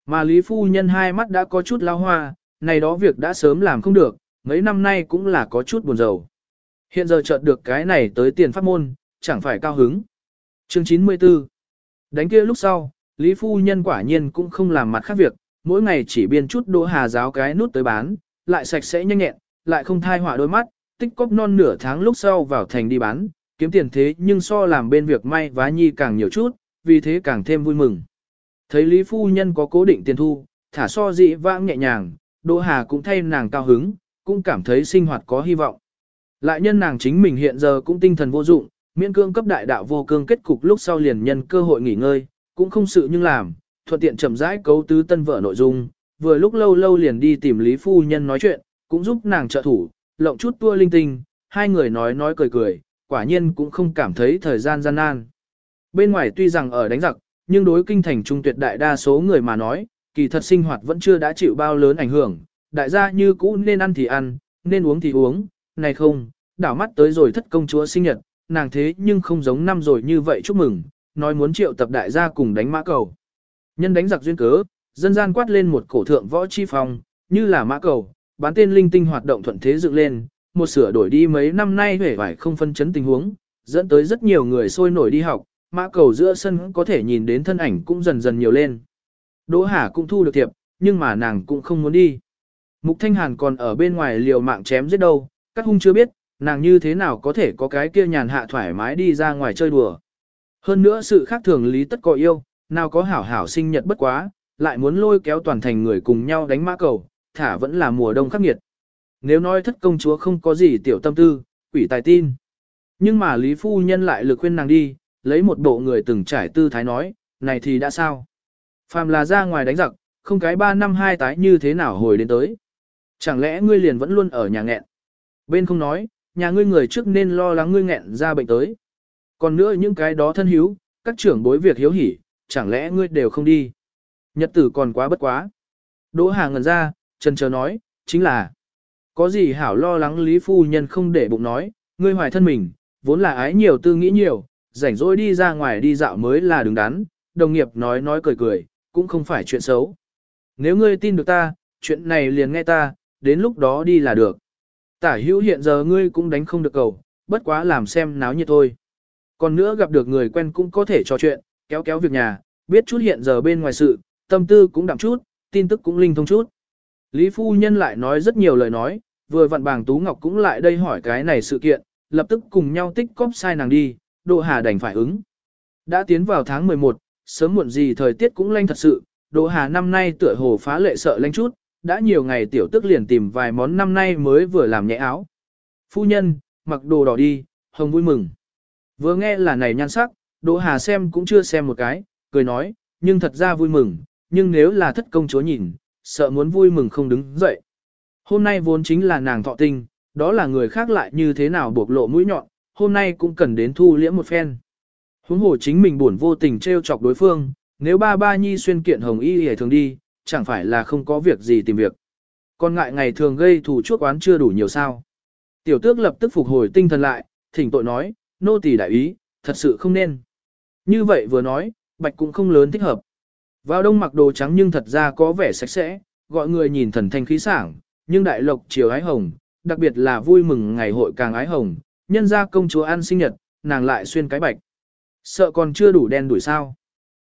Mà Lý Phu Nhân hai mắt đã có chút lao hoa, này đó việc đã sớm làm không được, mấy năm nay cũng là có chút buồn rầu. Hiện giờ chợt được cái này tới tiền pháp môn, chẳng phải cao hứng. Chương 94 Đánh kia lúc sau, Lý Phu Nhân quả nhiên cũng không làm mặt khác việc, mỗi ngày chỉ biên chút đỗ hà giáo cái nút tới bán, lại sạch sẽ nhanh nhẹn, lại không thai họa đôi mắt, tích cóp non nửa tháng lúc sau vào thành đi bán, kiếm tiền thế nhưng so làm bên việc may vá nhi càng nhiều chút, vì thế càng thêm vui mừng. Thấy Lý Phu Nhân có cố định tiền thu, thả so dị vãng nhẹ nhàng, Đỗ Hà cũng thay nàng cao hứng, cũng cảm thấy sinh hoạt có hy vọng. Lại nhân nàng chính mình hiện giờ cũng tinh thần vô dụng, miễn cương cấp đại đạo vô cương kết cục lúc sau liền nhân cơ hội nghỉ ngơi, cũng không sự nhưng làm, thuận tiện chậm rãi cấu tứ tân vợ nội dung, vừa lúc lâu lâu liền đi tìm Lý Phu Nhân nói chuyện, cũng giúp nàng trợ thủ, lộng chút tua linh tinh, hai người nói nói cười cười, quả nhiên cũng không cảm thấy thời gian gian nan. Bên ngoài tuy rằng ở đánh giặc, nhưng đối kinh thành trung tuyệt đại đa số người mà nói, kỳ thật sinh hoạt vẫn chưa đã chịu bao lớn ảnh hưởng, đại gia như cũ nên ăn thì ăn, nên uống thì uống, này không, đảo mắt tới rồi thất công chúa sinh nhật, nàng thế nhưng không giống năm rồi như vậy chúc mừng, nói muốn triệu tập đại gia cùng đánh mã cầu. Nhân đánh giặc duyên cớ, dân gian quát lên một cổ thượng võ chi phong, như là mã cầu, bán tên linh tinh hoạt động thuận thế dựng lên, một sửa đổi đi mấy năm nay vẻ vải không phân chấn tình huống, dẫn tới rất nhiều người sôi nổi đi học, mã cầu giữa sân có thể nhìn đến thân ảnh cũng dần dần nhiều lên. Đỗ Hà cũng thu được thiệp, nhưng mà nàng cũng không muốn đi. Mục Thanh Hàn còn ở bên ngoài liều mạng chém giết đâu, các hung chưa biết, nàng như thế nào có thể có cái kia nhàn hạ thoải mái đi ra ngoài chơi đùa. Hơn nữa sự khác thường lý tất có yêu, nào có hảo hảo sinh nhật bất quá, lại muốn lôi kéo toàn thành người cùng nhau đánh mã cầu, thả vẫn là mùa đông khắc nghiệt. Nếu nói thất công chúa không có gì tiểu tâm tư, quỷ tài tin. Nhưng mà Lý Phu Nhân lại lực khuyên nàng đi, lấy một bộ người từng trải tư thái nói, này thì đã sao? Phàm là ra ngoài đánh giặc, không cái ba năm hai tái như thế nào hồi đến tới. Chẳng lẽ ngươi liền vẫn luôn ở nhà nghẹn? Bên không nói, nhà ngươi người trước nên lo lắng ngươi nghẹn ra bệnh tới. Còn nữa những cái đó thân hiếu, các trưởng bối việc hiếu hỉ, chẳng lẽ ngươi đều không đi? Nhật tử còn quá bất quá. Đỗ Hà ngẩn ra, chân chờ nói, chính là có gì hảo lo lắng Lý Phu Nhân không để bụng nói, ngươi hoài thân mình, vốn là ái nhiều tư nghĩ nhiều, rảnh rỗi đi ra ngoài đi dạo mới là đứng đắn, đồng nghiệp nói nói cười cười, cũng không phải chuyện xấu. Nếu ngươi tin được ta, chuyện này liền nghe ta, đến lúc đó đi là được. Tả hữu hiện giờ ngươi cũng đánh không được cầu, bất quá làm xem náo nhiệt thôi. Còn nữa gặp được người quen cũng có thể trò chuyện, kéo kéo việc nhà, biết chút hiện giờ bên ngoài sự, tâm tư cũng đậm chút, tin tức cũng linh thông chút. Lý phu nhân lại nói rất nhiều lời nói, vừa vặn bàng Tú Ngọc cũng lại đây hỏi cái này sự kiện, lập tức cùng nhau tích cóp sai nàng đi, Đỗ Hà đành phải ứng. Đã tiến vào tháng 11, sớm muộn gì thời tiết cũng lanh thật sự, Đỗ Hà năm nay tựa hồ phá lệ sợ lanh chút, đã nhiều ngày tiểu tức liền tìm vài món năm nay mới vừa làm nhẹ áo. Phu nhân, mặc đồ đỏ đi, hồng vui mừng. Vừa nghe là này nhan sắc, Đỗ Hà xem cũng chưa xem một cái, cười nói, nhưng thật ra vui mừng, nhưng nếu là thất công chúa nhìn, sợ muốn vui mừng không đứng dậy. Hôm nay vốn chính là nàng thọ tinh, đó là người khác lại như thế nào buộc lộ mũi nhọn, hôm nay cũng cần đến thu liễm một phen. Huống hồ chính mình buồn vô tình trêu chọc đối phương, nếu ba ba nhi xuyên kiện hồng y hề thường đi, chẳng phải là không có việc gì tìm việc. Còn ngại ngày thường gây thù chuốc oán chưa đủ nhiều sao. Tiểu tước lập tức phục hồi tinh thần lại, thỉnh tội nói, nô tỳ đại ý, thật sự không nên. Như vậy vừa nói, bạch cũng không lớn thích hợp. Vào đông mặc đồ trắng nhưng thật ra có vẻ sạch sẽ, gọi người nhìn thần thanh khí sảng, nhưng đại lộc chiều ái hồng, đặc biệt là vui mừng ngày hội càng ái hồng, nhân ra công chúa ăn sinh nhật, nàng lại xuyên cái bạch. Sợ còn chưa đủ đen đuổi sao.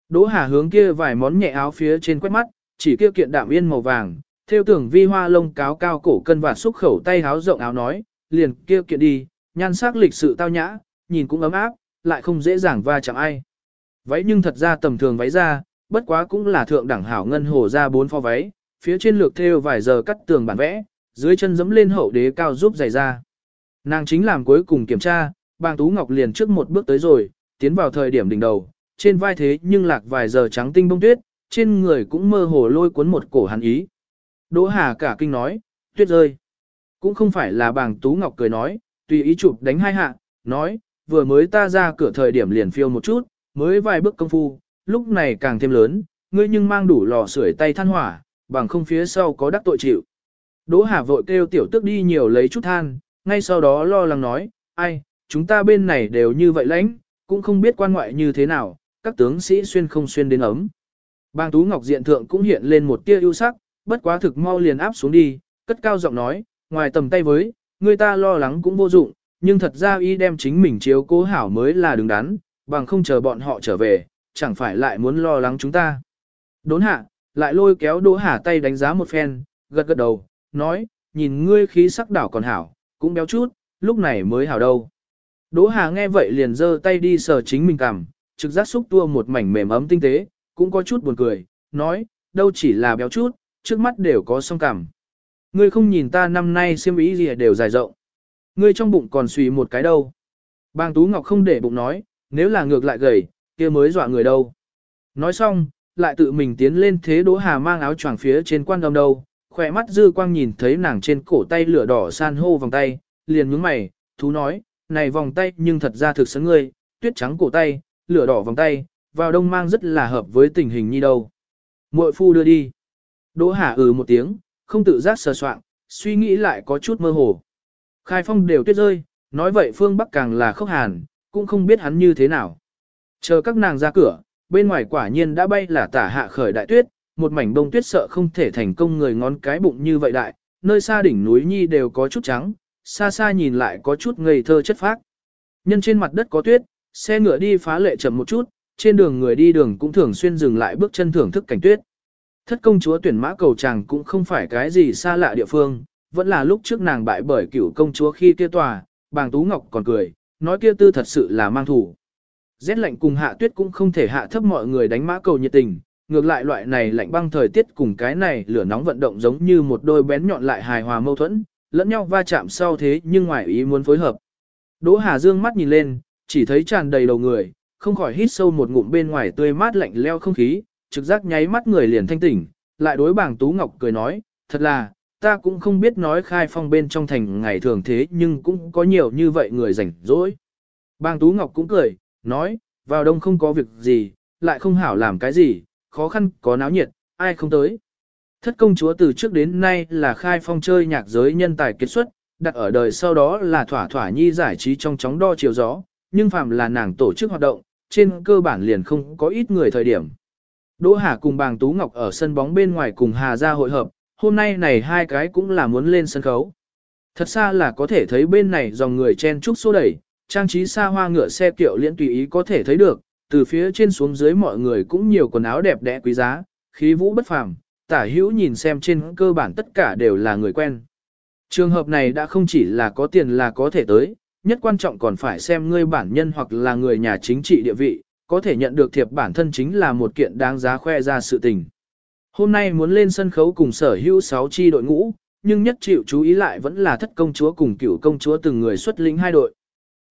Đỗ Hà hướng kia vài món nhẹ áo phía trên quét mắt, chỉ kia kiện đạm yên màu vàng, theo tưởng vi hoa lông cáo cao cổ cân và xúc khẩu tay háo rộng áo nói, liền kia kiện đi, nhan sắc lịch sự tao nhã, nhìn cũng ấm áp, lại không dễ dàng va chạm ai. Váy nhưng thật ra tầm thường váy ra, bất quá cũng là thượng đẳng hảo ngân hồ ra bốn pho váy, phía trên lược theo vài giờ cắt tường bản vẽ, dưới chân dẫm lên hậu đế cao giúp giày ra. Nàng chính làm cuối cùng kiểm tra, bàng tú ngọc liền trước một bước tới rồi, tiến vào thời điểm đỉnh đầu, trên vai thế nhưng lạc vài giờ trắng tinh bông tuyết, trên người cũng mơ hồ lôi cuốn một cổ hắn ý. Đỗ Hà cả kinh nói, tuyết rơi. Cũng không phải là bàng tú ngọc cười nói, tùy ý chụp đánh hai hạ, nói, vừa mới ta ra cửa thời điểm liền phiêu một chút, mới vài bước công phu, lúc này càng thêm lớn, ngươi nhưng mang đủ lò sưởi tay than hỏa, bằng không phía sau có đắc tội chịu. Đỗ Hà vội kêu tiểu tức đi nhiều lấy chút than, ngay sau đó lo lắng nói, ai, chúng ta bên này đều như vậy lãnh, cũng không biết quan ngoại như thế nào, các tướng sĩ xuyên không xuyên đến ấm. Bang Tú Ngọc diện thượng cũng hiện lên một tia ưu sắc, bất quá thực mau liền áp xuống đi, cất cao giọng nói, ngoài tầm tay với, người ta lo lắng cũng vô dụng, nhưng thật ra y đem chính mình chiếu cố hảo mới là đứng đắn, bằng không chờ bọn họ trở về, chẳng phải lại muốn lo lắng chúng ta. Đốn hạ, lại lôi kéo Đỗ Hà tay đánh giá một phen, gật gật đầu, nói, nhìn ngươi khí sắc đảo còn hảo, cũng béo chút, lúc này mới hảo đâu. Đỗ Hà nghe vậy liền giơ tay đi sờ chính mình cằm, trực giác xúc tua một mảnh mềm ấm tinh tế, cũng có chút buồn cười, nói, đâu chỉ là béo chút, trước mắt đều có song cằm. Ngươi không nhìn ta năm nay xiêm ý gì đều dài rộng. Ngươi trong bụng còn suy một cái đâu. Bang Tú Ngọc không để bụng nói, nếu là ngược lại gầy, kia mới dọa người đâu. Nói xong, lại tự mình tiến lên thế Đỗ Hà mang áo choàng phía trên quan âm đâu, khỏe mắt dư quang nhìn thấy nàng trên cổ tay lửa đỏ san hô vòng tay, liền nhướng mày, thú nói, này vòng tay nhưng thật ra thực sấn ngươi, tuyết trắng cổ tay, lửa đỏ vòng tay, vào đông mang rất là hợp với tình hình như đâu. Muội phu đưa đi. Đỗ Hà ừ một tiếng, không tự giác sờ soạn, suy nghĩ lại có chút mơ hồ. Khai phong đều tuyết rơi, nói vậy phương Bắc càng là khốc hàn, cũng không biết hắn như thế nào. Chờ các nàng ra cửa, bên ngoài quả nhiên đã bay là tả hạ khởi đại tuyết, một mảnh bông tuyết sợ không thể thành công người ngón cái bụng như vậy đại, nơi xa đỉnh núi nhi đều có chút trắng, xa xa nhìn lại có chút ngây thơ chất phác. Nhân trên mặt đất có tuyết, xe ngựa đi phá lệ chậm một chút, trên đường người đi đường cũng thường xuyên dừng lại bước chân thưởng thức cảnh tuyết. Thất công chúa tuyển mã cầu chàng cũng không phải cái gì xa lạ địa phương, vẫn là lúc trước nàng bại bởi cửu công chúa khi kia tòa, bàng tú ngọc còn cười, nói kia tư thật sự là mang thủ. Rét lạnh cùng hạ tuyết cũng không thể hạ thấp mọi người đánh mã cầu nhiệt tình, ngược lại loại này lạnh băng thời tiết cùng cái này lửa nóng vận động giống như một đôi bén nhọn lại hài hòa mâu thuẫn, lẫn nhau va chạm sau thế nhưng ngoài ý muốn phối hợp. Đỗ Hà Dương mắt nhìn lên, chỉ thấy tràn đầy đầu người, không khỏi hít sâu một ngụm bên ngoài tươi mát lạnh leo không khí, trực giác nháy mắt người liền thanh tỉnh, lại đối bảng Tú Ngọc cười nói, thật là, ta cũng không biết nói khai phong bên trong thành ngày thường thế nhưng cũng có nhiều như vậy người rảnh rỗi. Bàng Tú Ngọc cũng cười, nói, vào đông không có việc gì, lại không hảo làm cái gì, khó khăn có náo nhiệt, ai không tới. Thất công chúa từ trước đến nay là khai phong chơi nhạc giới nhân tài kết xuất, đặt ở đời sau đó là thỏa thỏa nhi giải trí trong chóng đo chiều gió, nhưng phàm là nàng tổ chức hoạt động, trên cơ bản liền không có ít người thời điểm. Đỗ Hà cùng bàng Tú Ngọc ở sân bóng bên ngoài cùng Hà ra hội hợp, hôm nay này hai cái cũng là muốn lên sân khấu. Thật xa là có thể thấy bên này dòng người chen trúc xô đẩy, trang trí xa hoa ngựa xe kiệu liễn tùy ý có thể thấy được, từ phía trên xuống dưới mọi người cũng nhiều quần áo đẹp đẽ quý giá, khí vũ bất phàm, tả hữu nhìn xem trên cơ bản tất cả đều là người quen. Trường hợp này đã không chỉ là có tiền là có thể tới, nhất quan trọng còn phải xem ngươi bản nhân hoặc là người nhà chính trị địa vị, có thể nhận được thiệp bản thân chính là một kiện đáng giá khoe ra sự tình. Hôm nay muốn lên sân khấu cùng sở hữu 6 chi đội ngũ, nhưng nhất chịu chú ý lại vẫn là thất công chúa cùng cửu công chúa từng người xuất lĩnh hai đội.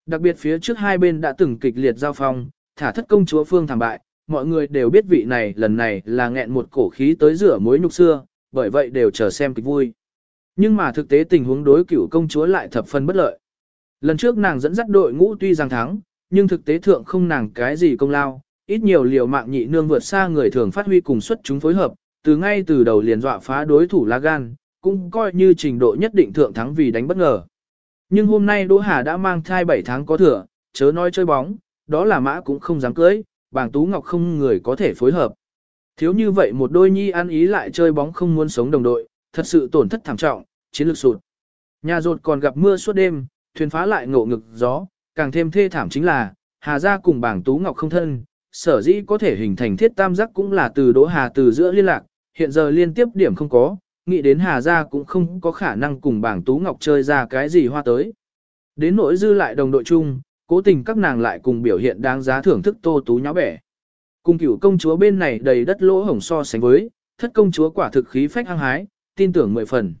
Đặc biệt phía trước hai bên đã từng kịch liệt giao phong, thả thất công chúa phương thảm bại, mọi người đều biết vị này lần này là nghẹn một cổ khí tới rửa mối nhục xưa, bởi vậy đều chờ xem kịch vui. Nhưng mà thực tế tình huống đối cửu công chúa lại thập phần bất lợi. Lần trước nàng dẫn dắt đội ngũ tuy rằng thắng, nhưng thực tế thượng không nàng cái gì công lao, ít nhiều liều mạng nhị nương vượt xa người thường phát huy cùng xuất chúng phối hợp, từ ngay từ đầu liền dọa phá đối thủ lá Gan, cũng coi như trình độ nhất định thượng thắng vì đánh bất ngờ. Nhưng hôm nay Đỗ Hà đã mang thai 7 tháng có thừa, chớ nói chơi bóng, đó là mã cũng không dám cưới, bàng Tú Ngọc không người có thể phối hợp. Thiếu như vậy một đôi nhi ăn ý lại chơi bóng không muốn sống đồng đội, thật sự tổn thất thảm trọng, chiến lược sụt. Nhà rột còn gặp mưa suốt đêm, thuyền phá lại ngộ ngực gió, càng thêm thê thảm chính là, Hà Gia cùng bảng Tú Ngọc không thân, sở dĩ có thể hình thành thiết tam giác cũng là từ Đỗ Hà từ giữa liên lạc, hiện giờ liên tiếp điểm không có, nghĩ đến Hà Gia cũng không có khả năng cùng bảng Tú Ngọc chơi ra cái gì hoa tới. Đến nỗi dư lại đồng đội chung, cố tình các nàng lại cùng biểu hiện đáng giá thưởng thức tô tú nháo bẻ. Cùng cửu công chúa bên này đầy đất lỗ hổng so sánh với, thất công chúa quả thực khí phách hăng hái, tin tưởng mười phần.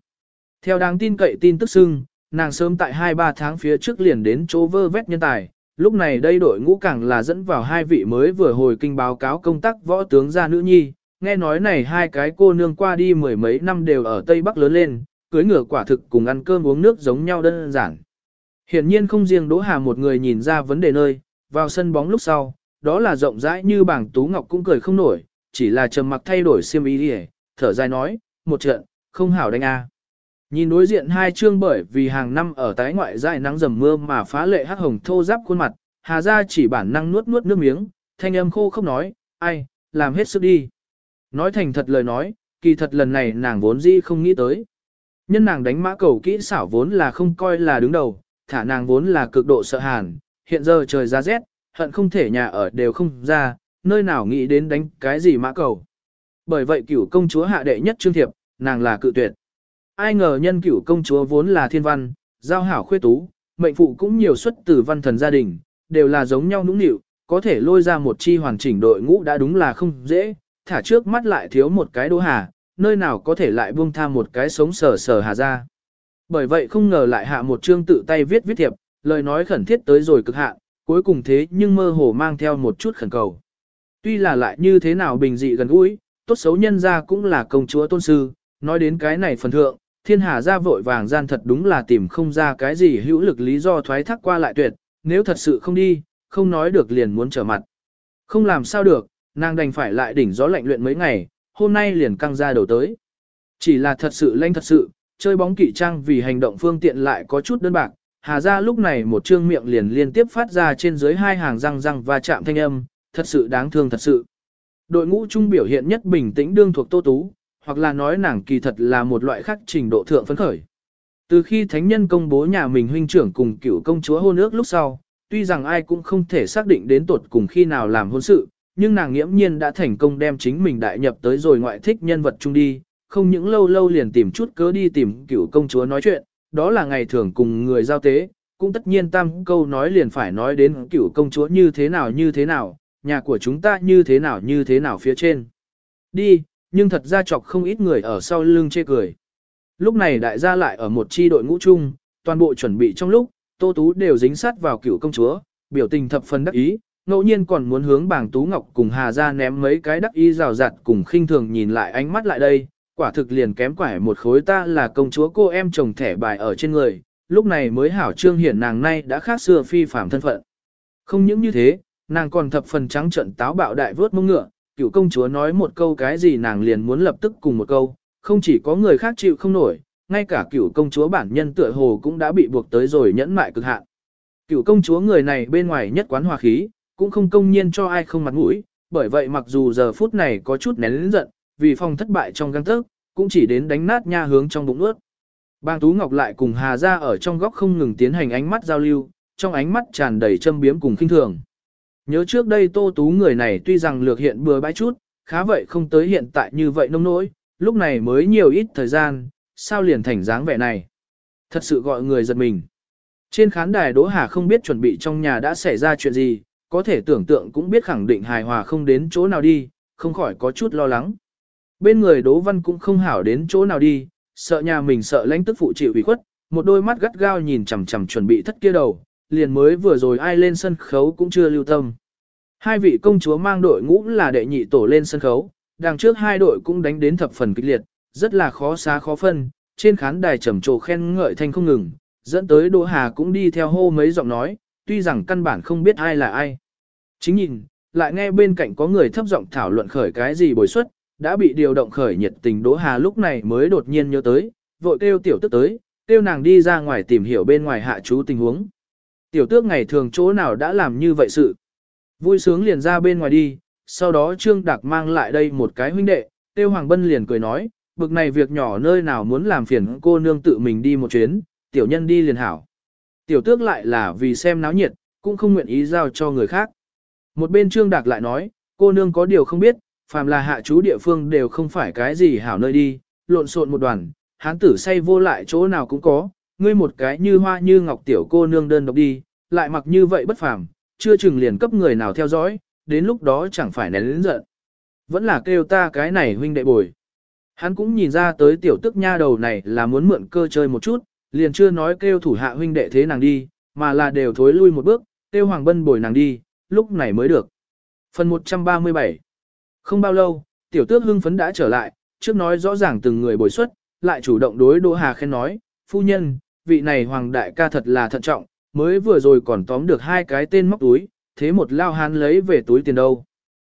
Theo đáng tin cậy tin tức xưng, nàng sớm tại 2-3 tháng phía trước liền đến chỗ vơ vét nhân tài, lúc này đây đội ngũ càng là dẫn vào hai vị mới vừa hồi kinh báo cáo công tác võ tướng gia nữ nhi, nghe nói này hai cái cô nương qua đi mười mấy năm đều ở Tây Bắc lớn lên, cưới ngựa quả thực cùng ăn cơm uống nước giống nhau đơn giản. Hiển nhiên không riêng Đỗ Hà một người nhìn ra vấn đề nơi, vào sân bóng lúc sau, đó là rộng rãi như bảng Tú Ngọc cũng cười không nổi, chỉ là trầm mặc thay đổi xiêm ý đi thở dài nói, một trận, không hảo đánh a. Nhìn đối diện hai chương bởi vì hàng năm ở tái ngoại dài nắng dầm mưa mà phá lệ hắc hồng thô giáp khuôn mặt, Hà Gia chỉ bản năng nuốt nuốt nước miếng, thanh âm khô không nói, ai, làm hết sức đi. Nói thành thật lời nói, kỳ thật lần này nàng vốn dĩ không nghĩ tới. Nhân nàng đánh mã cầu kỹ xảo vốn là không coi là đứng đầu, thả nàng vốn là cực độ sợ hàn, hiện giờ trời ra rét, hận không thể nhà ở đều không ra, nơi nào nghĩ đến đánh cái gì mã cầu. Bởi vậy cửu công chúa hạ đệ nhất trương thiệp, nàng là cự tuyệt. Ai ngờ nhân cửu công chúa vốn là thiên văn, giao hảo khuê tú, mệnh phụ cũng nhiều xuất từ văn thần gia đình, đều là giống nhau nũng nịu, có thể lôi ra một chi hoàn chỉnh đội ngũ đã đúng là không dễ, thả trước mắt lại thiếu một cái đỗ hà, nơi nào có thể lại buông tham một cái sống sờ sờ hà ra. Bởi vậy không ngờ lại hạ một chương tự tay viết viết thiệp, lời nói khẩn thiết tới rồi cực hạn, cuối cùng thế nhưng mơ hồ mang theo một chút khẩn cầu. Tuy là lại như thế nào bình dị gần gũi, tốt xấu nhân ra cũng là công chúa tôn sư, nói đến cái này phần thượng, thiên hà ra vội vàng gian thật đúng là tìm không ra cái gì hữu lực lý do thoái thác qua lại tuyệt, nếu thật sự không đi, không nói được liền muốn trở mặt. Không làm sao được, nàng đành phải lại đỉnh gió lạnh luyện mấy ngày, hôm nay liền căng ra đầu tới. Chỉ là thật sự lanh thật sự, chơi bóng kỵ trang vì hành động phương tiện lại có chút đơn bạc, Hà ra lúc này một trương miệng liền liên tiếp phát ra trên dưới hai hàng răng răng và chạm thanh âm, thật sự đáng thương thật sự. Đội ngũ trung biểu hiện nhất bình tĩnh đương thuộc Tô Tú, hoặc là nói nàng kỳ thật là một loại khác trình độ thượng phấn khởi. Từ khi thánh nhân công bố nhà mình huynh trưởng cùng cựu công chúa hôn ước lúc sau, tuy rằng ai cũng không thể xác định đến tuột cùng khi nào làm hôn sự, nhưng nàng nghiễm nhiên đã thành công đem chính mình đại nhập tới rồi ngoại thích nhân vật chung đi, không những lâu lâu liền tìm chút cớ đi tìm cựu công chúa nói chuyện, đó là ngày thường cùng người giao tế, cũng tất nhiên tam câu nói liền phải nói đến cựu công chúa như thế nào như thế nào, nhà của chúng ta như thế nào như thế nào phía trên. Đi, nhưng thật ra chọc không ít người ở sau lưng chê cười. Lúc này đại gia lại ở một chi đội ngũ chung, toàn bộ chuẩn bị trong lúc, Tô Tú đều dính sát vào cựu công chúa, biểu tình thập phần đắc ý, ngẫu nhiên còn muốn hướng bảng Tú Ngọc cùng Hà ra ném mấy cái đắc ý rào rạt cùng khinh thường nhìn lại ánh mắt lại đây, quả thực liền kém quải một khối ta là công chúa cô em chồng thẻ bài ở trên người, lúc này mới hảo trương hiển nàng nay đã khác xưa phi phạm thân phận. Không những như thế, nàng còn thập phần trắng trận táo bạo đại vớt mông ngựa, cựu công chúa nói một câu cái gì nàng liền muốn lập tức cùng một câu, không chỉ có người khác chịu không nổi, ngay cả cựu công chúa bản nhân tựa hồ cũng đã bị buộc tới rồi nhẫn mại cực hạn. Cựu công chúa người này bên ngoài nhất quán hòa khí, cũng không công nhiên cho ai không mặt mũi, bởi vậy mặc dù giờ phút này có chút nén lĩnh giận, vì phòng thất bại trong găng tức, cũng chỉ đến đánh nát nha hướng trong bụng ướt. Bang Tú Ngọc lại cùng Hà Gia ở trong góc không ngừng tiến hành ánh mắt giao lưu, trong ánh mắt tràn đầy châm biếm cùng khinh thường. Nhớ trước đây Tô Tú người này tuy rằng lược hiện bừa bãi chút, khá vậy không tới hiện tại như vậy nông nỗi, lúc này mới nhiều ít thời gian, sao liền thành dáng vẻ này. Thật sự gọi người giật mình. Trên khán đài Đỗ Hà không biết chuẩn bị trong nhà đã xảy ra chuyện gì, có thể tưởng tượng cũng biết khẳng định hài hòa không đến chỗ nào đi, không khỏi có chút lo lắng. Bên người Đỗ Văn cũng không hảo đến chỗ nào đi, sợ nhà mình sợ lãnh tức phụ chịu ủy khuất, một đôi mắt gắt gao nhìn chằm chằm chuẩn bị thất kia đầu, liền mới vừa rồi ai lên sân khấu cũng chưa lưu tâm. Hai vị công chúa mang đội ngũ là đệ nhị tổ lên sân khấu, đằng trước hai đội cũng đánh đến thập phần kịch liệt, rất là khó xá khó phân, trên khán đài trầm trồ khen ngợi thanh không ngừng, dẫn tới Đỗ Hà cũng đi theo hô mấy giọng nói, tuy rằng căn bản không biết ai là ai. Chính nhìn, lại nghe bên cạnh có người thấp giọng thảo luận khởi cái gì bồi xuất, đã bị điều động khởi nhiệt tình Đỗ Hà lúc này mới đột nhiên nhớ tới, vội kêu tiểu tức tới, kêu nàng đi ra ngoài tìm hiểu bên ngoài hạ chú tình huống. Tiểu tước ngày thường chỗ nào đã làm như vậy sự. Vui sướng liền ra bên ngoài đi, sau đó Trương Đạc mang lại đây một cái huynh đệ, Tiêu Hoàng Bân liền cười nói, bực này việc nhỏ nơi nào muốn làm phiền cô nương tự mình đi một chuyến, tiểu nhân đi liền hảo. Tiểu tước lại là vì xem náo nhiệt, cũng không nguyện ý giao cho người khác. Một bên Trương Đạc lại nói, cô nương có điều không biết, phàm là hạ chú địa phương đều không phải cái gì hảo nơi đi, lộn xộn một đoàn, hán tử say vô lại chỗ nào cũng có, ngươi một cái như hoa như ngọc tiểu cô nương đơn độc đi, lại mặc như vậy bất phàm, chưa chừng liền cấp người nào theo dõi, đến lúc đó chẳng phải nén lớn giận. Vẫn là kêu ta cái này huynh đệ bồi. Hắn cũng nhìn ra tới tiểu tức nha đầu này là muốn mượn cơ chơi một chút, liền chưa nói kêu thủ hạ huynh đệ thế nàng đi, mà là đều thối lui một bước, kêu Hoàng Bân bồi nàng đi, lúc này mới được. Phần 137 không bao lâu, tiểu tước hưng phấn đã trở lại, trước nói rõ ràng từng người bồi xuất, lại chủ động đối Đỗ Hà khen nói, phu nhân, vị này Hoàng đại ca thật là thận trọng, mới vừa rồi còn tóm được hai cái tên móc túi, thế một lao hán lấy về túi tiền đâu.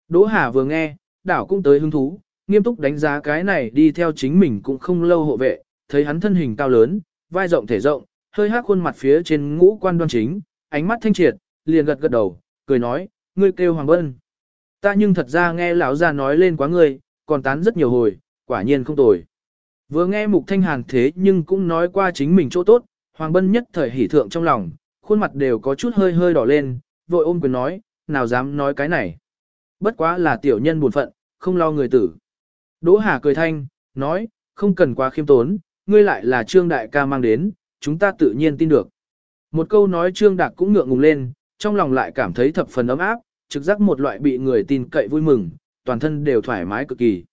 Đỗ Hà vừa nghe, đảo cũng tới hứng thú, nghiêm túc đánh giá cái này đi theo chính mình cũng không lâu hộ vệ, thấy hắn thân hình cao lớn, vai rộng thể rộng, hơi hát khuôn mặt phía trên ngũ quan đoan chính, ánh mắt thanh triệt, liền gật gật đầu, cười nói, ngươi kêu Hoàng Bân. Ta nhưng thật ra nghe lão già nói lên quá ngươi, còn tán rất nhiều hồi, quả nhiên không tồi. Vừa nghe Mục Thanh Hàn thế nhưng cũng nói qua chính mình chỗ tốt, Hoàng Bân nhất thời hỉ thượng trong lòng, khuôn mặt đều có chút hơi hơi đỏ lên, vội ôm quyền nói, nào dám nói cái này. Bất quá là tiểu nhân buồn phận, không lo người tử. Đỗ Hà cười thanh, nói, không cần quá khiêm tốn, ngươi lại là Trương Đại ca mang đến, chúng ta tự nhiên tin được. Một câu nói Trương Đạc cũng ngượng ngùng lên, trong lòng lại cảm thấy thập phần ấm áp, trực giác một loại bị người tin cậy vui mừng, toàn thân đều thoải mái cực kỳ.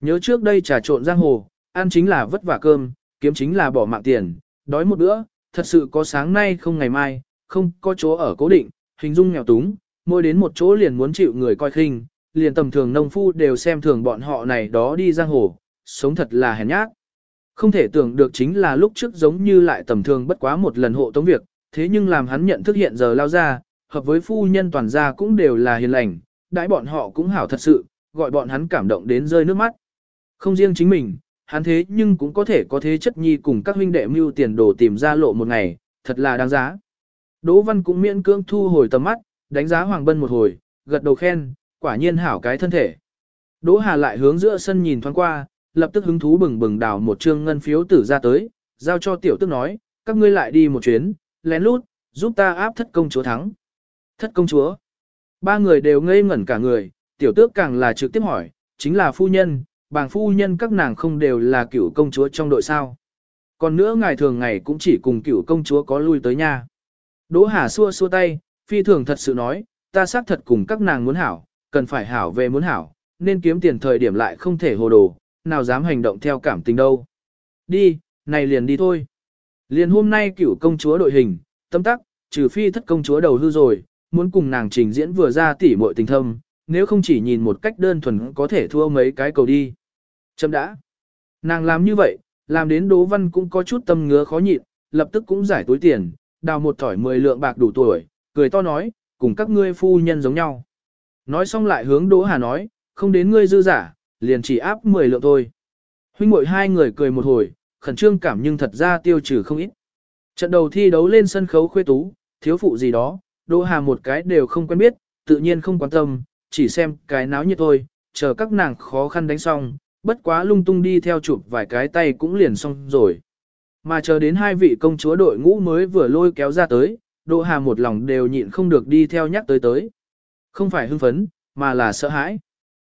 Nhớ trước đây trà trộn giang hồ, ăn chính là vất vả cơm, kiếm chính là bỏ mạng tiền, đói một bữa, thật sự có sáng nay không ngày mai, không có chỗ ở cố định, hình dung nghèo túng, mỗi đến một chỗ liền muốn chịu người coi khinh, liền tầm thường nông phu đều xem thường bọn họ này đó đi giang hồ, sống thật là hèn nhát. Không thể tưởng được chính là lúc trước giống như lại tầm thường bất quá một lần hộ tống việc, thế nhưng làm hắn nhận thức hiện giờ lao ra, hợp với phu nhân toàn gia cũng đều là hiền lành, đãi bọn họ cũng hảo thật sự, gọi bọn hắn cảm động đến rơi nước mắt. Không riêng chính mình, hắn thế nhưng cũng có thể có thế chất nhi cùng các huynh đệ mưu tiền đồ tìm ra lộ một ngày, thật là đáng giá. Đỗ Văn cũng miễn cưỡng thu hồi tầm mắt, đánh giá Hoàng Bân một hồi, gật đầu khen, quả nhiên hảo cái thân thể. Đỗ Hà lại hướng giữa sân nhìn thoáng qua, lập tức hứng thú bừng bừng đào một trương ngân phiếu tử ra tới, giao cho tiểu tức nói, các ngươi lại đi một chuyến, lén lút, giúp ta áp thất công chúa thắng. Thất công chúa. Ba người đều ngây ngẩn cả người, tiểu tước càng là trực tiếp hỏi, chính là phu nhân, bàng phu nhân các nàng không đều là cựu công chúa trong đội sao. Còn nữa ngài thường ngày cũng chỉ cùng cựu công chúa có lui tới nhà. Đỗ Hà xua xua tay, phi thường thật sự nói, ta xác thật cùng các nàng muốn hảo, cần phải hảo về muốn hảo, nên kiếm tiền thời điểm lại không thể hồ đồ, nào dám hành động theo cảm tình đâu. Đi, này liền đi thôi. Liền hôm nay cựu công chúa đội hình, tâm tắc, trừ phi thất công chúa đầu hư rồi, muốn cùng nàng trình diễn vừa ra tỉ muội tình thâm, nếu không chỉ nhìn một cách đơn thuần có thể thua mấy cái cầu đi. Chấm đã. Nàng làm như vậy, làm đến Đỗ Văn cũng có chút tâm ngứa khó nhịn, lập tức cũng giải túi tiền, đào một thỏi 10 lượng bạc đủ tuổi, cười to nói, cùng các ngươi phu nhân giống nhau. Nói xong lại hướng Đỗ Hà nói, không đến ngươi dư giả, liền chỉ áp 10 lượng thôi. Huynh muội hai người cười một hồi, khẩn trương cảm nhưng thật ra tiêu trừ không ít. Trận đầu thi đấu lên sân khấu khuê tú, thiếu phụ gì đó, Đỗ Hà một cái đều không quen biết, tự nhiên không quan tâm, chỉ xem cái náo nhiệt thôi, chờ các nàng khó khăn đánh xong, bất quá lung tung đi theo chụp vài cái tay cũng liền xong rồi. Mà chờ đến hai vị công chúa đội ngũ mới vừa lôi kéo ra tới, Đỗ Hà một lòng đều nhịn không được đi theo nhắc tới tới. Không phải hưng phấn, mà là sợ hãi.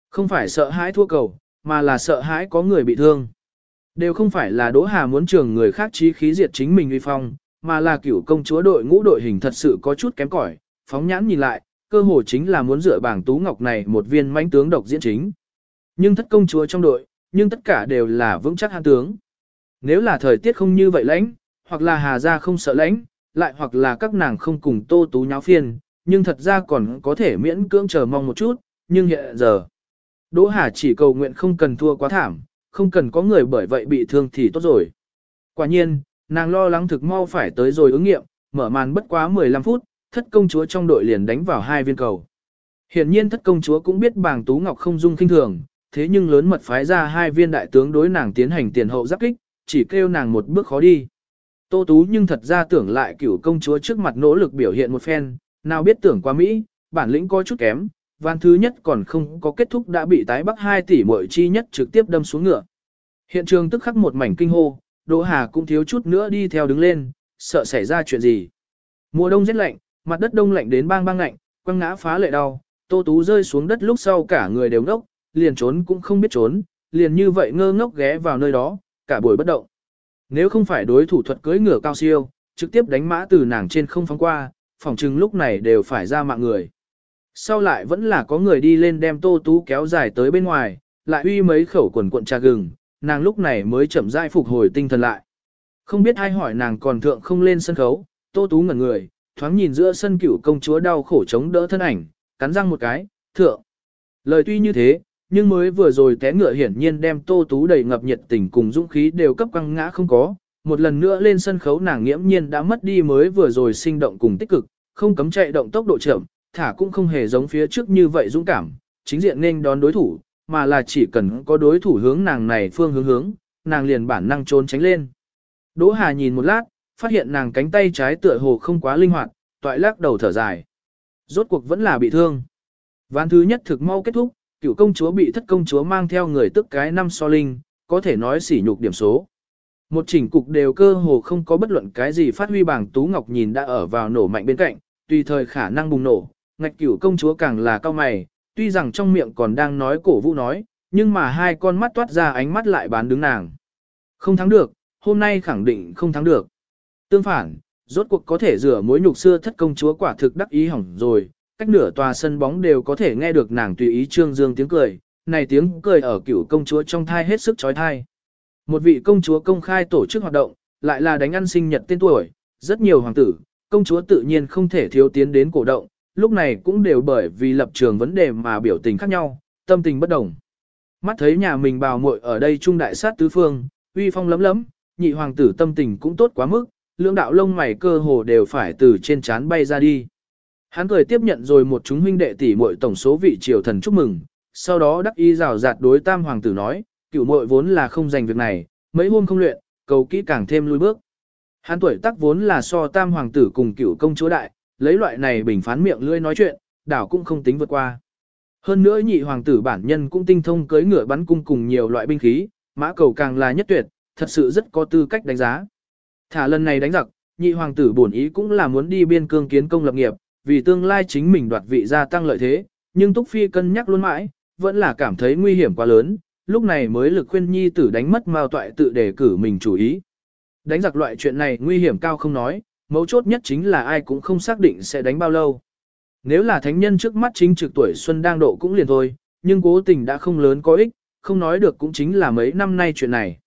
Không phải sợ hãi thua cầu, mà là sợ hãi có người bị thương. Đều không phải là Đỗ Hà muốn trường người khác trí khí diệt chính mình uy phong, mà là cửu công chúa đội ngũ đội hình thật sự có chút kém cỏi, phóng nhãn nhìn lại, cơ hồ chính là muốn dựa bảng tú ngọc này một viên mãnh tướng độc diễn chính. Nhưng thất công chúa trong đội, nhưng tất cả đều là vững chắc hạng tướng. Nếu là thời tiết không như vậy lãnh, hoặc là Hà gia không sợ lãnh, lại hoặc là các nàng không cùng Tô Tú nháo phiền, nhưng thật ra còn có thể miễn cưỡng chờ mong một chút, nhưng hiện giờ. Đỗ Hà chỉ cầu nguyện không cần thua quá thảm, không cần có người bởi vậy bị thương thì tốt rồi. Quả nhiên, nàng lo lắng thực mau phải tới rồi ứng nghiệm, mở màn bất quá 15 phút, thất công chúa trong đội liền đánh vào hai viên cầu. Hiển nhiên thất công chúa cũng biết bàng Tú Ngọc không dung kinh thường, thế nhưng lớn mật phái ra hai viên đại tướng đối nàng tiến hành tiền hậu giáp kích, chỉ kêu nàng một bước khó đi. Tô Tú nhưng thật ra tưởng lại cửu công chúa trước mặt nỗ lực biểu hiện một phen, nào biết tưởng qua Mỹ, bản lĩnh có chút kém, ván thứ nhất còn không có kết thúc đã bị tái bắc 2 tỷ muội chi nhất trực tiếp đâm xuống ngựa. Hiện trường tức khắc một mảnh kinh hô, Đỗ Hà cũng thiếu chút nữa đi theo đứng lên, sợ xảy ra chuyện gì. Mùa đông rất lạnh, mặt đất đông lạnh đến bang bang lạnh, quăng ngã phá lệ đau, Tô Tú rơi xuống đất lúc sau cả người đều ngốc, liền trốn cũng không biết trốn, liền như vậy ngơ ngốc ghé vào nơi đó, cả buổi bất động. Nếu không phải đối thủ thuật cưỡi ngựa cao siêu, trực tiếp đánh mã từ nàng trên không phóng qua, phòng chừng lúc này đều phải ra mạng người. Sau lại vẫn là có người đi lên đem Tô Tú kéo dài tới bên ngoài, lại uy mấy khẩu quần cuộn trà gừng, nàng lúc này mới chậm rãi phục hồi tinh thần lại. Không biết ai hỏi nàng còn thượng không lên sân khấu, Tô Tú ngẩn người, thoáng nhìn giữa sân cửu công chúa đau khổ chống đỡ thân ảnh, cắn răng một cái, thượng. Lời tuy như thế, nhưng mới vừa rồi té ngựa hiển nhiên đem Tô Tú đầy ngập nhiệt tình cùng dũng khí đều cấp căng ngã không có. Một lần nữa lên sân khấu nàng nghiễm nhiên đã mất đi mới vừa rồi sinh động cùng tích cực, không cấm chạy động tốc độ chậm, thả cũng không hề giống phía trước như vậy dũng cảm, chính diện nên đón đối thủ, mà là chỉ cần có đối thủ hướng nàng này phương hướng hướng, nàng liền bản năng trốn tránh lên. Đỗ Hà nhìn một lát, phát hiện nàng cánh tay trái tựa hồ không quá linh hoạt, toại lắc đầu thở dài. Rốt cuộc vẫn là bị thương. Ván thứ nhất thực mau kết thúc, cựu công chúa bị thất công chúa mang theo người tức cái năm so linh, có thể nói sỉ nhục điểm số. Một chỉnh cục đều cơ hồ không có bất luận cái gì phát huy bảng Tú Ngọc nhìn đã ở vào nổ mạnh bên cạnh, tùy thời khả năng bùng nổ, ngạch cửu công chúa càng là cao mày, tuy rằng trong miệng còn đang nói cổ vũ nói, nhưng mà hai con mắt toát ra ánh mắt lại bán đứng nàng. Không thắng được, hôm nay khẳng định không thắng được. Tương phản, rốt cuộc có thể rửa mối nhục xưa thất công chúa quả thực đắc ý hỏng rồi, cách nửa tòa sân bóng đều có thể nghe được nàng tùy ý trương dương tiếng cười, này tiếng cười ở cửu công chúa trong thai hết sức chói thai. Một vị công chúa công khai tổ chức hoạt động, lại là đánh ăn sinh nhật tên tuổi, rất nhiều hoàng tử, công chúa tự nhiên không thể thiếu tiến đến cổ động, lúc này cũng đều bởi vì lập trường vấn đề mà biểu tình khác nhau, tâm tình bất đồng. Mắt thấy nhà mình bào muội ở đây trung đại sát tứ phương, uy phong lấm lấm, nhị hoàng tử tâm tình cũng tốt quá mức, lưỡng đạo lông mày cơ hồ đều phải từ trên trán bay ra đi. Hắn cười tiếp nhận rồi một chúng huynh đệ tỷ muội tổng số vị triều thần chúc mừng, sau đó đắc ý rào rạt đối tam hoàng tử nói, cửu muội vốn là không dành việc này, mấy hôm không luyện, cầu kỹ càng thêm lui bước. Hắn tuổi tác vốn là so tam hoàng tử cùng cửu công chúa đại, lấy loại này bình phán miệng lưỡi nói chuyện, đảo cũng không tính vượt qua. Hơn nữa nhị hoàng tử bản nhân cũng tinh thông cưới ngựa bắn cung cùng nhiều loại binh khí, mã cầu càng là nhất tuyệt, thật sự rất có tư cách đánh giá. Thả lần này đánh giặc, nhị hoàng tử bổn ý cũng là muốn đi biên cương kiến công lập nghiệp, vì tương lai chính mình đoạt vị gia tăng lợi thế, nhưng Túc Phi cân nhắc luôn mãi, vẫn là cảm thấy nguy hiểm quá lớn, lúc này mới lực khuyên nhi tử đánh mất mao toại tự đề cử mình chủ ý. Đánh giặc loại chuyện này nguy hiểm cao không nói, mấu chốt nhất chính là ai cũng không xác định sẽ đánh bao lâu. Nếu là thánh nhân trước mắt chính trực tuổi xuân đang độ cũng liền thôi, nhưng cố tình đã không lớn có ích, không nói được cũng chính là mấy năm nay chuyện này.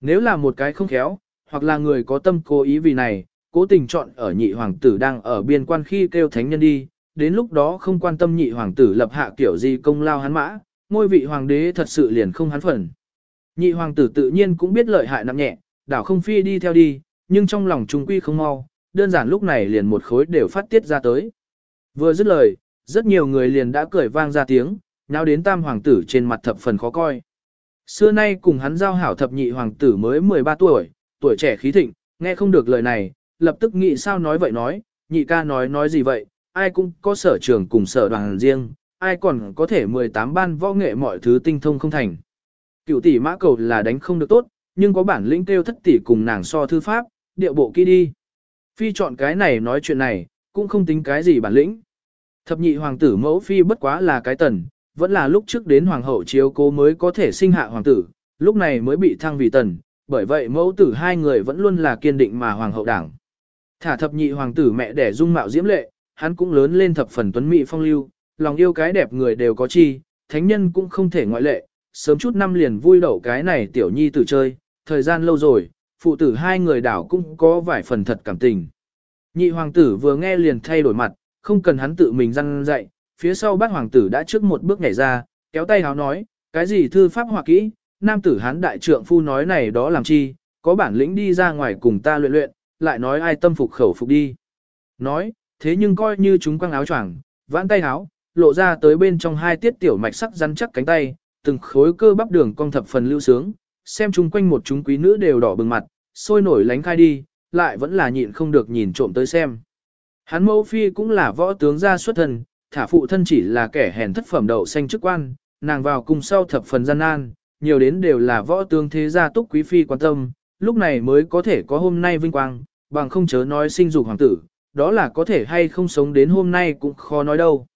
Nếu là một cái không khéo, hoặc là người có tâm cố ý vì này, cố tình chọn ở nhị hoàng tử đang ở biên quan khi kêu thánh nhân đi, đến lúc đó không quan tâm nhị hoàng tử lập hạ kiểu gì công lao hắn mã, ngôi vị hoàng đế thật sự liền không hắn phần. Nhị hoàng tử tự nhiên cũng biết lợi hại nặng nhẹ, đảo không phi đi theo đi, nhưng trong lòng trung quy không mau, đơn giản lúc này liền một khối đều phát tiết ra tới. Vừa dứt lời, rất nhiều người liền đã cười vang ra tiếng, nào đến tam hoàng tử trên mặt thập phần khó coi. Xưa nay cùng hắn giao hảo thập nhị hoàng tử mới 13 tuổi, tuổi trẻ khí thịnh, nghe không được lời này, lập tức nghĩ sao nói vậy nói, nhị ca nói nói gì vậy, ai cũng có sở trường cùng sở đoàn riêng, ai còn có thể 18 ban võ nghệ mọi thứ tinh thông không thành. Cựu tỷ mã cầu là đánh không được tốt, nhưng có bản lĩnh kêu thất tỷ cùng nàng so thư pháp, điệu bộ kia đi. Phi chọn cái này nói chuyện này, cũng không tính cái gì bản lĩnh. Thập nhị hoàng tử mẫu phi bất quá là cái tần, vẫn là lúc trước đến hoàng hậu chiếu cố mới có thể sinh hạ hoàng tử, lúc này mới bị thăng vì tần, bởi vậy mẫu tử hai người vẫn luôn là kiên định mà hoàng hậu đảng. Thả thập nhị hoàng tử mẹ đẻ dung mạo diễm lệ, hắn cũng lớn lên thập phần tuấn mỹ phong lưu, lòng yêu cái đẹp người đều có chi, thánh nhân cũng không thể ngoại lệ, sớm chút năm liền vui đậu cái này tiểu nhi tử chơi, thời gian lâu rồi, phụ tử hai người đảo cũng có vài phần thật cảm tình. Nhị hoàng tử vừa nghe liền thay đổi mặt, không cần hắn tự mình răn dạy, phía sau bác hoàng tử đã trước một bước nhảy ra, kéo tay háo nói, cái gì thư pháp hòa kỹ, nam tử hán đại trượng phu nói này đó làm chi, có bản lĩnh đi ra ngoài cùng ta luyện luyện, lại nói ai tâm phục khẩu phục đi. Nói, thế nhưng coi như chúng quăng áo choàng, vãn tay háo, lộ ra tới bên trong hai tiết tiểu mạch sắc rắn chắc cánh tay, từng khối cơ bắp đường cong thập phần lưu sướng, xem chung quanh một chúng quý nữ đều đỏ bừng mặt, sôi nổi lánh khai đi, lại vẫn là nhịn không được nhìn trộm tới xem. Hắn mẫu phi cũng là võ tướng gia xuất thân, thả phụ thân chỉ là kẻ hèn thất phẩm đậu xanh chức quan, nàng vào cùng sau thập phần gian nan, nhiều đến đều là võ tướng thế gia túc quý phi quan tâm, lúc này mới có thể có hôm nay vinh quang, bằng không chớ nói sinh dục hoàng tử, đó là có thể hay không sống đến hôm nay cũng khó nói đâu.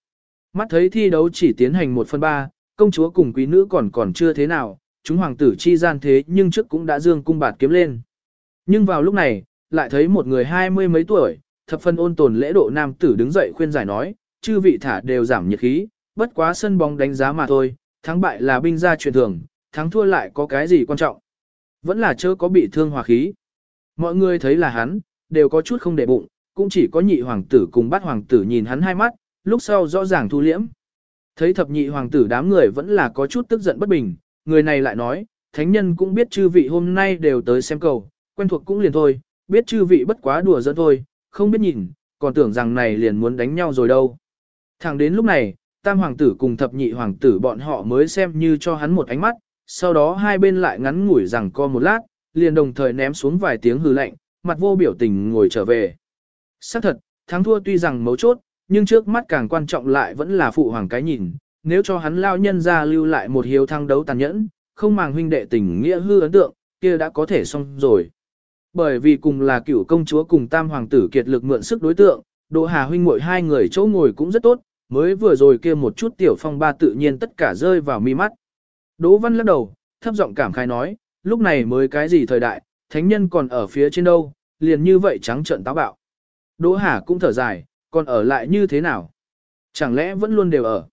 Mắt thấy thi đấu chỉ tiến hành một phần ba, công chúa cùng quý nữ còn còn chưa thế nào, chúng hoàng tử chi gian thế nhưng trước cũng đã dương cung bạt kiếm lên. Nhưng vào lúc này, lại thấy một người hai mươi mấy tuổi, thập phân ôn tồn lễ độ nam tử đứng dậy khuyên giải nói, chư vị thả đều giảm nhiệt khí, bất quá sân bóng đánh giá mà thôi, thắng bại là binh gia truyền thường, thắng thua lại có cái gì quan trọng. Vẫn là chớ có bị thương hòa khí. Mọi người thấy là hắn, đều có chút không để bụng, cũng chỉ có nhị hoàng tử cùng bát hoàng tử nhìn hắn hai mắt, lúc sau rõ ràng thu liễm. Thấy thập nhị hoàng tử đám người vẫn là có chút tức giận bất bình, người này lại nói, thánh nhân cũng biết chư vị hôm nay đều tới xem cầu, quen thuộc cũng liền thôi, biết chư vị bất quá đùa giỡn thôi, không biết nhìn, còn tưởng rằng này liền muốn đánh nhau rồi đâu. Thẳng đến lúc này, tam hoàng tử cùng thập nhị hoàng tử bọn họ mới xem như cho hắn một ánh mắt, sau đó hai bên lại ngắn ngủi rằng co một lát, liền đồng thời ném xuống vài tiếng hư lạnh, mặt vô biểu tình ngồi trở về. Xác thật, thắng thua tuy rằng mấu chốt, nhưng trước mắt càng quan trọng lại vẫn là phụ hoàng cái nhìn, nếu cho hắn lao nhân ra lưu lại một hiếu thăng đấu tàn nhẫn, không màng huynh đệ tình nghĩa hư ấn tượng, kia đã có thể xong rồi. Bởi vì cùng là cựu công chúa cùng tam hoàng tử kiệt lực mượn sức đối tượng, Đỗ Hà huynh muội hai người chỗ ngồi cũng rất tốt, mới vừa rồi kia một chút tiểu phong ba tự nhiên tất cả rơi vào mi mắt. Đỗ Văn lắc đầu, thấp giọng cảm khai nói, lúc này mới cái gì thời đại, thánh nhân còn ở phía trên đâu, liền như vậy trắng trợn táo bạo. Đỗ Hà cũng thở dài, còn ở lại như thế nào? Chẳng lẽ vẫn luôn đều ở?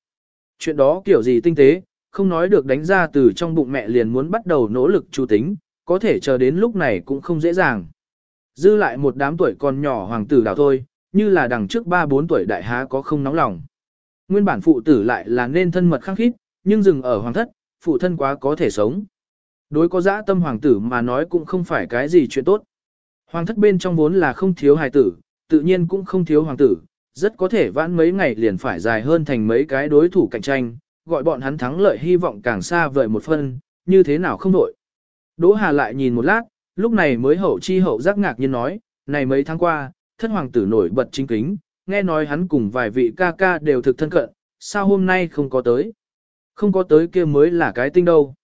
Chuyện đó kiểu gì tinh tế, không nói được đánh ra từ trong bụng mẹ liền muốn bắt đầu nỗ lực chủ tính, có thể chờ đến lúc này cũng không dễ dàng. Dư lại một đám tuổi còn nhỏ hoàng tử đảo thôi, như là đằng trước 3-4 tuổi đại há có không nóng lòng. Nguyên bản phụ tử lại là nên thân mật khăng khít, nhưng dừng ở hoàng thất, phụ thân quá có thể sống. Đối có dã tâm hoàng tử mà nói cũng không phải cái gì chuyện tốt. Hoàng thất bên trong vốn là không thiếu hài tử, tự nhiên cũng không thiếu hoàng tử, rất có thể vãn mấy ngày liền phải dài hơn thành mấy cái đối thủ cạnh tranh, gọi bọn hắn thắng lợi hy vọng càng xa vời một phân, như thế nào không đổi. Đỗ Hà lại nhìn một lát, lúc này mới hậu chi hậu giác ngạc nhiên nói, này mấy tháng qua, thất hoàng tử nổi bật chính kính, nghe nói hắn cùng vài vị ca ca đều thực thân cận, sao hôm nay không có tới. Không có tới kia mới là cái tinh đâu.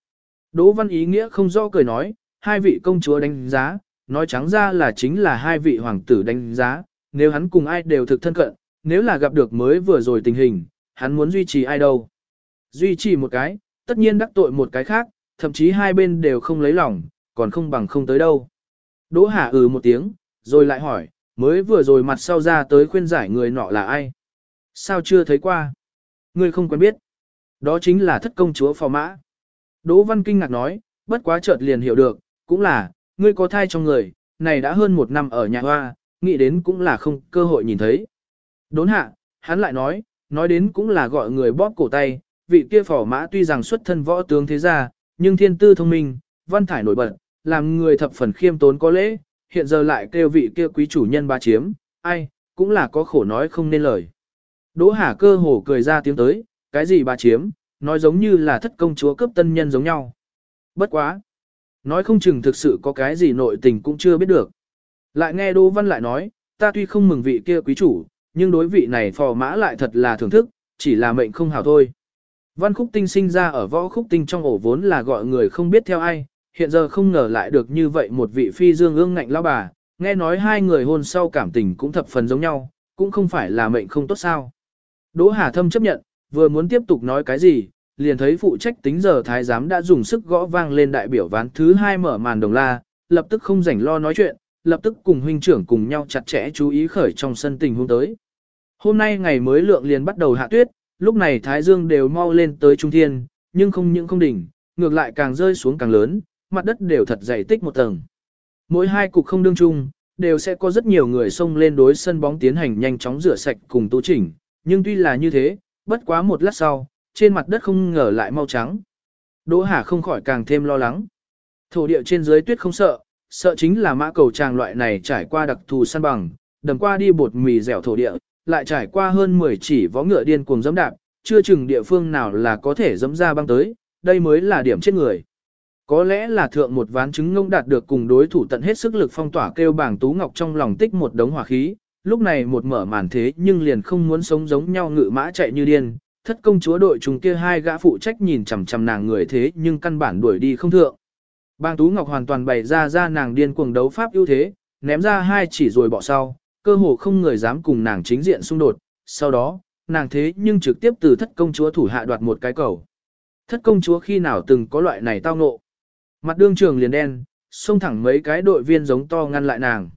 Đỗ Văn ý nghĩa không rõ cười nói, hai vị công chúa đánh giá, nói trắng ra là chính là hai vị hoàng tử đánh giá, nếu hắn cùng ai đều thực thân cận, nếu là gặp được mới vừa rồi tình hình, hắn muốn duy trì ai đâu. Duy trì một cái, tất nhiên đắc tội một cái khác, thậm chí hai bên đều không lấy lòng, còn không bằng không tới đâu. Đỗ Hà ừ một tiếng, rồi lại hỏi, mới vừa rồi mặt sau ra tới khuyên giải người nọ là ai? Sao chưa thấy qua? người không quen biết. Đó chính là thất công chúa phò mã. Đỗ Văn kinh ngạc nói, bất quá chợt liền hiểu được, cũng là, ngươi có thai trong người, này đã hơn một năm ở nhà hoa, nghĩ đến cũng là không cơ hội nhìn thấy. Đốn hạ, hắn lại nói, nói đến cũng là gọi người bóp cổ tay, vị kia phò mã tuy rằng xuất thân võ tướng thế gia, nhưng thiên tư thông minh, văn thải nổi bật, làm người thập phần khiêm tốn có lễ, hiện giờ lại kêu vị kia quý chủ nhân ba chiếm, ai, cũng là có khổ nói không nên lời. Đỗ Hà cơ hồ cười ra tiếng tới, cái gì ba chiếm, nói giống như là thất công chúa cấp tân nhân giống nhau. Bất quá. Nói không chừng thực sự có cái gì nội tình cũng chưa biết được. Lại nghe Đỗ Văn lại nói, ta tuy không mừng vị kia quý chủ, nhưng đối vị này phò mã lại thật là thưởng thức, chỉ là mệnh không hảo thôi. Văn khúc tinh sinh ra ở võ khúc tinh trong ổ vốn là gọi người không biết theo ai, hiện giờ không ngờ lại được như vậy một vị phi dương ương ngạnh lão bà, nghe nói hai người hôn sau cảm tình cũng thập phần giống nhau, cũng không phải là mệnh không tốt sao. Đỗ Hà Thâm chấp nhận, vừa muốn tiếp tục nói cái gì, liền thấy phụ trách tính giờ thái giám đã dùng sức gõ vang lên đại biểu ván thứ hai mở màn đồng la, lập tức không rảnh lo nói chuyện, lập tức cùng huynh trưởng cùng nhau chặt chẽ chú ý khởi trong sân tình huống tới. Hôm nay ngày mới lượng liền bắt đầu hạ tuyết, lúc này thái dương đều mau lên tới trung thiên, nhưng không những không đỉnh, ngược lại càng rơi xuống càng lớn, mặt đất đều thật dày tích một tầng. Mỗi hai cục không đương chung, đều sẽ có rất nhiều người xông lên đối sân bóng tiến hành nhanh chóng rửa sạch cùng tu chỉnh, nhưng tuy là như thế, bất quá một lát sau, trên mặt đất không ngờ lại mau trắng. Đỗ Hà không khỏi càng thêm lo lắng. Thổ địa trên dưới tuyết không sợ, sợ chính là mã cầu tràng loại này trải qua đặc thù săn bằng, đầm qua đi bột mì dẻo thổ địa, lại trải qua hơn 10 chỉ vó ngựa điên cuồng dẫm đạp, chưa chừng địa phương nào là có thể dẫm ra băng tới, đây mới là điểm chết người. Có lẽ là thượng một ván chứng ngông đạt được cùng đối thủ tận hết sức lực phong tỏa kêu bảng Tú Ngọc trong lòng tích một đống hỏa khí, lúc này một mở màn thế nhưng liền không muốn sống giống nhau ngự mã chạy như điên, thất công chúa đội chúng kia hai gã phụ trách nhìn chằm chằm nàng người thế nhưng căn bản đuổi đi không thượng. Bang Tú Ngọc hoàn toàn bày ra ra nàng điên cuồng đấu pháp ưu thế, ném ra hai chỉ rồi bỏ sau, cơ hồ không người dám cùng nàng chính diện xung đột, sau đó, nàng thế nhưng trực tiếp từ thất công chúa thủ hạ đoạt một cái cầu. Thất công chúa khi nào từng có loại này tao ngộ. Mặt đương trường liền đen, xông thẳng mấy cái đội viên giống to ngăn lại nàng.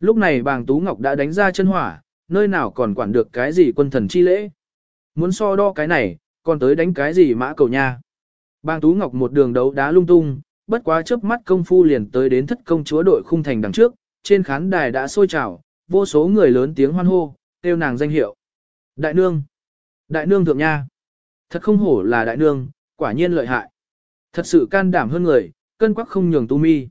Lúc này bàng Tú Ngọc đã đánh ra chân hỏa, nơi nào còn quản được cái gì quân thần chi lễ. Muốn so đo cái này, còn tới đánh cái gì mã cầu nha. Bàng Tú Ngọc một đường đấu đá lung tung, bất quá chớp mắt công phu liền tới đến thất công chúa đội khung thành đằng trước, trên khán đài đã sôi trào, vô số người lớn tiếng hoan hô, kêu nàng danh hiệu. Đại nương! Đại nương thượng nha! Thật không hổ là đại nương, quả nhiên lợi hại. Thật sự can đảm hơn người, cân quắc không nhường tu mi.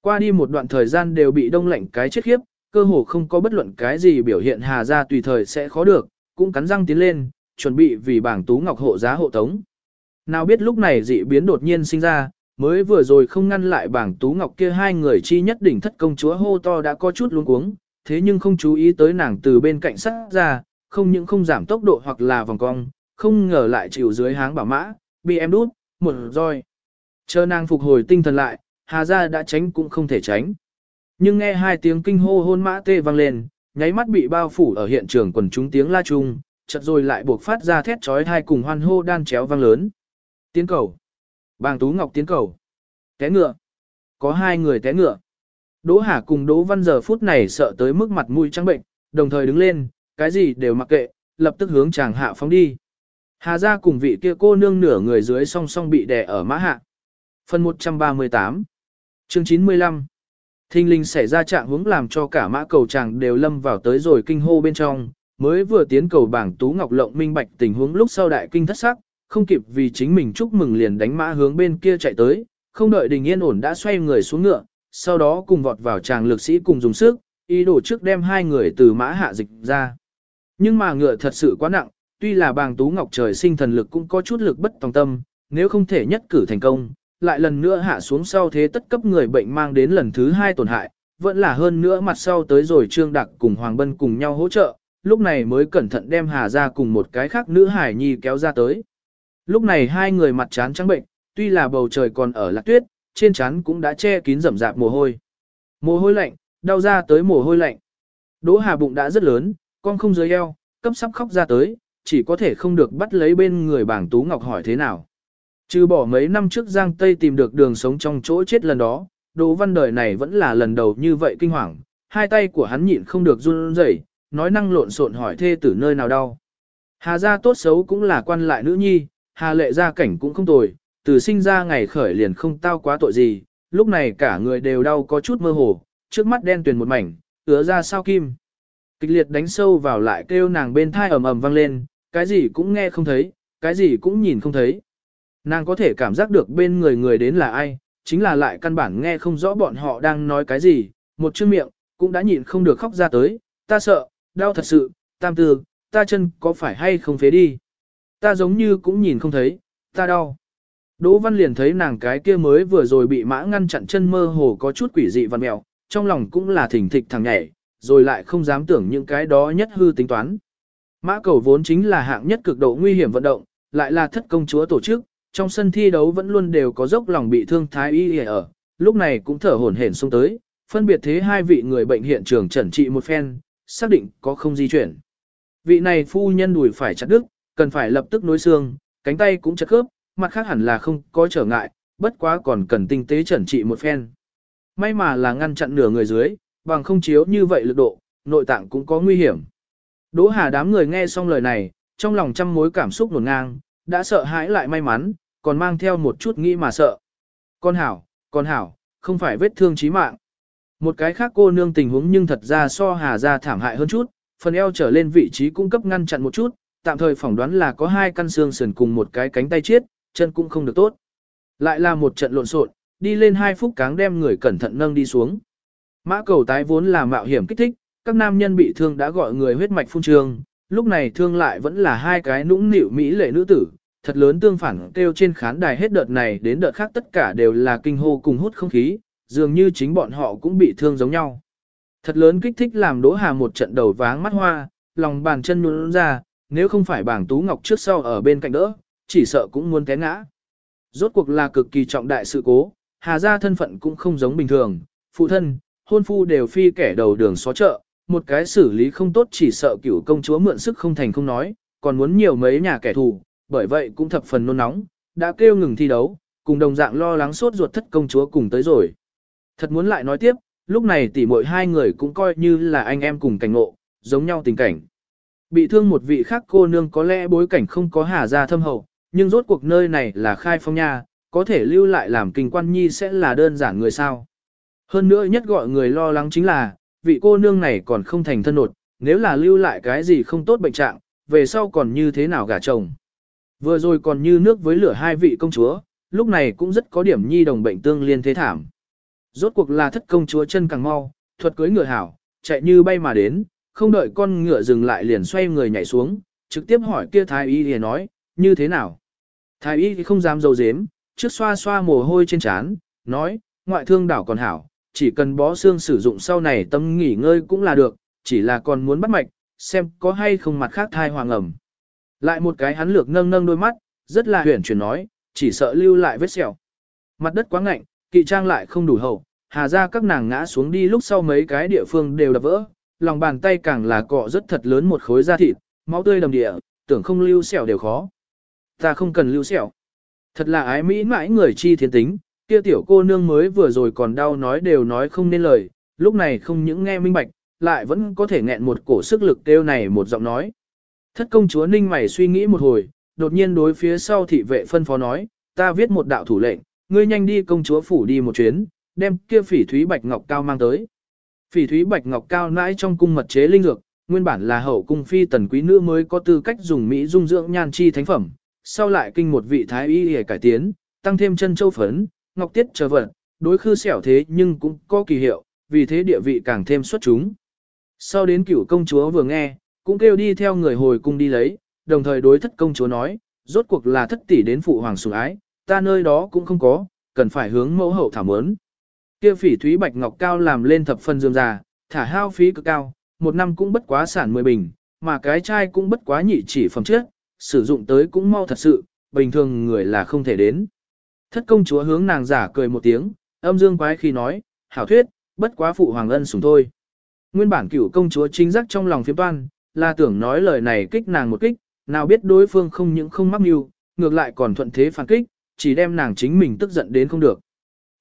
Qua đi một đoạn thời gian đều bị đông lạnh cái chết khiếp, cơ hồ không có bất luận cái gì biểu hiện hà ra tùy thời sẽ khó được, cũng cắn răng tiến lên, chuẩn bị vì bảng tú ngọc hộ giá hộ tống. Nào biết lúc này dị biến đột nhiên sinh ra, mới vừa rồi không ngăn lại bảng tú ngọc kia hai người chi nhất đỉnh thất công chúa hô to đã có chút luống cuống, thế nhưng không chú ý tới nàng từ bên cạnh sát ra, không những không giảm tốc độ hoặc là vòng cong, không ngờ lại chịu dưới háng bảo mã, bị em đút, một roi. Chờ nàng phục hồi tinh thần lại, Hà Gia đã tránh cũng không thể tránh. Nhưng nghe hai tiếng kinh hô hôn mã tê vang lên, nháy mắt bị bao phủ ở hiện trường quần chúng tiếng la chung, chợt rồi lại buộc phát ra thét chói tai cùng hoan hô đan chéo vang lớn. Tiến cầu. Bàng Tú Ngọc tiến cầu. Té ngựa. Có hai người té ngựa. Đỗ Hà cùng Đỗ Văn giờ phút này sợ tới mức mặt mũi trắng bệnh, đồng thời đứng lên, cái gì đều mặc kệ, lập tức hướng chàng hạ phóng đi. Hà ra cùng vị kia cô nương nửa người dưới song song bị đè ở mã hạ. Phần 138 Chương 95 Thinh linh xảy ra trạng hướng làm cho cả mã cầu chàng đều lâm vào tới rồi kinh hô bên trong, mới vừa tiến cầu bảng Tú Ngọc Lộng minh bạch tình huống lúc sau đại kinh thất sắc, không kịp vì chính mình chúc mừng liền đánh mã hướng bên kia chạy tới, không đợi đình yên ổn đã xoay người xuống ngựa, sau đó cùng vọt vào chàng lực sĩ cùng dùng sức, ý đồ trước đem hai người từ mã hạ dịch ra. Nhưng mà ngựa thật sự quá nặng, tuy là bàng tú ngọc trời sinh thần lực cũng có chút lực bất tòng tâm, nếu không thể nhất cử thành công, lại lần nữa hạ xuống sau thế tất cấp người bệnh mang đến lần thứ hai tổn hại, vẫn là hơn nữa mặt sau tới rồi Trương Đặc cùng Hoàng Bân cùng nhau hỗ trợ, lúc này mới cẩn thận đem Hà ra cùng một cái khác nữ hải nhi kéo ra tới. Lúc này hai người mặt chán trắng bệnh, tuy là bầu trời còn ở lạc tuyết, trên chán cũng đã che kín rậm rạp mồ hôi. Mồ hôi lạnh, đau ra tới mồ hôi lạnh. Đỗ Hà bụng đã rất lớn, con không dưới eo, cấp sắp khóc ra tới, chỉ có thể không được bắt lấy bên người bảng Tú Ngọc hỏi thế nào. Trừ bỏ mấy năm trước Giang Tây tìm được đường sống trong chỗ chết lần đó, Đỗ Văn đời này vẫn là lần đầu như vậy kinh hoàng, hai tay của hắn nhịn không được run rẩy, nói năng lộn xộn hỏi thê tử nơi nào đau. Hà gia tốt xấu cũng là quan lại nữ nhi, Hà lệ gia cảnh cũng không tồi, từ sinh ra ngày khởi liền không tao quá tội gì, lúc này cả người đều đau có chút mơ hồ, trước mắt đen tuyền một mảnh, ứa ra sao kim. Kịch liệt đánh sâu vào lại kêu nàng bên thai ầm ầm vang lên, cái gì cũng nghe không thấy, cái gì cũng nhìn không thấy. Nàng có thể cảm giác được bên người người đến là ai, chính là lại căn bản nghe không rõ bọn họ đang nói cái gì, một chữ miệng, cũng đã nhịn không được khóc ra tới, ta sợ, đau thật sự, tam tư, ta chân có phải hay không phế đi. Ta giống như cũng nhìn không thấy, ta đau. Đỗ Văn liền thấy nàng cái kia mới vừa rồi bị mã ngăn chặn chân mơ hồ có chút quỷ dị văn mèo, trong lòng cũng là thỉnh thịch thằng nhảy, rồi lại không dám tưởng những cái đó nhất hư tính toán. Mã cầu vốn chính là hạng nhất cực độ nguy hiểm vận động, lại là thất công chúa tổ chức, trong sân thi đấu vẫn luôn đều có dốc lòng bị thương thái y ở, lúc này cũng thở hổn hển xuống tới, phân biệt thế hai vị người bệnh hiện trường chẩn trị một phen, xác định có không di chuyển. Vị này phu nhân đùi phải chặt đứt, cần phải lập tức nối xương, cánh tay cũng chật khớp, mặt khác hẳn là không có trở ngại, bất quá còn cần tinh tế chẩn trị một phen. May mà là ngăn chặn nửa người dưới, bằng không chiếu như vậy lực độ, nội tạng cũng có nguy hiểm. Đỗ Hà đám người nghe xong lời này, trong lòng trăm mối cảm xúc nổn ngang, đã sợ hãi lại may mắn, còn mang theo một chút nghĩ mà sợ. Con hảo, con hảo, không phải vết thương chí mạng. Một cái khác cô nương tình huống nhưng thật ra so Hà ra thảm hại hơn chút, phần eo trở lên vị trí cung cấp ngăn chặn một chút, tạm thời phỏng đoán là có hai căn xương sườn cùng một cái cánh tay chết, chân cũng không được tốt. Lại là một trận lộn xộn, đi lên hai phút cáng đem người cẩn thận nâng đi xuống. Mã cầu tái vốn là mạo hiểm kích thích, các nam nhân bị thương đã gọi người huyết mạch phun trường lúc này thương lại vẫn là hai cái nũng nịu mỹ lệ nữ tử, thật lớn tương phản kêu trên khán đài hết đợt này đến đợt khác tất cả đều là kinh hô cùng hút không khí, dường như chính bọn họ cũng bị thương giống nhau. Thật lớn kích thích làm Đỗ Hà một trận đầu váng mắt hoa, lòng bàn chân nhún ra, nếu không phải bảng Tú Ngọc trước sau ở bên cạnh đỡ, chỉ sợ cũng muốn té ngã. Rốt cuộc là cực kỳ trọng đại sự cố, Hà gia thân phận cũng không giống bình thường, phụ thân, hôn phu đều phi kẻ đầu đường xó chợ, một cái xử lý không tốt chỉ sợ cửu công chúa mượn sức không thành không nói, còn muốn nhiều mấy nhà kẻ thù, bởi vậy cũng thập phần nôn nóng, đã kêu ngừng thi đấu, cùng đồng dạng lo lắng sốt ruột thất công chúa cùng tới rồi. Thật muốn lại nói tiếp, lúc này tỷ muội hai người cũng coi như là anh em cùng cảnh ngộ, giống nhau tình cảnh. Bị thương một vị khác cô nương có lẽ bối cảnh không có hà ra thâm hậu, nhưng rốt cuộc nơi này là khai phong nha, có thể lưu lại làm kinh quan nhi sẽ là đơn giản người sao. Hơn nữa nhất gọi người lo lắng chính là, vị cô nương này còn không thành thân nột, nếu là lưu lại cái gì không tốt bệnh trạng, về sau còn như thế nào gả chồng. Vừa rồi còn như nước với lửa hai vị công chúa, lúc này cũng rất có điểm nhi đồng bệnh tương liên thế thảm. Rốt cuộc là thất công chúa chân càng mau, thuật cưới ngựa hảo, chạy như bay mà đến, không đợi con ngựa dừng lại liền xoay người nhảy xuống, trực tiếp hỏi kia thái y thì nói, như thế nào. Thái y thì không dám dầu dếm, trước xoa xoa mồ hôi trên trán, nói, ngoại thương đảo còn hảo, chỉ cần bó xương sử dụng sau này tâm nghỉ ngơi cũng là được, chỉ là còn muốn bắt mạch, xem có hay không mặt khác thai hoàng ẩm. Lại một cái hắn lược nâng nâng đôi mắt, rất là huyền chuyển nói, chỉ sợ lưu lại vết sẹo. Mặt đất quá ngạnh, kỵ trang lại không đủ hậu, hà ra các nàng ngã xuống đi lúc sau mấy cái địa phương đều đập vỡ, lòng bàn tay càng là cọ rất thật lớn một khối da thịt, máu tươi đầm địa, tưởng không lưu sẹo đều khó. Ta không cần lưu sẹo. Thật là ái mỹ mãi người chi thiên tính, kia tiểu cô nương mới vừa rồi còn đau nói đều nói không nên lời, lúc này không những nghe minh bạch, lại vẫn có thể nghẹn một cổ sức lực kêu này một giọng nói. Thất công chúa ninh mày suy nghĩ một hồi, đột nhiên đối phía sau thị vệ phân phó nói, ta viết một đạo thủ lệnh, ngươi nhanh đi công chúa phủ đi một chuyến, đem kia phỉ thúy bạch ngọc cao mang tới. Phỉ thúy bạch ngọc cao nãi trong cung mật chế linh dược, nguyên bản là hậu cung phi tần quý nữ mới có tư cách dùng mỹ dung dưỡng nhan chi thánh phẩm, sau lại kinh một vị thái y để cải tiến, tăng thêm chân châu phấn, ngọc tiết chờ vật, đối khư xẻo thế nhưng cũng có kỳ hiệu, vì thế địa vị càng thêm xuất chúng. Sau đến cửu công chúa vừa nghe, cũng kêu đi theo người hồi cung đi lấy, đồng thời đối thất công chúa nói, rốt cuộc là thất tỷ đến phụ hoàng sủng ái, ta nơi đó cũng không có, cần phải hướng mẫu hậu thảm ớn. Kia phỉ thúy bạch ngọc cao làm lên thập phân dương già, thả hao phí cực cao, một năm cũng bất quá sản 10 bình, mà cái chai cũng bất quá nhị chỉ phẩm trước, sử dụng tới cũng mau thật sự, bình thường người là không thể đến. Thất công chúa hướng nàng giả cười một tiếng, âm dương quái khi nói, hảo thuyết, bất quá phụ hoàng ân sủng thôi. Nguyên bản cửu công chúa chính giác trong lòng phiếm toan, là tưởng nói lời này kích nàng một kích, nào biết đối phương không những không mắc mưu, ngược lại còn thuận thế phản kích, chỉ đem nàng chính mình tức giận đến không được.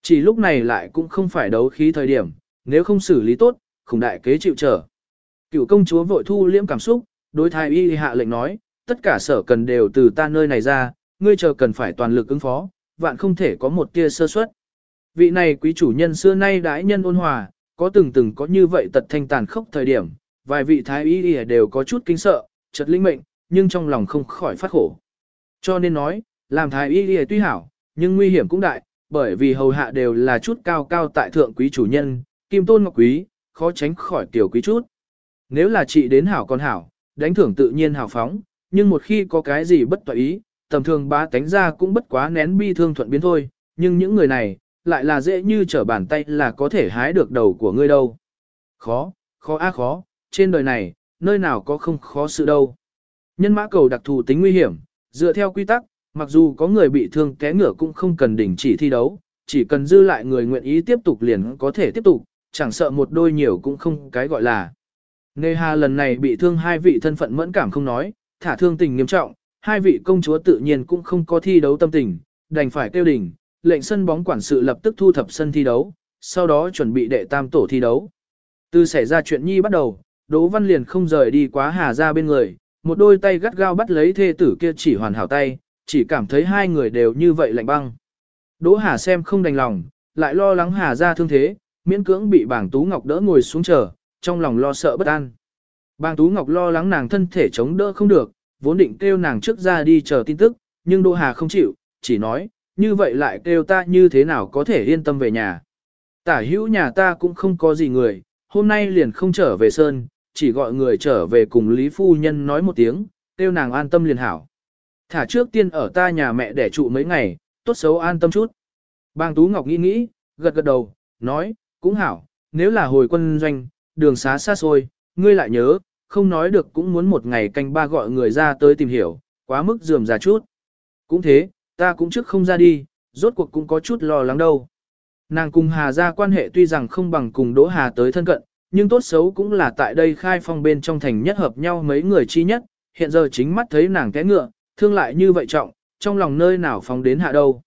Chỉ lúc này lại cũng không phải đấu khí thời điểm, nếu không xử lý tốt, khủng đại kế chịu trở. Cựu công chúa vội thu liễm cảm xúc, đối thái y hạ lệnh nói, tất cả sở cần đều từ ta nơi này ra, ngươi chờ cần phải toàn lực ứng phó, vạn không thể có một tia sơ suất. Vị này quý chủ nhân xưa nay đãi nhân ôn hòa, có từng từng có như vậy tật thanh tàn khốc thời điểm, vài vị thái y đều có chút kinh sợ, chợt linh mệnh, nhưng trong lòng không khỏi phát khổ. Cho nên nói, làm thái y tuy hảo, nhưng nguy hiểm cũng đại, bởi vì hầu hạ đều là chút cao cao tại thượng quý chủ nhân, kim tôn ngọc quý, khó tránh khỏi tiểu quý chút. Nếu là chị đến hảo con hảo, đánh thưởng tự nhiên hảo phóng, nhưng một khi có cái gì bất tọa ý, tầm thường bá tánh ra cũng bất quá nén bi thương thuận biến thôi, nhưng những người này, lại là dễ như trở bàn tay là có thể hái được đầu của ngươi đâu. Khó, khó á khó, trên đời này, nơi nào có không khó sự đâu. Nhân mã cầu đặc thù tính nguy hiểm, dựa theo quy tắc, mặc dù có người bị thương té ngửa cũng không cần đình chỉ thi đấu, chỉ cần dư lại người nguyện ý tiếp tục liền có thể tiếp tục, chẳng sợ một đôi nhiều cũng không cái gọi là. Nê Hà lần này bị thương hai vị thân phận mẫn cảm không nói, thả thương tình nghiêm trọng, hai vị công chúa tự nhiên cũng không có thi đấu tâm tình, đành phải kêu đỉnh, lệnh sân bóng quản sự lập tức thu thập sân thi đấu, sau đó chuẩn bị đệ tam tổ thi đấu. Từ xảy ra chuyện nhi bắt đầu, Đỗ Văn liền không rời đi quá Hà ra bên người, một đôi tay gắt gao bắt lấy thê tử kia chỉ hoàn hảo tay, chỉ cảm thấy hai người đều như vậy lạnh băng. Đỗ Hà xem không đành lòng, lại lo lắng Hà ra thương thế, miễn cưỡng bị bảng Tú Ngọc đỡ ngồi xuống chờ, trong lòng lo sợ bất an. Bàng Tú Ngọc lo lắng nàng thân thể chống đỡ không được, vốn định kêu nàng trước ra đi chờ tin tức, nhưng Đỗ Hà không chịu, chỉ nói, như vậy lại kêu ta như thế nào có thể yên tâm về nhà. Tả hữu nhà ta cũng không có gì người, hôm nay liền không trở về Sơn, chỉ gọi người trở về cùng Lý Phu Nhân nói một tiếng, kêu nàng an tâm liền hảo. Thả trước tiên ở ta nhà mẹ để trụ mấy ngày, tốt xấu an tâm chút. Bang Tú Ngọc nghĩ nghĩ, gật gật đầu, nói, cũng hảo, nếu là hồi quân doanh, đường xá xa xôi, ngươi lại nhớ, không nói được cũng muốn một ngày canh ba gọi người ra tới tìm hiểu, quá mức dườm ra chút. Cũng thế, ta cũng trước không ra đi, rốt cuộc cũng có chút lo lắng đâu. Nàng cùng Hà ra quan hệ tuy rằng không bằng cùng Đỗ Hà tới thân cận, nhưng tốt xấu cũng là tại đây khai phong bên trong thành nhất hợp nhau mấy người chi nhất, hiện giờ chính mắt thấy nàng té ngựa, thương lại như vậy trọng, trong lòng nơi nào phóng đến hạ đâu.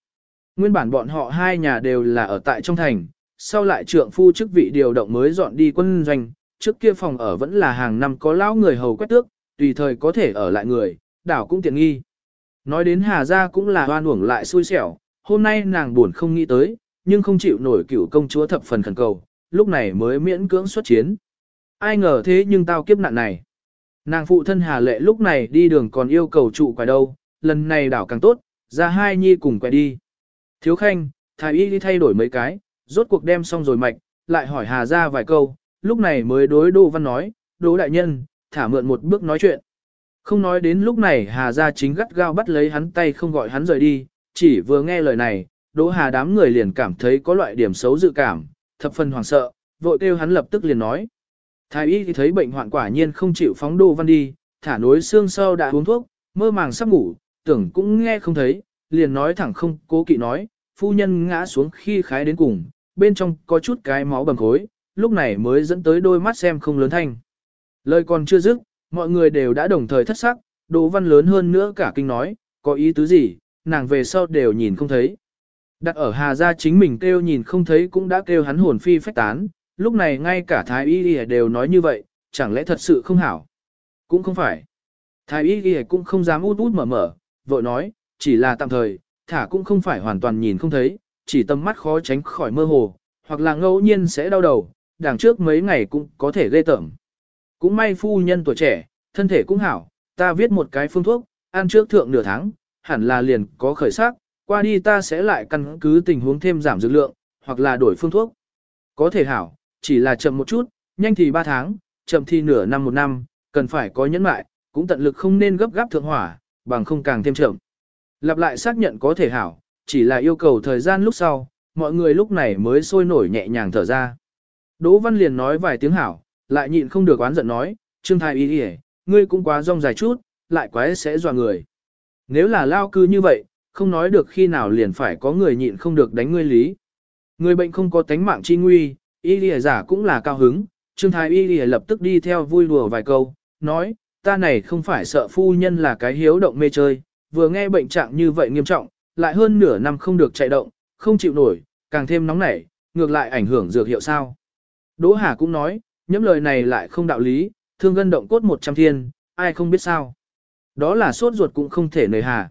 Nguyên bản bọn họ hai nhà đều là ở tại trong thành, sau lại trượng phu chức vị điều động mới dọn đi quân doanh, trước kia phòng ở vẫn là hàng năm có lão người hầu quét tước, tùy thời có thể ở lại người, đảo cũng tiện nghi. Nói đến Hà Gia cũng là hoan uổng lại xui xẻo, hôm nay nàng buồn không nghĩ tới, nhưng không chịu nổi cửu công chúa thập phần khẩn cầu, lúc này mới miễn cưỡng xuất chiến. Ai ngờ thế nhưng tao kiếp nạn này. Nàng phụ thân Hà Lệ lúc này đi đường còn yêu cầu trụ quài đâu, lần này đảo càng tốt, ra hai nhi cùng quay đi. Thiếu khanh, thái y đi thay đổi mấy cái, rốt cuộc đem xong rồi mạch, lại hỏi Hà ra vài câu, lúc này mới đối Đỗ Văn nói, Đỗ đại nhân, thả mượn một bước nói chuyện. Không nói đến lúc này Hà ra chính gắt gao bắt lấy hắn tay không gọi hắn rời đi, chỉ vừa nghe lời này, Đỗ Hà đám người liền cảm thấy có loại điểm xấu dự cảm, thập phần hoảng sợ, vội kêu hắn lập tức liền nói. Thái y thì thấy bệnh hoạn quả nhiên không chịu phóng Đỗ Văn đi, thả nối xương sâu đã uống thuốc, mơ màng sắp ngủ, tưởng cũng nghe không thấy, liền nói thẳng không cố kỵ nói, phu nhân ngã xuống khi khái đến cùng, bên trong có chút cái máu bầm khối, lúc này mới dẫn tới đôi mắt xem không lớn thanh. Lời còn chưa dứt, mọi người đều đã đồng thời thất sắc, Đỗ Văn lớn hơn nữa cả kinh nói, có ý tứ gì, nàng về sau đều nhìn không thấy. Đặt ở Hà Gia chính mình kêu nhìn không thấy cũng đã kêu hắn hồn phi phách tán, lúc này ngay cả Thái Y đều nói như vậy, chẳng lẽ thật sự không hảo. Cũng không phải. Thái Y cũng không dám út út mở mở, vội nói, chỉ là tạm thời, thả cũng không phải hoàn toàn nhìn không thấy, chỉ tầm mắt khó tránh khỏi mơ hồ, hoặc là ngẫu nhiên sẽ đau đầu, đằng trước mấy ngày cũng có thể ghê tởm. Cũng may phu nhân tuổi trẻ, thân thể cũng hảo, ta viết một cái phương thuốc, ăn trước thượng nửa tháng, hẳn là liền có khởi sắc, qua đi ta sẽ lại căn cứ tình huống thêm giảm dược lượng, hoặc là đổi phương thuốc. Có thể hảo, chỉ là chậm một chút, nhanh thì 3 tháng, chậm thì nửa năm một năm, cần phải có nhẫn mại, cũng tận lực không nên gấp gáp thượng hỏa, bằng không càng thêm chậm. Lặp lại xác nhận có thể hảo, chỉ là yêu cầu thời gian lúc sau, mọi người lúc này mới sôi nổi nhẹ nhàng thở ra. Đỗ Văn liền nói vài tiếng hảo, lại nhịn không được oán giận nói, Trương Thái Y Y, ngươi cũng quá rong dài chút, lại quái sẽ dọa người. Nếu là lao cư như vậy, không nói được khi nào liền phải có người nhịn không được đánh ngươi lý. Người bệnh không có tánh mạng chi nguy, y lìa giả cũng là cao hứng, Trương Thái y lìa lập tức đi theo vui đùa vài câu, nói, ta này không phải sợ phu nhân là cái hiếu động mê chơi, vừa nghe bệnh trạng như vậy nghiêm trọng, lại hơn nửa năm không được chạy động, không chịu nổi, càng thêm nóng nảy, ngược lại ảnh hưởng dược hiệu sao. Đỗ Hà cũng nói, những lời này lại không đạo lý, thương gân động cốt một trăm thiên, ai không biết sao. Đó là sốt ruột cũng không thể nời hà.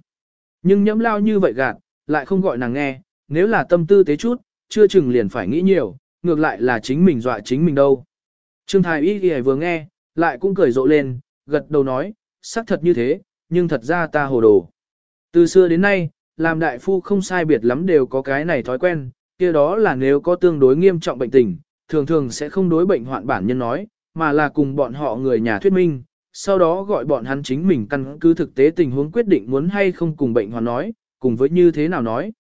Nhưng nhẫm lao như vậy gạt, lại không gọi nàng nghe, nếu là tâm tư tế chút, chưa chừng liền phải nghĩ nhiều, ngược lại là chính mình dọa chính mình đâu. Trương Thái Y Y vừa nghe, lại cũng cười rộ lên, gật đầu nói, xác thật như thế, nhưng thật ra ta hồ đồ. Từ xưa đến nay, làm đại phu không sai biệt lắm đều có cái này thói quen, kia đó là nếu có tương đối nghiêm trọng bệnh tình, thường thường sẽ không đối bệnh hoạn bản nhân nói, mà là cùng bọn họ người nhà thuyết minh, sau đó gọi bọn hắn chính mình căn cứ thực tế tình huống quyết định muốn hay không cùng bệnh hoạn nói, cùng với như thế nào nói.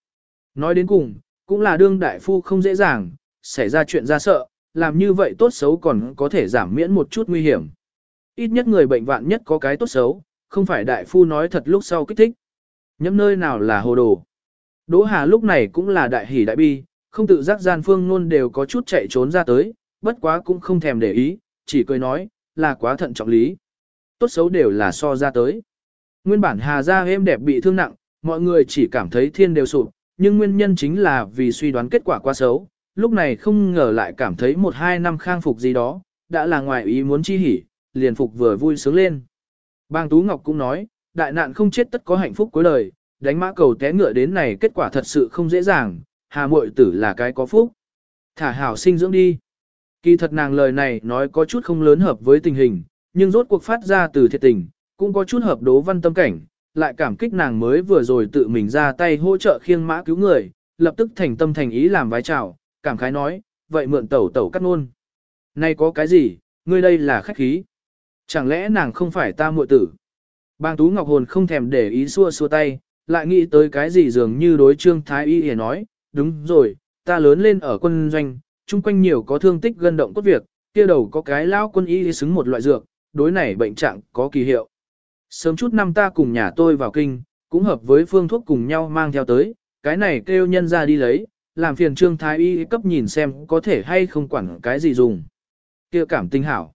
Nói đến cùng, cũng là đương đại phu không dễ dàng, xảy ra chuyện ra sợ, làm như vậy tốt xấu còn có thể giảm miễn một chút nguy hiểm. Ít nhất người bệnh vạn nhất có cái tốt xấu, không phải đại phu nói thật lúc sau kích thích. Nhắm nơi nào là hồ đồ. Đỗ Hà lúc này cũng là đại hỉ đại bi, không tự giác gian phương luôn đều có chút chạy trốn ra tới, bất quá cũng không thèm để ý, chỉ cười nói, là quá thận trọng lý. Tốt xấu đều là so ra tới. Nguyên bản Hà Gia êm đẹp bị thương nặng, mọi người chỉ cảm thấy thiên đều sụp, nhưng nguyên nhân chính là vì suy đoán kết quả quá xấu, lúc này không ngờ lại cảm thấy một hai năm khang phục gì đó, đã là ngoài ý muốn chi hỉ, liền phục vừa vui sướng lên. Bang Tú Ngọc cũng nói, đại nạn không chết tất có hạnh phúc cuối đời, đánh mã cầu té ngựa đến này kết quả thật sự không dễ dàng, hà muội tử là cái có phúc. Thả hảo sinh dưỡng đi. Kỳ thật nàng lời này nói có chút không lớn hợp với tình hình, nhưng rốt cuộc phát ra từ thiệt tình, cũng có chút hợp đố văn tâm cảnh, lại cảm kích nàng mới vừa rồi tự mình ra tay hỗ trợ khiêng mã cứu người, lập tức thành tâm thành ý làm vái chào, cảm khái nói, vậy mượn tẩu tẩu cắt nôn. Nay có cái gì, ngươi đây là khách khí. Chẳng lẽ nàng không phải ta muội tử? Bang Tú Ngọc Hồn không thèm để ý xua xua tay, lại nghĩ tới cái gì dường như đối trương thái y hề nói, đúng rồi, ta lớn lên ở quân doanh, chung quanh nhiều có thương tích gân động cốt việc, kia đầu có cái lao quân y xứng một loại dược, đối này bệnh trạng có kỳ hiệu. Sớm chút năm ta cùng nhà tôi vào kinh, cũng hợp với phương thuốc cùng nhau mang theo tới, cái này kêu nhân ra đi lấy, làm phiền trương thái y cấp nhìn xem có thể hay không quản cái gì dùng. kia cảm tình hảo.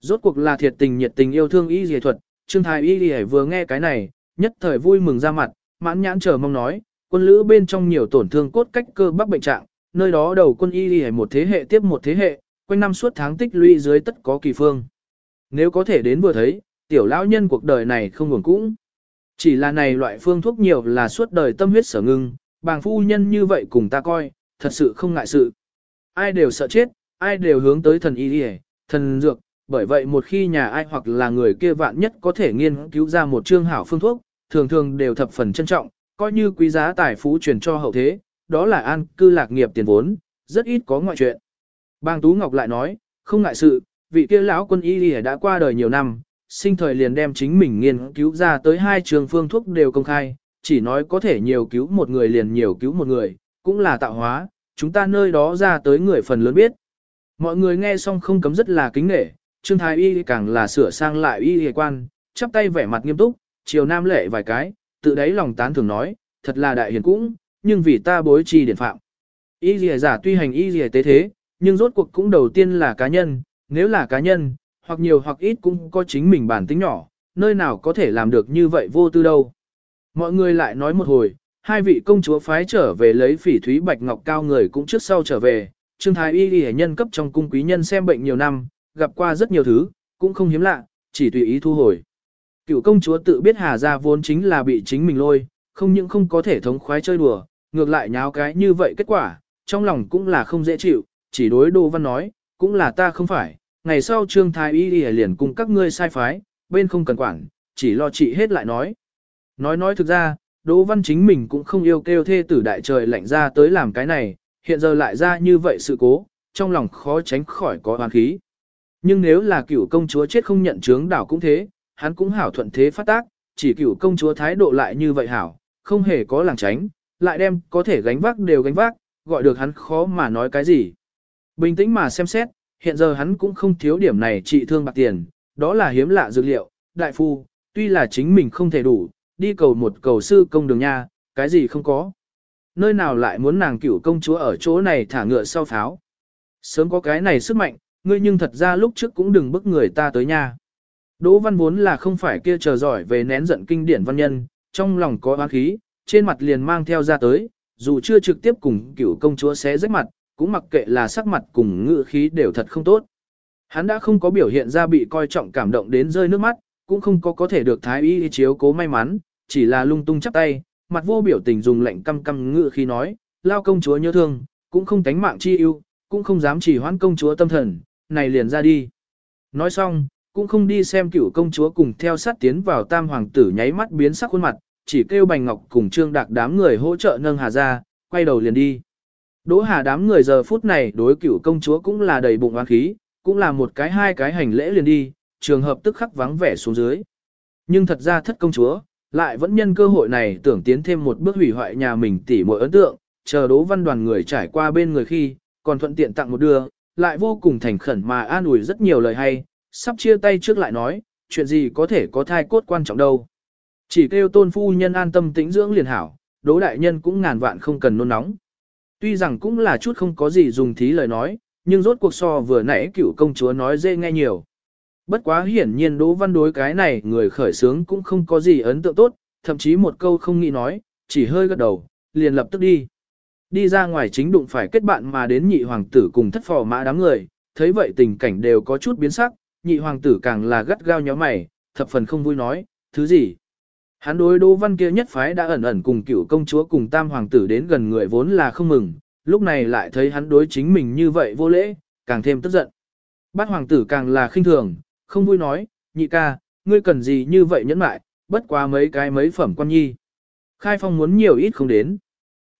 Rốt cuộc là thiệt tình nhiệt tình yêu thương y dề thuật, trương thái y vừa nghe cái này, nhất thời vui mừng ra mặt, mãn nhãn chờ mong nói, quân lữ bên trong nhiều tổn thương cốt cách cơ bắp bệnh trạng, nơi đó đầu quân y y một thế hệ tiếp một thế hệ, quanh năm suốt tháng tích lũy dưới tất có kỳ phương. Nếu có thể đến vừa thấy, tiểu lão nhân cuộc đời này không ngừng cũng. Chỉ là này loại phương thuốc nhiều là suốt đời tâm huyết sở ngưng, bàng phu nhân như vậy cùng ta coi, thật sự không ngại sự. Ai đều sợ chết, ai đều hướng tới thần y y, thần dược, bởi vậy một khi nhà ai hoặc là người kia vạn nhất có thể nghiên cứu ra một chương hảo phương thuốc, thường thường đều thập phần trân trọng, coi như quý giá tài phú truyền cho hậu thế, đó là an cư lạc nghiệp tiền vốn, rất ít có ngoại chuyện. Bang Tú Ngọc lại nói, không ngại sự, vị kia lão quân y đã qua đời nhiều năm, sinh thời liền đem chính mình nghiên cứu ra tới hai trường phương thuốc đều công khai, chỉ nói có thể nhiều cứu một người liền nhiều cứu một người, cũng là tạo hóa, chúng ta nơi đó ra tới người phần lớn biết. Mọi người nghe xong không cấm rất là kính nể, Trương Thái Y càng là sửa sang lại y y quan, chắp tay vẻ mặt nghiêm túc, chiều nam lệ vài cái, tự đáy lòng tán thường nói, thật là đại hiền cũng, nhưng vì ta bối trì điển phạm. Y y giả tuy hành y y tế thế, nhưng rốt cuộc cũng đầu tiên là cá nhân, nếu là cá nhân, hoặc nhiều hoặc ít cũng có chính mình bản tính nhỏ, nơi nào có thể làm được như vậy vô tư đâu. Mọi người lại nói một hồi, hai vị công chúa phái trở về lấy phỉ thúy bạch ngọc cao người cũng trước sau trở về, Trương Thái Y Y nhân cấp trong cung quý nhân xem bệnh nhiều năm, gặp qua rất nhiều thứ, cũng không hiếm lạ, chỉ tùy ý thu hồi. Cựu công chúa tự biết Hà Gia vốn chính là bị chính mình lôi, không những không có thể thống khoái chơi đùa, ngược lại nháo cái như vậy kết quả, trong lòng cũng là không dễ chịu, chỉ đối Đỗ Văn nói, cũng là ta không phải, ngày sau Trương Thái Y liền cùng các ngươi sai phái, bên không cần quản, chỉ lo trị hết lại nói. Nói nói thực ra, Đỗ Văn chính mình cũng không yêu kêu thê tử đại trời lạnh ra tới làm cái này, hiện giờ lại ra như vậy sự cố, trong lòng khó tránh khỏi có oán khí. Nhưng nếu là cựu công chúa chết không nhận chướng đảo cũng thế, hắn cũng hảo thuận thế phát tác, chỉ cựu công chúa thái độ lại như vậy hảo, không hề có làng tránh, lại đem có thể gánh vác đều gánh vác, gọi được hắn khó mà nói cái gì. Bình tĩnh mà xem xét, hiện giờ hắn cũng không thiếu điểm này trị thương bạc tiền, đó là hiếm lạ dược liệu, đại phu, tuy là chính mình không thể đủ, đi cầu một cầu sư công đường nha, cái gì không có. Nơi nào lại muốn nàng cửu công chúa ở chỗ này thả ngựa sau pháo. Sớm có cái này sức mạnh, ngươi nhưng thật ra lúc trước cũng đừng bức người ta tới nha. Đỗ văn vốn là không phải kia chờ giỏi về nén giận kinh điển văn nhân, trong lòng có oán khí, trên mặt liền mang theo ra tới, dù chưa trực tiếp cùng cửu công chúa xé rách mặt, cũng mặc kệ là sắc mặt cùng ngựa khí đều thật không tốt. Hắn đã không có biểu hiện ra bị coi trọng cảm động đến rơi nước mắt, cũng không có có thể được thái y chiếu cố may mắn, chỉ là lung tung chắp tay, mặt vô biểu tình dùng lệnh căm căm ngự khi nói, lao công chúa nhớ thương, cũng không tánh mạng chi ưu, cũng không dám chỉ hoãn công chúa tâm thần, này liền ra đi. Nói xong, cũng không đi xem cựu công chúa cùng theo sát tiến vào tam hoàng tử nháy mắt biến sắc khuôn mặt, chỉ kêu bành ngọc cùng trương đạc đám người hỗ trợ nâng hà ra, quay đầu liền đi. Đỗ hà đám người giờ phút này đối cựu công chúa cũng là đầy bụng oán khí, cũng là một cái hai cái hành lễ liền đi, trường hợp tức khắc vắng vẻ xuống dưới. Nhưng thật ra thất công chúa, lại vẫn nhân cơ hội này tưởng tiến thêm một bước hủy hoại nhà mình tỉ mọi ấn tượng, chờ đố văn đoàn người trải qua bên người khi, còn thuận tiện tặng một đưa, lại vô cùng thành khẩn mà an ủi rất nhiều lời hay, sắp chia tay trước lại nói, chuyện gì có thể có thai cốt quan trọng đâu. Chỉ kêu tôn phu nhân an tâm tĩnh dưỡng liền hảo, đố đại nhân cũng ngàn vạn không cần nôn nóng. Tuy rằng cũng là chút không có gì dùng thí lời nói, nhưng rốt cuộc so vừa nãy cựu công chúa nói dễ nghe nhiều. Bất quá hiển nhiên Đỗ Văn đối cái này người khởi sướng cũng không có gì ấn tượng tốt, thậm chí một câu không nghĩ nói, chỉ hơi gật đầu, liền lập tức đi. Đi ra ngoài chính đụng phải kết bạn mà đến nhị hoàng tử cùng thất phò mã đám người, thấy vậy tình cảnh đều có chút biến sắc, nhị hoàng tử càng là gắt gao nhó mày, thập phần không vui nói, thứ gì. Hắn đối Đỗ Văn kia nhất phái đã ẩn ẩn cùng cựu công chúa cùng tam hoàng tử đến gần người vốn là không mừng, lúc này lại thấy hắn đối chính mình như vậy vô lễ, càng thêm tức giận. Bát hoàng tử càng là khinh thường, không vui nói, nhị ca, ngươi cần gì như vậy nhẫn mại, bất quá mấy cái mấy phẩm quan nhi. Khai phong muốn nhiều ít không đến.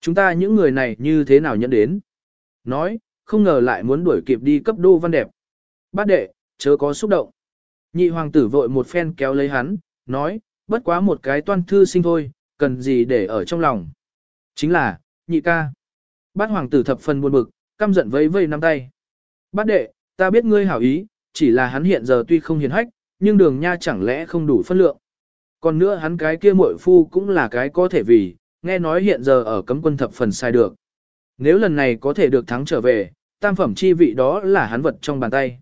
Chúng ta những người này như thế nào nhẫn đến. Nói, không ngờ lại muốn đuổi kịp đi cấp đô văn đẹp. Bát đệ, chớ có xúc động. Nhị hoàng tử vội một phen kéo lấy hắn, nói, bất quá một cái toan thư sinh thôi, cần gì để ở trong lòng. Chính là, nhị ca. Bát hoàng tử thập phần buồn bực, căm giận vây vây nắm tay. Bát đệ, ta biết ngươi hảo ý, chỉ là hắn hiện giờ tuy không hiền hách, nhưng đường nha chẳng lẽ không đủ phân lượng. Còn nữa hắn cái kia muội phu cũng là cái có thể vì, nghe nói hiện giờ ở cấm quân thập phần sai được. Nếu lần này có thể được thắng trở về, tam phẩm chi vị đó là hắn vật trong bàn tay.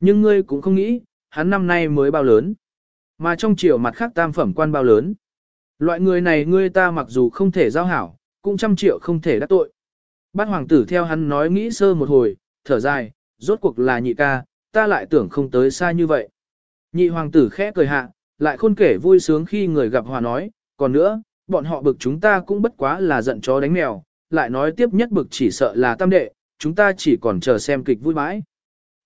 Nhưng ngươi cũng không nghĩ, hắn năm nay mới bao lớn. Mà trong chiều mặt khác tam phẩm quan bao lớn. Loại người này ngươi ta mặc dù không thể giao hảo, cũng trăm triệu không thể đắc tội. Bát hoàng tử theo hắn nói nghĩ sơ một hồi, thở dài, rốt cuộc là nhị ca, ta lại tưởng không tới xa như vậy. Nhị hoàng tử khẽ cười hạ, lại khôn kể vui sướng khi người gặp hòa nói, còn nữa, bọn họ bực chúng ta cũng bất quá là giận chó đánh mèo, lại nói tiếp nhất bực chỉ sợ là tam đệ, chúng ta chỉ còn chờ xem kịch vui bãi.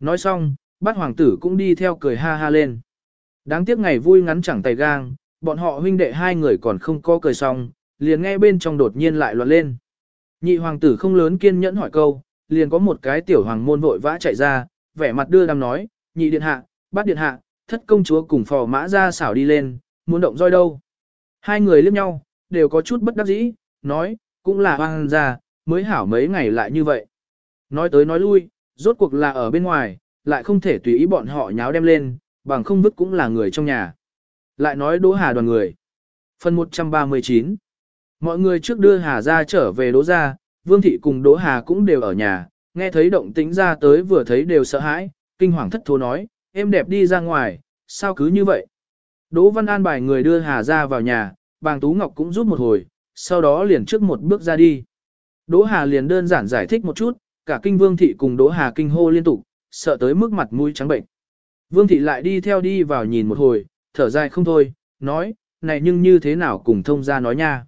Nói xong, bát hoàng tử cũng đi theo cười ha ha lên. Đáng tiếc ngày vui ngắn chẳng tay gang, bọn họ huynh đệ hai người còn không có cười xong, liền nghe bên trong đột nhiên lại loạn lên. Nhị hoàng tử không lớn kiên nhẫn hỏi câu, liền có một cái tiểu hoàng môn vội vã chạy ra, vẻ mặt đưa đam nói, nhị điện hạ, bát điện hạ, thất công chúa cùng phò mã ra xảo đi lên, muốn động roi đâu. Hai người liếc nhau, đều có chút bất đắc dĩ, nói, cũng là hoang ra, mới hảo mấy ngày lại như vậy. Nói tới nói lui, rốt cuộc là ở bên ngoài, lại không thể tùy ý bọn họ nháo đem lên, bằng không vứt cũng là người trong nhà. Lại nói Đỗ Hà đoàn người. Phần 139 Mọi người trước đưa Hà ra trở về Đỗ ra, Vương Thị cùng Đỗ Hà cũng đều ở nhà, nghe thấy động tĩnh ra tới vừa thấy đều sợ hãi, kinh hoàng thất thố nói, em đẹp đi ra ngoài, sao cứ như vậy? Đỗ Văn An bài người đưa Hà ra vào nhà, bàng Tú Ngọc cũng giúp một hồi, sau đó liền trước một bước ra đi. Đỗ Hà liền đơn giản giải thích một chút, cả kinh Vương Thị cùng Đỗ Hà kinh hô liên tục, sợ tới mức mặt mũi trắng bệnh. Vương Thị lại đi theo đi vào nhìn một hồi, thở dài không thôi, nói, này nhưng như thế nào cùng thông ra nói nha.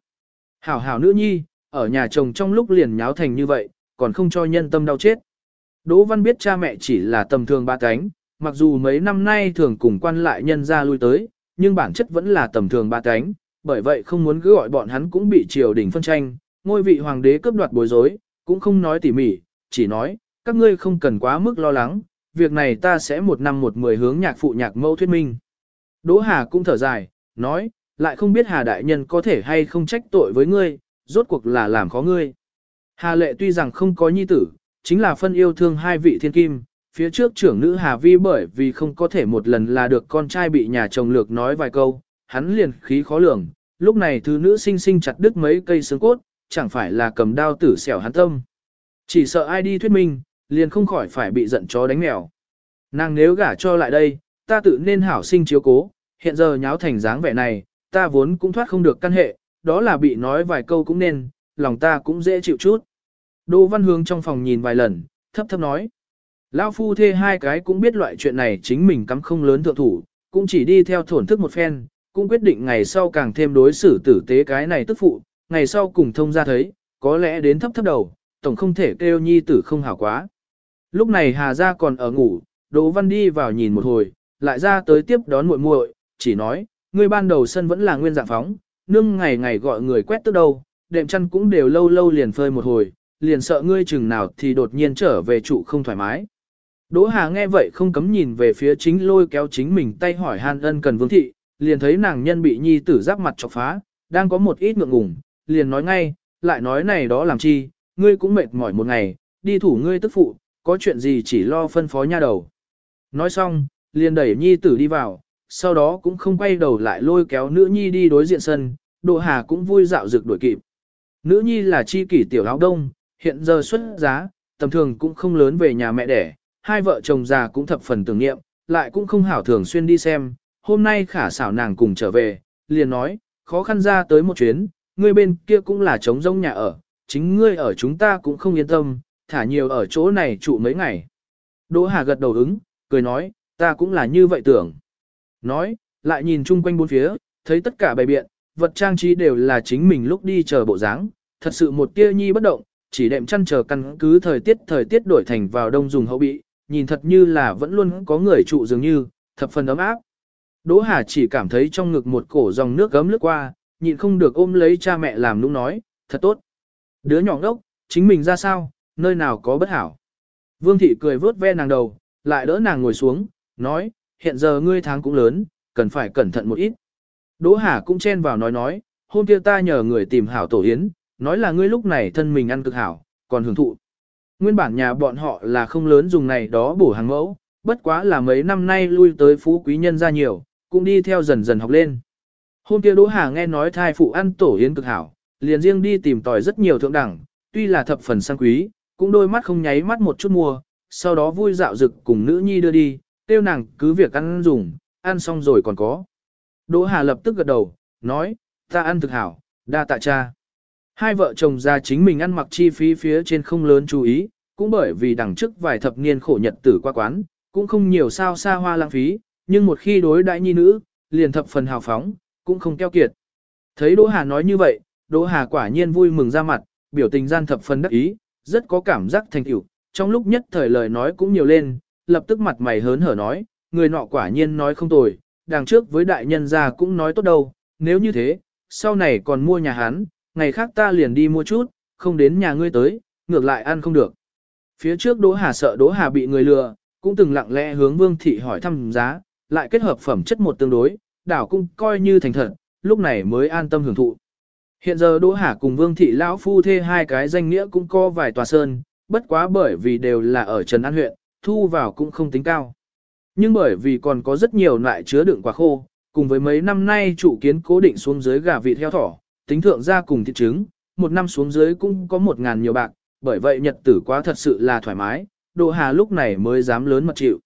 Hảo hảo nữ nhi, ở nhà chồng trong lúc liền nháo thành như vậy, còn không cho nhân tâm đau chết. Đỗ Văn biết cha mẹ chỉ là tầm thường ba cánh, mặc dù mấy năm nay thường cùng quan lại nhân ra lui tới, nhưng bản chất vẫn là tầm thường ba cánh, bởi vậy không muốn cứ gọi bọn hắn cũng bị triều đình phân tranh, ngôi vị hoàng đế cướp đoạt bối rối, cũng không nói tỉ mỉ, chỉ nói, các ngươi không cần quá mức lo lắng, việc này ta sẽ một năm một mười hướng nhạc phụ nhạc mẫu thuyết minh. Đỗ Hà cũng thở dài, nói, lại không biết Hà Đại Nhân có thể hay không trách tội với ngươi, rốt cuộc là làm khó ngươi. Hà Lệ tuy rằng không có nhi tử, chính là phân yêu thương hai vị thiên kim, phía trước trưởng nữ Hà Vi bởi vì không có thể một lần là được con trai bị nhà chồng lược nói vài câu, hắn liền khí khó lường, lúc này thứ nữ sinh sinh chặt đứt mấy cây xương cốt, chẳng phải là cầm đao tử xẻo hắn tâm. Chỉ sợ ai đi thuyết minh, liền không khỏi phải bị giận chó đánh mèo. Nàng nếu gả cho lại đây, ta tự nên hảo sinh chiếu cố, hiện giờ nháo thành dáng vẻ này, ta vốn cũng thoát không được căn hệ, đó là bị nói vài câu cũng nên, lòng ta cũng dễ chịu chút. Đỗ Văn Hướng trong phòng nhìn vài lần, thấp thấp nói. Lão phu thê hai cái cũng biết loại chuyện này chính mình cắm không lớn thượng thủ, cũng chỉ đi theo thổn thức một phen, cũng quyết định ngày sau càng thêm đối xử tử tế cái này tức phụ, ngày sau cùng thông ra thấy, có lẽ đến thấp thấp đầu, tổng không thể kêu nhi tử không hảo quá. Lúc này Hà Gia còn ở ngủ, Đỗ Văn đi vào nhìn một hồi, lại ra tới tiếp đón muội muội, chỉ nói, ngươi ban đầu sân vẫn là nguyên dạng phóng, nương ngày ngày gọi người quét tức đâu, đệm chăn cũng đều lâu lâu liền phơi một hồi, liền sợ ngươi chừng nào thì đột nhiên trở về trụ không thoải mái. Đỗ Hà nghe vậy không cấm nhìn về phía chính lôi kéo chính mình tay hỏi Hàn ân cần vương thị, liền thấy nàng nhân bị nhi tử giáp mặt chọc phá, đang có một ít ngượng ngùng, liền nói ngay, lại nói này đó làm chi, ngươi cũng mệt mỏi một ngày, đi thủ ngươi tức phụ, có chuyện gì chỉ lo phân phó nha đầu. Nói xong, liền đẩy nhi tử đi vào, sau đó cũng không quay đầu lại lôi kéo nữ nhi đi đối diện sân, Đỗ Hà cũng vui dạo dược đuổi kịp. Nữ nhi là chi kỷ tiểu áo đông, hiện giờ xuất giá, tầm thường cũng không lớn về nhà mẹ đẻ, hai vợ chồng già cũng thập phần tưởng niệm, lại cũng không hảo thường xuyên đi xem, hôm nay khả xảo nàng cùng trở về, liền nói, khó khăn ra tới một chuyến, ngươi bên kia cũng là trống rỗng nhà ở, chính ngươi ở chúng ta cũng không yên tâm, thả nhiều ở chỗ này trụ mấy ngày. Đỗ Hà gật đầu ứng, cười nói, ta cũng là như vậy tưởng. Nói, lại nhìn chung quanh bốn phía, thấy tất cả bày biện, vật trang trí đều là chính mình lúc đi chờ bộ dáng, thật sự một tia nhi bất động, chỉ đệm chăn chờ căn cứ thời tiết thời tiết đổi thành vào đông dùng hậu bị, nhìn thật như là vẫn luôn có người trụ dường như, thập phần ấm áp. Đỗ Hà chỉ cảm thấy trong ngực một cổ dòng nước gấm lướt qua, nhịn không được ôm lấy cha mẹ làm nũng nói, thật tốt. Đứa nhỏ ngốc, chính mình ra sao, nơi nào có bất hảo. Vương thị cười vớt ve nàng đầu, lại đỡ nàng ngồi xuống, nói, hiện giờ ngươi tháng cũng lớn, cần phải cẩn thận một ít. Đỗ Hà cũng chen vào nói nói, hôm kia ta nhờ người tìm hảo tổ yến, nói là ngươi lúc này thân mình ăn cực hảo, còn hưởng thụ. Nguyên bản nhà bọn họ là không lớn dùng này đó bổ hàng mẫu, bất quá là mấy năm nay lui tới phú quý nhân ra nhiều, cũng đi theo dần dần học lên. Hôm kia Đỗ Hà nghe nói thai phụ ăn tổ yến cực hảo, liền riêng đi tìm tòi rất nhiều thượng đẳng, tuy là thập phần sang quý, cũng đôi mắt không nháy mắt một chút mua, sau đó vui dạo dực cùng nữ nhi đưa đi, tiêu nàng cứ việc ăn dùng, ăn xong rồi còn có. Đỗ Hà lập tức gật đầu, nói, ta ăn thực hảo, đa tạ cha. Hai vợ chồng ra chính mình ăn mặc chi phí phía trên không lớn chú ý, cũng bởi vì đằng trước vài thập niên khổ nhật tử qua quán, cũng không nhiều sao xa hoa lãng phí, nhưng một khi đối đại nhi nữ, liền thập phần hào phóng, cũng không keo kiệt. Thấy Đỗ Hà nói như vậy, Đỗ Hà quả nhiên vui mừng ra mặt, biểu tình gian thập phần đắc ý, rất có cảm giác thành tựu. Trong lúc nhất thời lời nói cũng nhiều lên, lập tức mặt mày hớn hở nói, người nọ quả nhiên nói không tồi, đằng trước với đại nhân gia cũng nói tốt đâu, nếu như thế, sau này còn mua nhà hắn, ngày khác ta liền đi mua chút, không đến nhà ngươi tới, ngược lại ăn không được. Phía trước Đỗ Hà sợ Đỗ Hà bị người lừa, cũng từng lặng lẽ hướng Vương Thị hỏi thăm giá, lại kết hợp phẩm chất một tương đối, đảo cũng coi như thành thật, lúc này mới an tâm hưởng thụ. Hiện giờ Đỗ Hà cùng Vương Thị Lão Phu thê hai cái danh nghĩa cũng có vài tòa sơn, bất quá bởi vì đều là ở Trần An huyện, thu vào cũng không tính cao. Nhưng bởi vì còn có rất nhiều loại chứa đựng quả khô, cùng với mấy năm nay chủ kiến cố định xuống dưới gà vịt heo thỏ, tính thượng ra cùng thịt trứng, một năm xuống dưới cũng có một ngàn nhiều bạc, bởi vậy nhật tử quá thật sự là thoải mái, Đỗ Hà lúc này mới dám lớn mật chịu.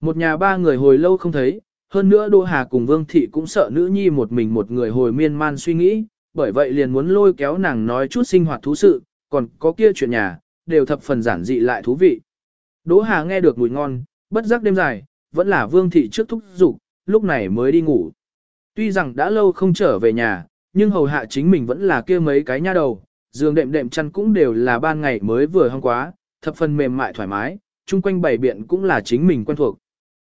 Một nhà ba người hồi lâu không thấy, hơn nữa Đỗ Hà cùng Vương Thị cũng sợ nữ nhi một mình một người hồi miên man suy nghĩ, bởi vậy liền muốn lôi kéo nàng nói chút sinh hoạt thú sự, còn có kia chuyện nhà, đều thập phần giản dị lại thú vị. Đỗ Hà nghe được mùi ngon, bất giác đêm dài, vẫn là Vương Thị trước thúc dục lúc này mới đi ngủ. Tuy rằng đã lâu không trở về nhà, nhưng hầu hạ chính mình vẫn là kia mấy cái nha đầu, giường đệm đệm chăn cũng đều là ban ngày mới vừa hôm quá, thập phần mềm mại thoải mái, chung quanh bảy biện cũng là chính mình quen thuộc.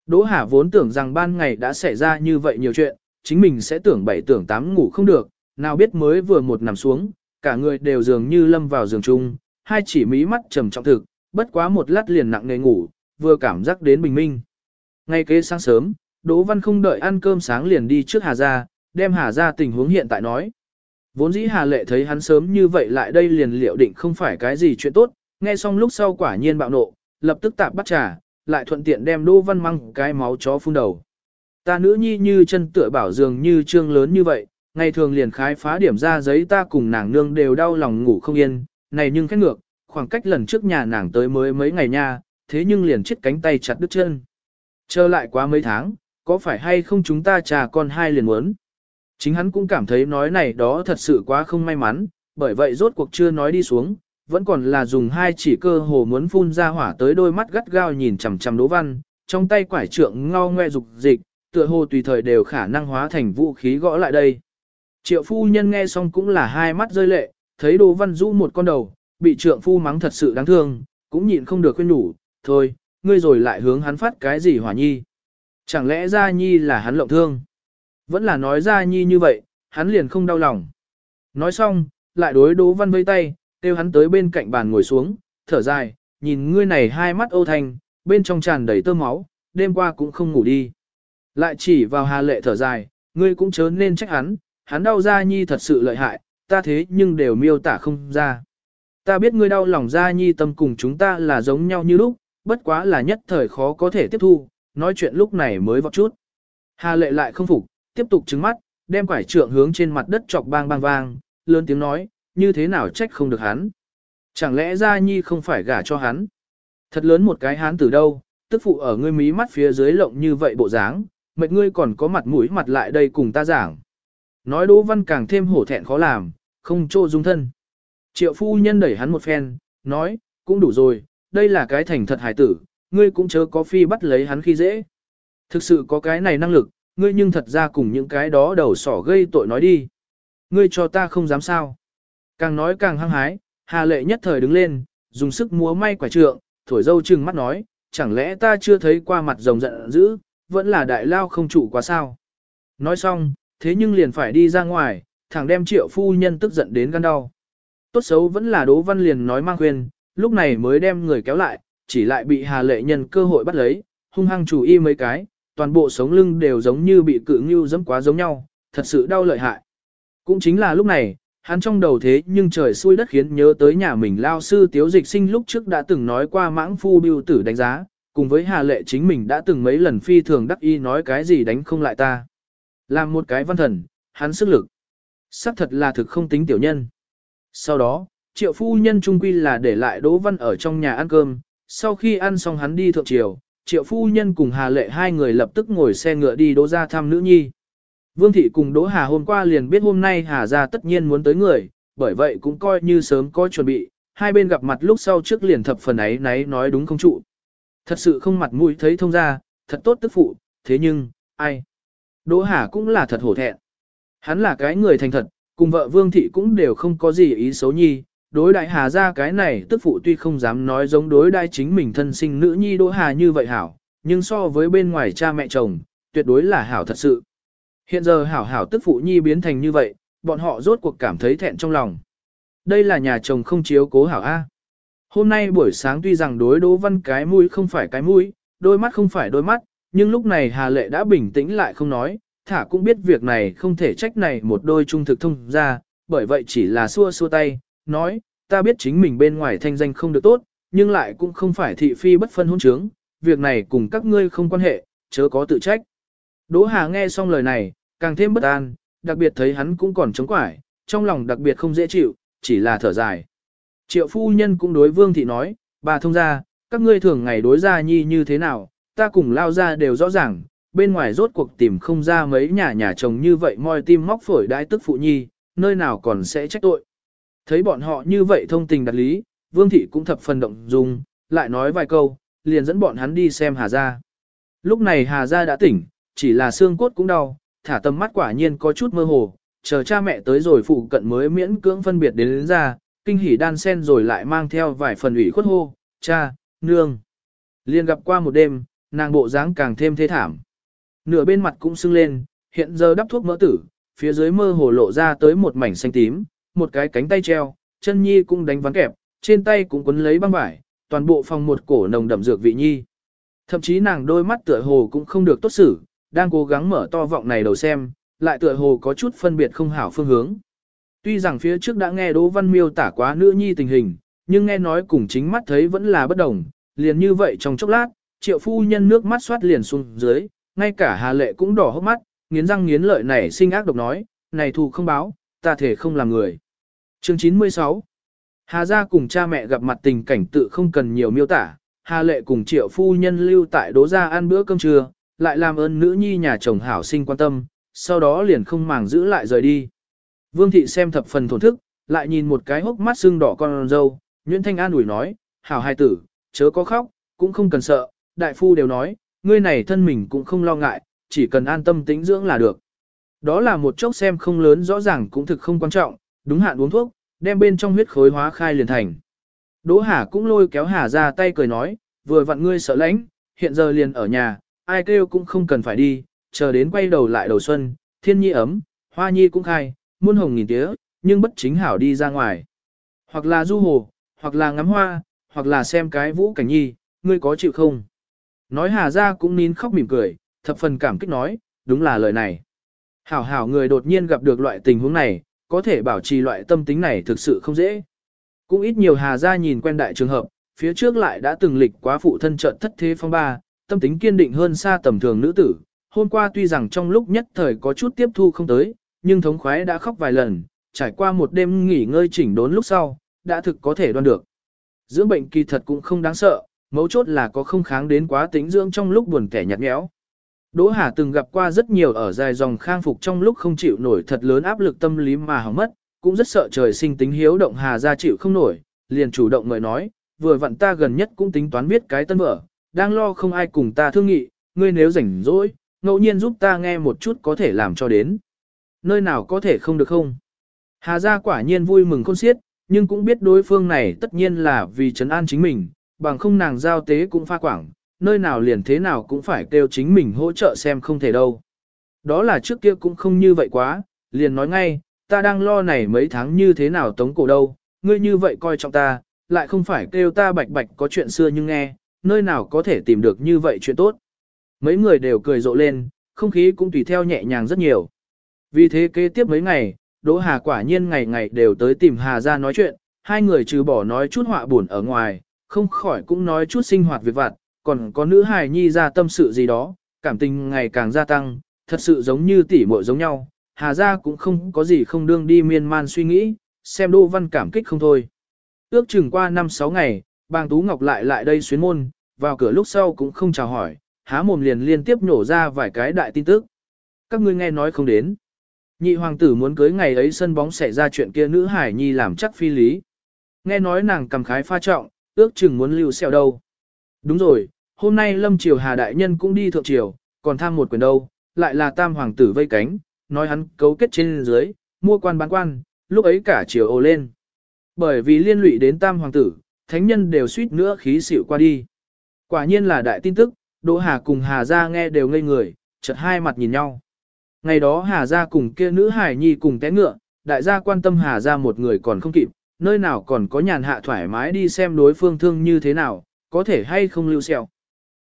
Đỗ Hà vốn tưởng rằng ban ngày đã xảy ra như vậy nhiều chuyện, chính mình sẽ tưởng bảy tưởng tám ngủ không được, nào biết mới vừa một nằm xuống, cả người đều dường như lâm vào giường chung, hai chỉ mí mắt trầm trọng thực, bất quá một lát liền nặng nề ngủ, vừa cảm giác đến bình minh. Ngay kế sáng sớm, Đỗ Văn không đợi ăn cơm sáng liền đi trước Hà Gia, đem Hà Gia tình huống hiện tại nói. Vốn dĩ Hà Lệ thấy hắn sớm như vậy lại đây liền liệu định không phải cái gì chuyện tốt, nghe xong lúc sau quả nhiên bạo nộ, lập tức tạp bắt trà, lại thuận tiện đem Đỗ Văn măng cái máu chó phun đầu. Ta nữ nhi như chân tựa bảo dường như trương lớn như vậy, ngày thường liền khái phá điểm ra giấy ta cùng nàng nương đều đau lòng ngủ không yên, này nhưng khét ngược, khoảng cách lần trước nhà nàng tới mới mấy ngày nha, thế nhưng liền chết cánh tay chặt đứt chân. Chờ lại quá mấy tháng, có phải hay không chúng ta trà con hai liền muốn. Chính hắn cũng cảm thấy nói này đó thật sự quá không may mắn, bởi vậy rốt cuộc chưa nói đi xuống, vẫn còn là dùng hai chỉ cơ hồ muốn phun ra hỏa tới đôi mắt gắt gao nhìn chằm chằm Đỗ Văn, trong tay quải trượng ngao ngoe dục dịch, tựa hồ tùy thời đều khả năng hóa thành vũ khí gõ lại đây. Triệu phu nhân nghe xong cũng là hai mắt rơi lệ, thấy Đỗ Văn rũ một con đầu, bị trượng phu mắng thật sự đáng thương, cũng nhịn không được khuyên nhủ, thôi, ngươi rồi lại hướng hắn phát cái gì hỏa nhi. Chẳng lẽ Gia Nhi là hắn lộng thương? Vẫn là nói Gia Nhi như vậy, hắn liền không đau lòng. Nói xong, lại đối Đỗ Văn vây tay, kêu hắn tới bên cạnh bàn ngồi xuống, thở dài, nhìn ngươi này hai mắt âu thanh, bên trong tràn đầy tơ máu, đêm qua cũng không ngủ đi. Lại chỉ vào Hà Lệ thở dài, ngươi cũng chớ nên trách hắn, hắn đau Gia Nhi thật sự lợi hại, ta thế nhưng đều miêu tả không ra. Ta biết ngươi đau lòng Gia Nhi tâm cùng chúng ta là giống nhau như lúc, bất quá là nhất thời khó có thể tiếp thu, nói chuyện lúc này mới vọt chút. Hà lệ lại không phục, tiếp tục trứng mắt, đem quải trượng hướng trên mặt đất chọc bang bang vang, lớn tiếng nói, như thế nào trách không được hắn. Chẳng lẽ Gia Nhi không phải gả cho hắn? Thật lớn một cái hắn từ đâu, tức phụ ở ngươi mí mắt phía dưới lộng như vậy bộ dáng, mệt ngươi còn có mặt mũi mặt lại đây cùng ta giảng. Nói Đỗ Văn càng thêm hổ thẹn khó làm, không trô dung thân. Triệu phu nhân đẩy hắn một phen, nói, cũng đủ rồi, đây là cái thành thật hải tử, ngươi cũng chớ có phi bắt lấy hắn khi dễ. Thực sự có cái này năng lực, ngươi nhưng thật ra cùng những cái đó đầu sỏ gây tội nói đi. Ngươi cho ta không dám sao. Càng nói càng hăng hái, Hà Lệ nhất thời đứng lên, dùng sức múa may quả trượng, thổi dâu trừng mắt nói, chẳng lẽ ta chưa thấy qua mặt rồng giận dữ, vẫn là đại lao không chủ quá sao. Nói xong, thế nhưng liền phải đi ra ngoài, thẳng đem triệu phu nhân tức giận đến gan đau. Tốt xấu vẫn là Đỗ Văn liền nói mang khuyên, lúc này mới đem người kéo lại, chỉ lại bị Hà Lệ nhân cơ hội bắt lấy, hung hăng chủ y mấy cái, toàn bộ sống lưng đều giống như bị cự ngưu dẫm quá giống nhau, thật sự đau lợi hại. Cũng chính là lúc này, hắn trong đầu thế nhưng trời xui đất khiến nhớ tới nhà mình lao sư tiếu dịch sinh lúc trước đã từng nói qua mãng phu biêu tử đánh giá, cùng với hà lệ chính mình đã từng mấy lần phi thường đắc y nói cái gì đánh không lại ta. Làm một cái văn thần, hắn sức lực. xác thật là thực không tính tiểu nhân. Sau đó, triệu phu nhân trung quy là để lại Đỗ Văn ở trong nhà ăn cơm, sau khi ăn xong hắn đi thượng triều, triệu phu nhân cùng Hà Lệ hai người lập tức ngồi xe ngựa đi đỗ ra thăm nữ nhi. Vương thị cùng Đỗ Hà hôm qua liền biết hôm nay Hà ra tất nhiên muốn tới người, bởi vậy cũng coi như sớm có chuẩn bị, hai bên gặp mặt lúc sau trước liền thập phần ấy nấy nói đúng không trụ. Thật sự không mặt mũi thấy thông ra, thật tốt tức phụ, thế nhưng, ai? Đỗ Hà cũng là thật hổ thẹn. Hắn là cái người thành thật, cùng vợ Vương thị cũng đều không có gì ý xấu nhi, đối đại Hà ra cái này tức phụ tuy không dám nói giống đối đại chính mình thân sinh nữ nhi Đỗ Hà như vậy hảo, nhưng so với bên ngoài cha mẹ chồng, tuyệt đối là hảo thật sự. Hiện giờ hảo hảo tức phụ nhi biến thành như vậy, bọn họ rốt cuộc cảm thấy thẹn trong lòng. Đây là nhà chồng không chiếu cố hảo A. Hôm nay buổi sáng tuy rằng đối Đỗ Văn cái mũi không phải cái mũi, đôi mắt không phải đôi mắt, nhưng lúc này Hà Lệ đã bình tĩnh lại không nói, thả cũng biết việc này không thể trách này một đôi trung thực thông ra, bởi vậy chỉ là xua xua tay, nói, ta biết chính mình bên ngoài thanh danh không được tốt, nhưng lại cũng không phải thị phi bất phân hôn trướng, việc này cùng các ngươi không quan hệ, chớ có tự trách. Đỗ Hà nghe xong lời này, càng thêm bất an, đặc biệt thấy hắn cũng còn chống quải, trong lòng đặc biệt không dễ chịu, chỉ là thở dài. Triệu phu nhân cũng đối vương thị nói, bà thông ra, các ngươi thường ngày đối ra nhi như thế nào, ta cùng lao ra đều rõ ràng, bên ngoài rốt cuộc tìm không ra mấy nhà nhà chồng như vậy moi tim móc phổi đái tức phụ nhi, nơi nào còn sẽ trách tội. Thấy bọn họ như vậy thông tình đặt lý, vương thị cũng thập phần động dung, lại nói vài câu, liền dẫn bọn hắn đi xem Hà Gia. Lúc này Hà Gia đã tỉnh, chỉ là xương cốt cũng đau, thả tầm mắt quả nhiên có chút mơ hồ, chờ cha mẹ tới rồi phụ cận mới miễn cưỡng phân biệt đến, đến ra, kinh hỉ đan sen rồi lại mang theo vài phần ủy khuất hô, cha, nương. Liên gặp qua một đêm, nàng bộ dáng càng thêm thê thảm. Nửa bên mặt cũng sưng lên, hiện giờ đắp thuốc mỡ tử, phía dưới mơ hồ lộ ra tới một mảnh xanh tím, một cái cánh tay treo, chân nhi cũng đánh ván kẹp, trên tay cũng quấn lấy băng vải, toàn bộ phòng một cổ nồng đậm dược vị nhi. Thậm chí nàng đôi mắt tựa hồ cũng không được tốt xử, đang cố gắng mở to vọng này đầu xem, lại tựa hồ có chút phân biệt không hảo phương hướng. Tuy rằng phía trước đã nghe Đỗ Văn miêu tả quá nữ nhi tình hình, nhưng nghe nói cùng chính mắt thấy vẫn là bất đồng, liền như vậy trong chốc lát, triệu phu nhân nước mắt xoát liền xuống dưới, ngay cả Hà Lệ cũng đỏ hốc mắt, nghiến răng nghiến lợi này sinh ác độc nói, này thù không báo, ta thể không làm người. Chương 96 Hà gia cùng cha mẹ gặp mặt tình cảnh tự không cần nhiều miêu tả, Hà Lệ cùng triệu phu nhân lưu tại đố gia ăn bữa cơm trưa, lại làm ơn nữ nhi nhà chồng hảo sinh quan tâm, sau đó liền không màng giữ lại rời đi. Vương thị xem thập phần thổn thức, lại nhìn một cái hốc mắt sưng đỏ con dâu, Nguyễn Thanh An ủi nói, hảo hai tử, chớ có khóc, cũng không cần sợ, đại phu đều nói, ngươi này thân mình cũng không lo ngại, chỉ cần an tâm tĩnh dưỡng là được. Đó là một chốc xem không lớn rõ ràng cũng thực không quan trọng, đúng hạn uống thuốc, đem bên trong huyết khối hóa khai liền thành. Đỗ Hà cũng lôi kéo Hà ra tay cười nói, vừa vặn ngươi sợ lãnh, hiện giờ liền ở nhà, ai kêu cũng không cần phải đi, chờ đến quay đầu lại đầu xuân, thiên nhi ấm, hoa nhi cũng khai, muôn hồng nghìn tía, nhưng bất chính hảo đi ra ngoài. Hoặc là du hồ, hoặc là ngắm hoa, hoặc là xem cái vũ cảnh nhi, ngươi có chịu không? Nói Hà ra cũng nín khóc mỉm cười, thập phần cảm kích nói, đúng là lời này. Hảo hảo người đột nhiên gặp được loại tình huống này, có thể bảo trì loại tâm tính này thực sự không dễ. Cũng ít nhiều Hà Gia nhìn quen đại trường hợp, phía trước lại đã từng lịch quá phụ thân trận thất thế phong ba, tâm tính kiên định hơn xa tầm thường nữ tử. Hôm qua tuy rằng trong lúc nhất thời có chút tiếp thu không tới, nhưng thống khoái đã khóc vài lần, trải qua một đêm nghỉ ngơi chỉnh đốn lúc sau, đã thực có thể đoan được. Dưỡng bệnh kỳ thật cũng không đáng sợ, mấu chốt là có không kháng đến quá tính dưỡng trong lúc buồn kẻ nhạt nhẽo. Đỗ Hà từng gặp qua rất nhiều ở dài dòng khang phục trong lúc không chịu nổi thật lớn áp lực tâm lý mà hỏng mất, cũng rất sợ trời sinh tính hiếu động Hà ra chịu không nổi, liền chủ động người nói, vừa vặn ta gần nhất cũng tính toán viết cái tân vở, đang lo không ai cùng ta thương nghị, ngươi nếu rảnh rỗi, ngẫu nhiên giúp ta nghe một chút có thể làm cho đến. Nơi nào có thể không được không? Hà gia quả nhiên vui mừng khôn xiết, nhưng cũng biết đối phương này tất nhiên là vì trấn an chính mình, bằng không nàng giao tế cũng pha quảng, nơi nào liền thế nào cũng phải kêu chính mình hỗ trợ xem không thể đâu. Đó là trước kia cũng không như vậy quá, liền nói ngay, ta đang lo này mấy tháng như thế nào tống cổ đâu, ngươi như vậy coi trọng ta, lại không phải kêu ta bạch bạch có chuyện xưa nhưng nghe, nơi nào có thể tìm được như vậy chuyện tốt. Mấy người đều cười rộ lên, không khí cũng tùy theo nhẹ nhàng rất nhiều. Vì thế kế tiếp mấy ngày, Đỗ Hà quả nhiên ngày ngày đều tới tìm Hà ra nói chuyện, hai người trừ bỏ nói chút họa buồn ở ngoài, không khỏi cũng nói chút sinh hoạt việc vặt, còn có nữ hài nhi ra tâm sự gì đó, cảm tình ngày càng gia tăng, thật sự giống như tỷ muội giống nhau, Hà ra cũng không có gì không đương đi miên man suy nghĩ, xem Đỗ Văn cảm kích không thôi. Ước chừng qua 5-6 ngày, bàng Tú Ngọc lại lại đây xuyến môn, vào cửa lúc sau cũng không chào hỏi, há mồm liền liên tiếp nhổ ra vài cái đại tin tức. Các ngươi nghe nói không đến. Nhị hoàng tử muốn cưới ngày ấy sân bóng xảy ra chuyện kia nữ hải nhi làm chắc phi lý. Nghe nói nàng cầm khái pha trọng, ước chừng muốn lưu xeo đâu. Đúng rồi, hôm nay lâm triều hà đại nhân cũng đi thượng triều, còn tham một quyền đâu, lại là tam hoàng tử vây cánh, nói hắn cấu kết trên dưới, mua quan bán quan, lúc ấy cả triều ồ lên. Bởi vì liên lụy đến tam hoàng tử, thánh nhân đều suýt nữa khí xỉu qua đi. Quả nhiên là đại tin tức, Đỗ Hà cùng Hà Gia nghe đều ngây người, chợt hai mặt nhìn nhau. Ngày đó Hà Gia cùng kia nữ hải nhi cùng té ngựa, đại gia quan tâm Hà Gia một người còn không kịp, nơi nào còn có nhàn hạ thoải mái đi xem đối phương thương như thế nào, có thể hay không lưu sẹo.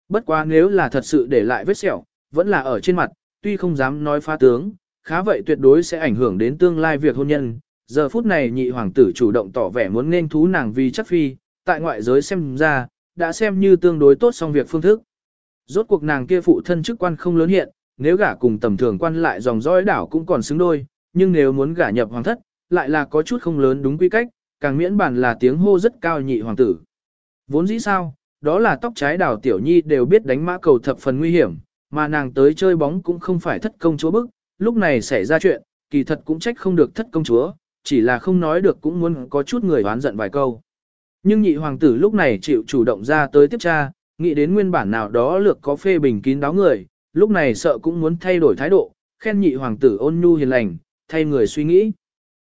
Bất quá nếu là thật sự để lại vết sẹo, vẫn là ở trên mặt, tuy không dám nói phá tướng, khá vậy tuyệt đối sẽ ảnh hưởng đến tương lai việc hôn nhân. Giờ phút này nhị hoàng tử chủ động tỏ vẻ muốn nên thú nàng vì chắc phi, tại ngoại giới xem ra, đã xem như tương đối tốt xong việc phương thức. Rốt cuộc nàng kia phụ thân chức quan không lớn hiện, nếu gả cùng tầm thường quan lại dòng dõi đảo cũng còn xứng đôi, nhưng nếu muốn gả nhập hoàng thất, lại là có chút không lớn đúng quy cách, càng miễn bản là tiếng hô rất cao nhị hoàng tử. Vốn dĩ sao, đó là tóc trái đảo tiểu nhi đều biết đánh mã cầu thập phần nguy hiểm, mà nàng tới chơi bóng cũng không phải thất công chúa bức, lúc này xảy ra chuyện, kỳ thật cũng trách không được thất công chúa, chỉ là không nói được cũng muốn có chút người oán giận vài câu. Nhưng nhị hoàng tử lúc này chịu chủ động ra tới tiếp tra, nghĩ đến nguyên bản nào đó lược có phê bình kín đáo người, lúc này sợ cũng muốn thay đổi thái độ, khen nhị hoàng tử ôn nhu hiền lành, thay người suy nghĩ.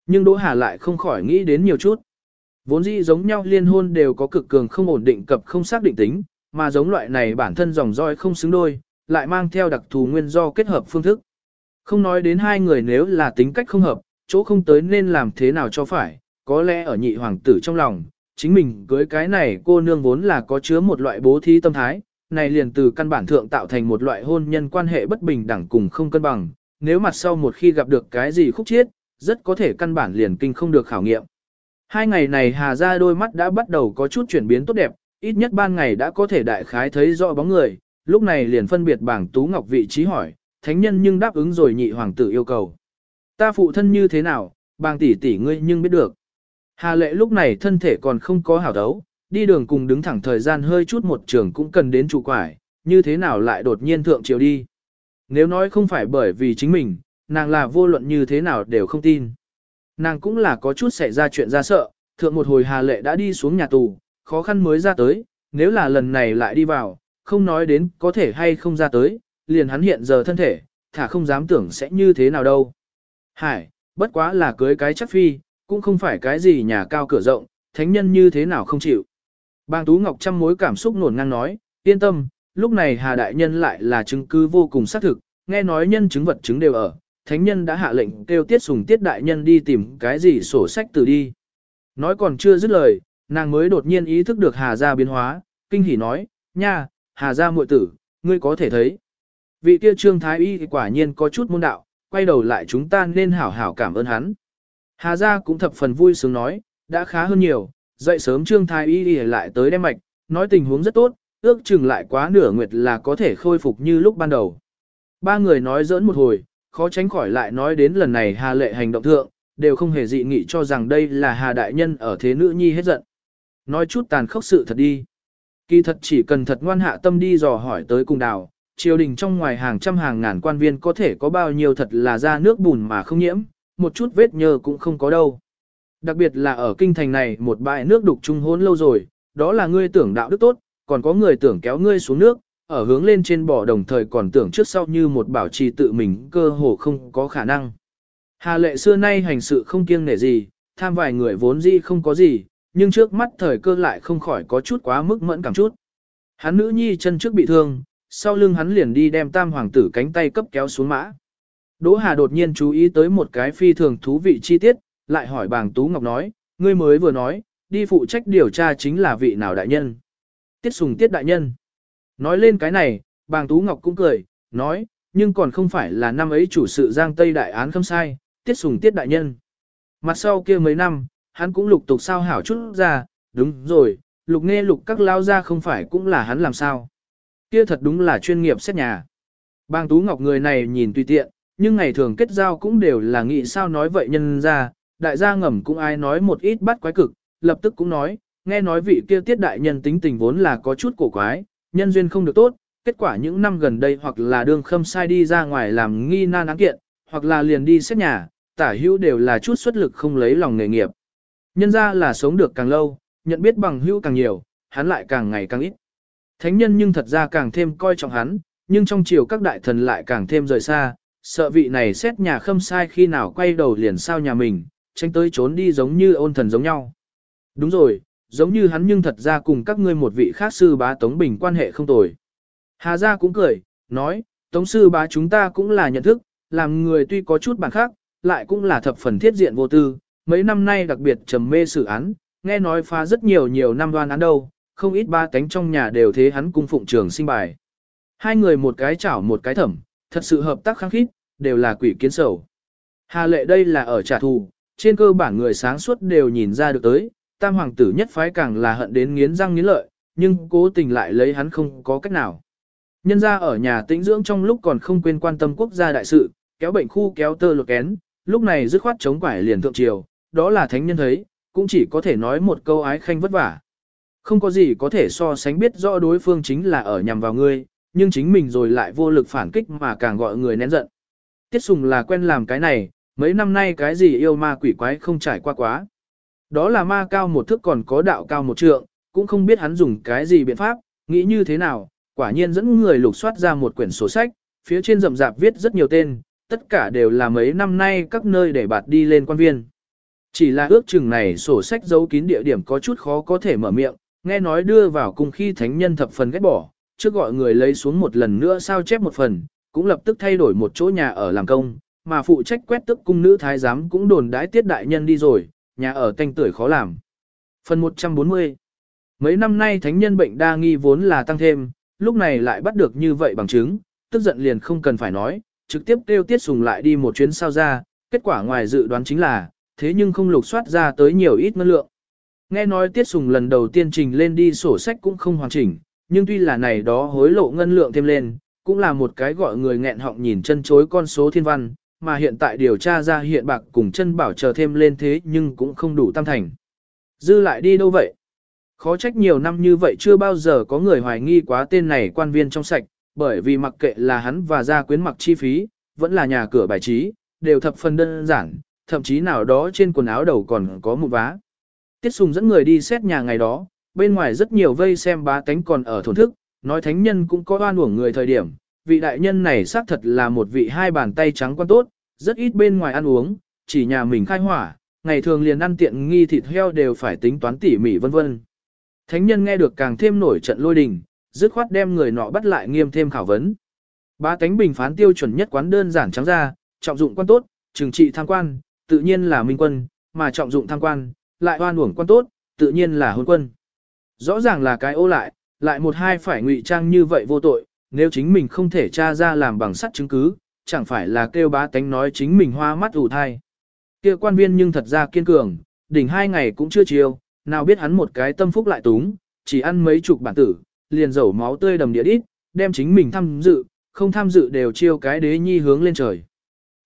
Nhưng Đỗ Hà lại không khỏi nghĩ đến nhiều chút. Vốn dĩ giống nhau liên hôn đều có cực cường không ổn định cập không xác định tính, mà giống loại này bản thân dòng roi không xứng đôi, lại mang theo đặc thù nguyên do kết hợp phương thức. Không nói đến hai người nếu là tính cách không hợp, chỗ không tới nên làm thế nào cho phải, có lẽ ở nhị hoàng tử trong lòng, chính mình cưới cái này cô nương vốn là có chứa một loại bố thí tâm thái, này liền từ căn bản thượng tạo thành một loại hôn nhân quan hệ bất bình đẳng cùng không cân bằng, nếu mặt sau một khi gặp được cái gì khúc chiết, rất có thể căn bản liền kinh không được khảo nghiệm. Hai ngày này Hà ra đôi mắt đã bắt đầu có chút chuyển biến tốt đẹp, ít nhất ban ngày đã có thể đại khái thấy rõ bóng người, lúc này liền phân biệt bảng Tú Ngọc vị trí hỏi, thánh nhân nhưng đáp ứng rồi nhị hoàng tử yêu cầu. Ta phụ thân như thế nào, bàng tỷ tỷ ngươi nhưng biết được. Hà lệ lúc này thân thể còn không có hảo đấu, đi đường cùng đứng thẳng thời gian hơi chút một trường cũng cần đến trụ quải, như thế nào lại đột nhiên thượng chiều đi. Nếu nói không phải bởi vì chính mình, nàng là vô luận như thế nào đều không tin. Nàng cũng là có chút xảy ra chuyện ra sợ, thượng một hồi hà lệ đã đi xuống nhà tù, khó khăn mới ra tới, nếu là lần này lại đi vào, không nói đến có thể hay không ra tới, liền hắn hiện giờ thân thể, thả không dám tưởng sẽ như thế nào đâu. Hải, bất quá là cưới cái chắc phi, cũng không phải cái gì nhà cao cửa rộng, thánh nhân như thế nào không chịu. Bang Tú Ngọc trăm mối cảm xúc nổn ngang nói, yên tâm, lúc này Hà Đại Nhân lại là chứng cứ vô cùng xác thực, nghe nói nhân chứng vật chứng đều ở, thánh nhân đã hạ lệnh kêu tiết sùng tiết đại nhân đi tìm cái gì sổ sách từ đi. Nói còn chưa dứt lời, nàng mới đột nhiên ý thức được Hà gia biến hóa, kinh hỉ nói, nha, Hà gia muội tử, ngươi có thể thấy. Vị kia trương thái y quả nhiên có chút môn đạo, quay đầu lại chúng ta nên hảo hảo cảm ơn hắn. Hà gia cũng thập phần vui sướng nói, đã khá hơn nhiều, dậy sớm trương thái y đi lại tới đem mạch, nói tình huống rất tốt, ước chừng lại quá nửa nguyệt là có thể khôi phục như lúc ban đầu. Ba người nói giỡn một hồi, khó tránh khỏi lại nói đến lần này Hà lệ hành động thượng, đều không hề dị nghị cho rằng đây là Hà đại nhân ở thế nữ nhi hết giận. Nói chút tàn khốc sự thật đi. Kỳ thật chỉ cần thật ngoan hạ tâm đi dò hỏi tới cung đào, triều đình trong ngoài hàng trăm hàng ngàn quan viên có thể có bao nhiêu thật là ra nước bùn mà không nhiễm, một chút vết nhơ cũng không có đâu. Đặc biệt là ở kinh thành này một bãi nước đục trung hôn lâu rồi, đó là ngươi tưởng đạo đức tốt, còn có người tưởng kéo ngươi xuống nước, ở hướng lên trên bò đồng thời còn tưởng trước sau như một bảo trì tự mình cơ hồ không có khả năng. Hà lệ xưa nay hành sự không kiêng nể gì, tham vài người vốn dĩ không có gì, nhưng trước mắt thời cơ lại không khỏi có chút quá mức mẫn cảm chút. Hắn nữ nhi chân trước bị thương, sau lưng hắn liền đi đem tam hoàng tử cánh tay cấp kéo xuống mã. Đỗ Hà đột nhiên chú ý tới một cái phi thường thú vị chi tiết, lại hỏi bàng Tú Ngọc nói, ngươi mới vừa nói, đi phụ trách điều tra chính là vị nào đại nhân. Tiết sùng tiết đại nhân. Nói lên cái này, bàng Tú Ngọc cũng cười, nói, nhưng còn không phải là năm ấy chủ sự giang Tây đại án không sai, tiết sùng tiết đại nhân. Mặt sau kia mấy năm, hắn cũng lục tục sao hảo chút ra, đúng rồi, lục nghe lục các lao ra không phải cũng là hắn làm sao. Kia thật đúng là chuyên nghiệp xét nhà. Bang Tú Ngọc người này nhìn tùy tiện, nhưng ngày thường kết giao cũng đều là nghĩ sao nói vậy nhân ra, đại gia ngầm cũng ai nói một ít bắt quái cực, lập tức cũng nói, nghe nói vị kia tiết đại nhân tính tình vốn là có chút cổ quái, nhân duyên không được tốt, kết quả những năm gần đây hoặc là đương khâm sai đi ra ngoài làm nghi nan án kiện, hoặc là liền đi xét nhà, tả hữu đều là chút xuất lực không lấy lòng nghề nghiệp. Nhân ra là sống được càng lâu, nhận biết bằng hữu càng nhiều, hắn lại càng ngày càng ít. Thánh nhân nhưng thật ra càng thêm coi trọng hắn, nhưng trong chiều các đại thần lại càng thêm rời xa, sợ vị này xét nhà khâm sai khi nào quay đầu liền sao nhà mình, tránh tới trốn đi giống như ôn thần giống nhau. Đúng rồi, giống như hắn nhưng thật ra cùng các ngươi một vị khác sư bá Tống Bình quan hệ không tồi. Hà gia cũng cười, nói, Tống sư bá chúng ta cũng là nhận thức, làm người tuy có chút bản khác, lại cũng là thập phần thiết diện vô tư, mấy năm nay đặc biệt trầm mê xử án, nghe nói phá rất nhiều nhiều năm đoan án đâu, không ít ba cánh trong nhà đều thế hắn cung phụng trường sinh bài. Hai người một cái chảo một cái thẩm, thật sự hợp tác khăng khít, đều là quỷ kiến sầu. Hà lệ đây là ở trả thù, trên cơ bản người sáng suốt đều nhìn ra được tới, tam hoàng tử nhất phái càng là hận đến nghiến răng nghiến lợi, nhưng cố tình lại lấy hắn không có cách nào. Nhân ra ở nhà tĩnh dưỡng trong lúc còn không quên quan tâm quốc gia đại sự, kéo bệnh khu kéo tơ lột kén, lúc này dứt khoát chống quải liền thượng triều, đó là thánh nhân thấy, cũng chỉ có thể nói một câu ái khanh vất vả. Không có gì có thể so sánh biết rõ đối phương chính là ở nhằm vào ngươi, nhưng chính mình rồi lại vô lực phản kích mà càng gọi người nén giận. Tiết Sùng là quen làm cái này, mấy năm nay cái gì yêu ma quỷ quái không trải qua quá. Đó là ma cao một thước còn có đạo cao một trượng, cũng không biết hắn dùng cái gì biện pháp, nghĩ như thế nào, quả nhiên dẫn người lục soát ra một quyển sổ sách, phía trên rậm rạp viết rất nhiều tên, tất cả đều là mấy năm nay các nơi để bạt đi lên quan viên. Chỉ là ước chừng này sổ sách giấu kín địa điểm có chút khó có thể mở miệng, nghe nói đưa vào cung khi thánh nhân thập phần ghét bỏ, trước gọi người lấy xuống một lần nữa sao chép một phần, cũng lập tức thay đổi một chỗ nhà ở làm công, mà phụ trách quét tức cung nữ thái giám cũng đồn đãi tiết đại nhân đi rồi, nhà ở canh tuổi khó làm. Phần 140 Mấy năm nay thánh nhân bệnh đa nghi vốn là tăng thêm, lúc này lại bắt được như vậy bằng chứng, tức giận liền không cần phải nói, trực tiếp kêu tiết sùng lại đi một chuyến sao ra, kết quả ngoài dự đoán chính là, thế nhưng không lục soát ra tới nhiều ít ngân lượng. Nghe nói tiết sùng lần đầu tiên trình lên đi sổ sách cũng không hoàn chỉnh, nhưng tuy là này đó hối lộ ngân lượng thêm lên, cũng là một cái gọi người nghẹn họng nhìn chân chối con số thiên văn, mà hiện tại điều tra ra hiện bạc cùng chân bảo chờ thêm lên thế nhưng cũng không đủ tam thành. Dư lại đi đâu vậy? Khó trách nhiều năm như vậy chưa bao giờ có người hoài nghi quá tên này quan viên trong sạch, bởi vì mặc kệ là hắn và gia quyến mặc chi phí, vẫn là nhà cửa bài trí, đều thập phần đơn giản, thậm chí nào đó trên quần áo đầu còn có một vá. Tiết Sùng dẫn người đi xét nhà ngày đó, bên ngoài rất nhiều vây xem bá tánh còn ở thổn thức, nói thánh nhân cũng có oan uổng người thời điểm, vị đại nhân này xác thật là một vị hai bàn tay trắng quan tốt, rất ít bên ngoài ăn uống, chỉ nhà mình khai hỏa, ngày thường liền ăn tiện nghi thịt heo đều phải tính toán tỉ mỉ vân vân. Thánh nhân nghe được càng thêm nổi trận lôi đình, dứt khoát đem người nọ bắt lại nghiêm thêm khảo vấn. Ba tánh bình phán tiêu chuẩn nhất quán đơn giản trắng ra, trọng dụng quan tốt, trừng trị tham quan, tự nhiên là minh quân, mà trọng dụng tham quan, lại oan uổng quan tốt, tự nhiên là hôn quân. Rõ ràng là cái ô lại, lại một hai phải ngụy trang như vậy vô tội, nếu chính mình không thể tra ra làm bằng sắt chứng cứ, chẳng phải là kêu bá tánh nói chính mình hoa mắt ủ thai. kia quan viên nhưng thật ra kiên cường, đỉnh hai ngày cũng chưa chiều, nào biết hắn một cái tâm phúc lại túng, chỉ ăn mấy chục bản tử, liền dầu máu tươi đầm địa đít, đem chính mình tham dự, không tham dự đều chiêu cái đế nhi hướng lên trời.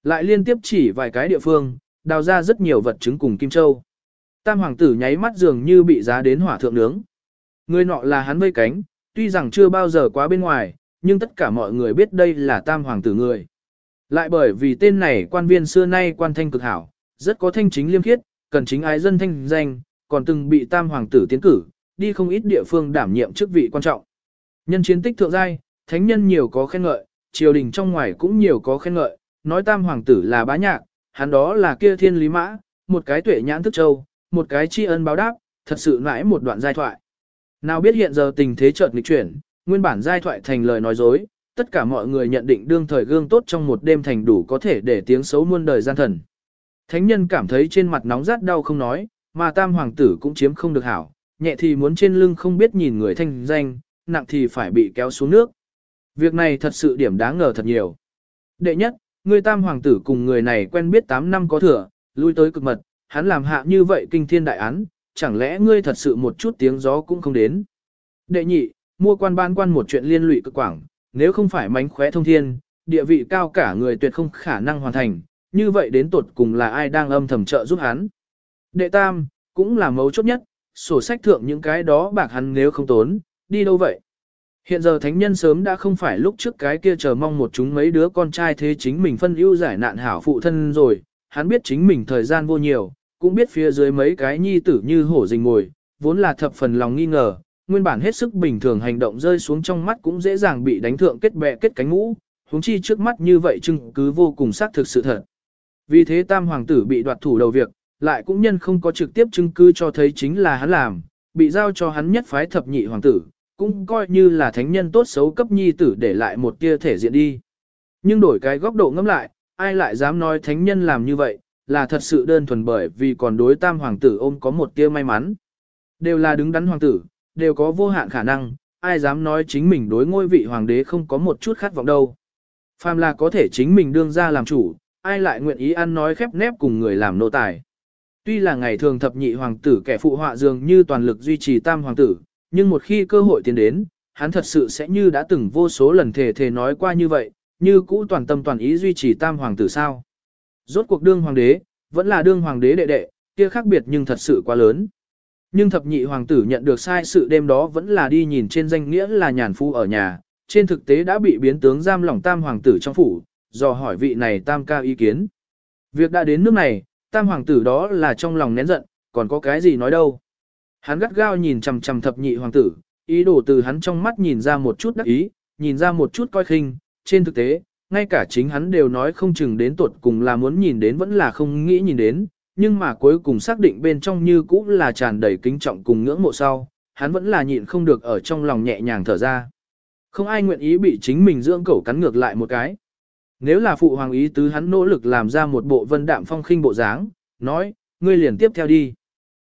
Lại liên tiếp chỉ vài cái địa phương, đào ra rất nhiều vật chứng cùng Kim Châu. Tam hoàng tử nháy mắt dường như bị giá đến hỏa thượng nướng. Người nọ là hắn vây cánh, tuy rằng chưa bao giờ quá bên ngoài, nhưng tất cả mọi người biết đây là tam hoàng tử người. Lại bởi vì tên này quan viên xưa nay quan thanh cực hảo, rất có thanh chính liêm khiết, cần chính ái dân thanh danh, còn từng bị tam hoàng tử tiến cử, đi không ít địa phương đảm nhiệm chức vị quan trọng. Nhân chiến tích thượng giai, thánh nhân nhiều có khen ngợi, triều đình trong ngoài cũng nhiều có khen ngợi, nói tam hoàng tử là bá nhạc, hắn đó là kia thiên lý mã, một cái tuệ nhãn thức châu, một cái tri ân báo đáp, thật sự mãi một đoạn giai thoại. Nào biết hiện giờ tình thế chợt nghịch chuyển, nguyên bản giai thoại thành lời nói dối, tất cả mọi người nhận định đương thời gương tốt trong một đêm thành đủ có thể để tiếng xấu muôn đời gian thần. Thánh nhân cảm thấy trên mặt nóng rát đau không nói, mà tam hoàng tử cũng chiếm không được hảo, nhẹ thì muốn trên lưng không biết nhìn người thanh danh, nặng thì phải bị kéo xuống nước. Việc này thật sự điểm đáng ngờ thật nhiều. Đệ nhất, Người tam hoàng tử cùng người này quen biết 8 năm có thừa, lui tới cực mật, hắn làm hạ như vậy kinh thiên đại án, chẳng lẽ ngươi thật sự một chút tiếng gió cũng không đến. Đệ nhị, mua quan ban quan một chuyện liên lụy cực quảng, nếu không phải mánh khóe thông thiên, địa vị cao cả người tuyệt không khả năng hoàn thành, như vậy đến tột cùng là ai đang âm thầm trợ giúp hắn. Đệ tam, cũng là mấu chốt nhất, sổ sách thượng những cái đó bạc hắn nếu không tốn, đi đâu vậy? Hiện giờ thánh nhân sớm đã không phải lúc trước cái kia chờ mong một chúng mấy đứa con trai thế chính mình phân ưu giải nạn hảo phụ thân rồi, hắn biết chính mình thời gian vô nhiều, cũng biết phía dưới mấy cái nhi tử như hổ rình ngồi, vốn là thập phần lòng nghi ngờ, nguyên bản hết sức bình thường hành động rơi xuống trong mắt cũng dễ dàng bị đánh thượng kết bè kết cánh ngũ, huống chi trước mắt như vậy chứng cứ vô cùng xác thực sự thật. Vì thế tam hoàng tử bị đoạt thủ đầu việc, lại cũng nhân không có trực tiếp chứng cứ cho thấy chính là hắn làm, bị giao cho hắn nhất phái thập nhị hoàng tử, cũng coi như là thánh nhân tốt xấu cấp nhi tử để lại một tia thể diện đi. Nhưng đổi cái góc độ ngẫm lại, ai lại dám nói thánh nhân làm như vậy, là thật sự đơn thuần bởi vì còn đối tam hoàng tử ôm có một tia may mắn. Đều là đứng đắn hoàng tử, đều có vô hạn khả năng, ai dám nói chính mình đối ngôi vị hoàng đế không có một chút khát vọng đâu. Phàm là có thể chính mình đương ra làm chủ, ai lại nguyện ý ăn nói khép nép cùng người làm nô tài. Tuy là ngày thường thập nhị hoàng tử kẻ phụ họa dường như toàn lực duy trì tam hoàng tử, nhưng một khi cơ hội tiến đến, hắn thật sự sẽ như đã từng vô số lần thề thề nói qua như vậy, như cũ toàn tâm toàn ý duy trì tam hoàng tử sao. Rốt cuộc đương hoàng đế, vẫn là đương hoàng đế đệ đệ, kia khác biệt nhưng thật sự quá lớn. Nhưng thập nhị hoàng tử nhận được sai sự đêm đó vẫn là đi nhìn trên danh nghĩa là nhàn phu ở nhà, trên thực tế đã bị biến tướng giam lỏng tam hoàng tử trong phủ, do hỏi vị này tam ca ý kiến. Việc đã đến nước này, tam hoàng tử đó là trong lòng nén giận, còn có cái gì nói đâu. Hắn gắt gao nhìn chằm chằm thập nhị hoàng tử, ý đồ từ hắn trong mắt nhìn ra một chút đắc ý, nhìn ra một chút coi khinh, trên thực tế, ngay cả chính hắn đều nói không chừng đến tuột cùng là muốn nhìn đến vẫn là không nghĩ nhìn đến, nhưng mà cuối cùng xác định bên trong như cũ là tràn đầy kính trọng cùng ngưỡng mộ sau, hắn vẫn là nhịn không được ở trong lòng nhẹ nhàng thở ra. Không ai nguyện ý bị chính mình dưỡng cẩu cắn ngược lại một cái. Nếu là phụ hoàng ý tứ hắn nỗ lực làm ra một bộ vân đạm phong khinh bộ dáng, nói, ngươi liền tiếp theo đi.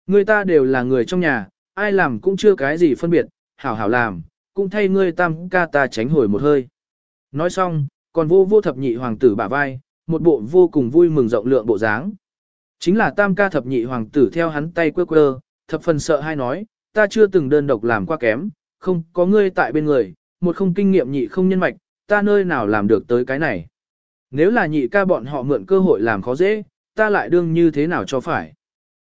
Người ta đều là người trong nhà, ai làm cũng chưa cái gì phân biệt, hảo hảo làm, cũng thay ngươi tam ca ta tránh hồi một hơi. Nói xong, còn vô vô thập nhị hoàng tử bả vai, một bộ vô cùng vui mừng rộng lượng bộ dáng. Chính là tam ca thập nhị hoàng tử theo hắn tay quơ quơ, thập phần sợ hai nói, ta chưa từng đơn độc làm qua kém, không có ngươi tại bên người, một không kinh nghiệm nhị không nhân mạch, ta nơi nào làm được tới cái này. Nếu là nhị ca bọn họ mượn cơ hội làm khó dễ, ta lại đương như thế nào cho phải.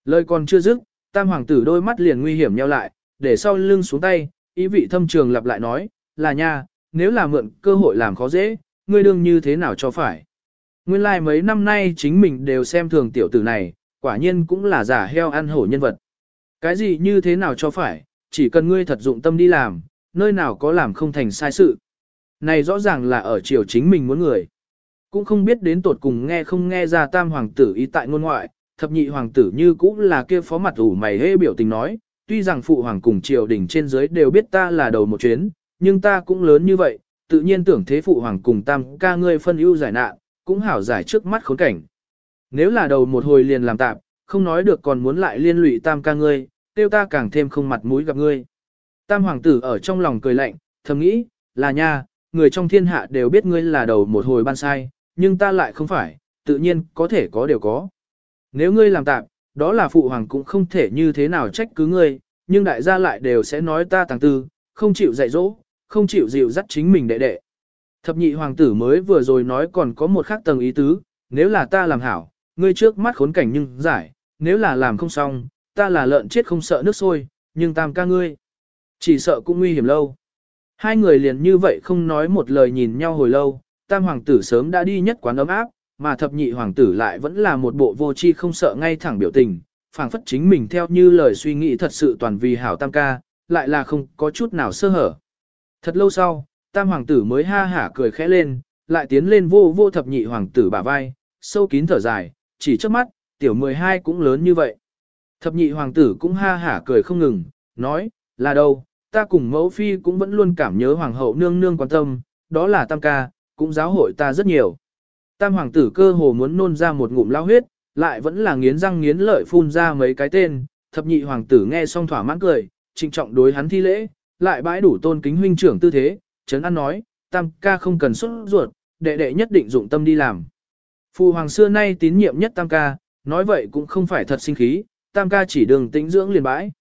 Lời còn chưa dứt, tam hoàng tử đôi mắt liền nguy hiểm nheo lại, để sau lưng xuống tay, ý vị thâm trường lặp lại nói, là nha, nếu là mượn cơ hội làm khó dễ, ngươi đương như thế nào cho phải. Nguyên lai like mấy năm nay chính mình đều xem thường tiểu tử này, quả nhiên cũng là giả heo ăn hổ nhân vật. Cái gì như thế nào cho phải, chỉ cần ngươi thật dụng tâm đi làm, nơi nào có làm không thành sai sự. Này rõ ràng là ở chiều chính mình muốn người. Cũng không biết đến tột cùng nghe không nghe ra tam hoàng tử ý tại ngôn ngoại, thập nhị hoàng tử như cũng là kia phó mặt ủ mày hê biểu tình nói, tuy rằng phụ hoàng cùng triều đình trên dưới đều biết ta là đầu một chuyến, nhưng ta cũng lớn như vậy, tự nhiên tưởng thế phụ hoàng cùng tam ca ngươi phân ưu giải nạn, cũng hảo giải trước mắt khốn cảnh. Nếu là đầu một hồi liền làm tạm, không nói được còn muốn lại liên lụy tam ca ngươi, tiêu ta càng thêm không mặt mũi gặp ngươi. Tam hoàng tử ở trong lòng cười lạnh, thầm nghĩ, là nha, người trong thiên hạ đều biết ngươi là đầu một hồi ban sai, nhưng ta lại không phải, tự nhiên có thể có đều có. Nếu ngươi làm tạm, đó là phụ hoàng cũng không thể như thế nào trách cứ ngươi, nhưng đại gia lại đều sẽ nói ta tàng tư, không chịu dạy dỗ, không chịu dịu dắt chính mình đệ đệ. Thập nhị hoàng tử mới vừa rồi nói còn có một khác tầng ý tứ, nếu là ta làm hảo, ngươi trước mắt khốn cảnh nhưng giải, nếu là làm không xong, ta là lợn chết không sợ nước sôi, nhưng tam ca ngươi, chỉ sợ cũng nguy hiểm lâu. Hai người liền như vậy không nói một lời nhìn nhau hồi lâu, tam hoàng tử sớm đã đi nhất quán ấm áp, mà thập nhị hoàng tử lại vẫn là một bộ vô chi không sợ ngay thẳng biểu tình, phảng phất chính mình theo như lời suy nghĩ thật sự toàn vì hảo tam ca, lại là không có chút nào sơ hở. Thật lâu sau, tam hoàng tử mới ha hả cười khẽ lên, lại tiến lên vô vô thập nhị hoàng tử bả vai, sâu kín thở dài, chỉ trước mắt, tiểu 12 cũng lớn như vậy. Thập nhị hoàng tử cũng ha hả cười không ngừng, nói, là đâu, ta cùng mẫu phi cũng vẫn luôn cảm nhớ hoàng hậu nương nương quan tâm, đó là tam ca, cũng giáo hội ta rất nhiều. Tam hoàng tử cơ hồ muốn nôn ra một ngụm lao huyết, lại vẫn là nghiến răng nghiến lợi phun ra mấy cái tên, thập nhị hoàng tử nghe xong thỏa mãn cười, trịnh trọng đối hắn thi lễ, lại bãi đủ tôn kính huynh trưởng tư thế, chấn an nói, tam ca không cần xuất ruột, đệ đệ nhất định dụng tâm đi làm. Phụ hoàng xưa nay tín nhiệm nhất tam ca, nói vậy cũng không phải thật sinh khí, tam ca chỉ đường tĩnh dưỡng liền bãi.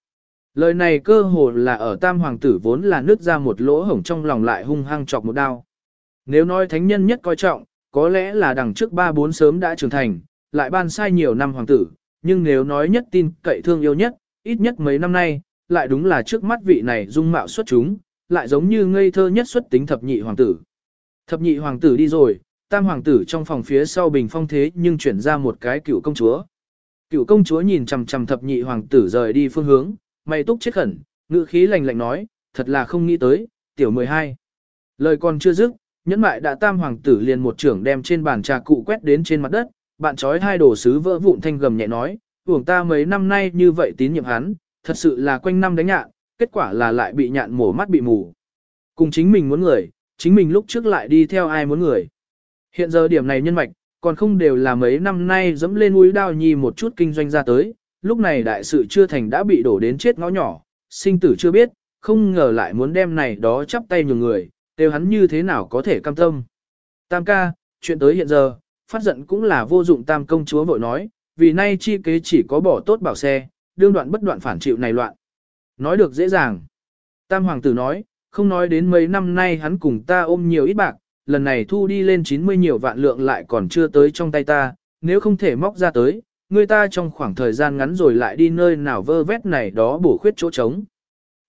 Lời này cơ hồ là ở tam hoàng tử vốn là nứt ra một lỗ hổng trong lòng lại hung hăng chọc một đao. Nếu nói thánh nhân nhất coi trọng, có lẽ là đằng trước ba bốn sớm đã trưởng thành, lại ban sai nhiều năm hoàng tử, nhưng nếu nói nhất tin cậy thương yêu nhất, ít nhất mấy năm nay, lại đúng là trước mắt vị này dung mạo xuất chúng, lại giống như ngây thơ nhất xuất tính thập nhị hoàng tử. Thập nhị hoàng tử đi rồi, tam hoàng tử trong phòng phía sau bình phong thế nhưng chuyển ra một cái cựu công chúa. Cựu công chúa nhìn chằm chằm thập nhị hoàng tử rời đi phương hướng, mày túc chết khẩn, ngữ khí lạnh lạnh nói, thật là không nghĩ tới, tiểu 12. Lời còn chưa dứt, nhẫn mại đã tam hoàng tử liền một trưởng đem trên bàn trà cụ quét đến trên mặt đất, bạn trói hai đồ sứ vỡ vụn thanh gầm nhẹ nói, uổng ta mấy năm nay như vậy tín nhiệm hắn, thật sự là quanh năm đánh nhạn, kết quả là lại bị nhạn mổ mắt bị mù. Cùng chính mình muốn người, chính mình lúc trước lại đi theo ai muốn người. Hiện giờ điểm này nhân mạch, còn không đều là mấy năm nay dẫm lên núi đao nhi một chút kinh doanh ra tới, lúc này đại sự chưa thành đã bị đổ đến chết ngõ nhỏ, sinh tử chưa biết, không ngờ lại muốn đem này đó chắp tay nhường người, đều hắn như thế nào có thể cam tâm. Tam ca, chuyện tới hiện giờ, phát giận cũng là vô dụng tam công chúa vội nói, vì nay chi kế chỉ có bỏ tốt bảo xe, đương đoạn bất đoạn phản chịu này loạn. Nói được dễ dàng. Tam hoàng tử nói, không nói đến mấy năm nay hắn cùng ta ôm nhiều ít bạc, lần này thu đi lên 90 nhiều vạn lượng lại còn chưa tới trong tay ta, nếu không thể móc ra tới, người ta trong khoảng thời gian ngắn rồi lại đi nơi nào vơ vét này đó bổ khuyết chỗ trống.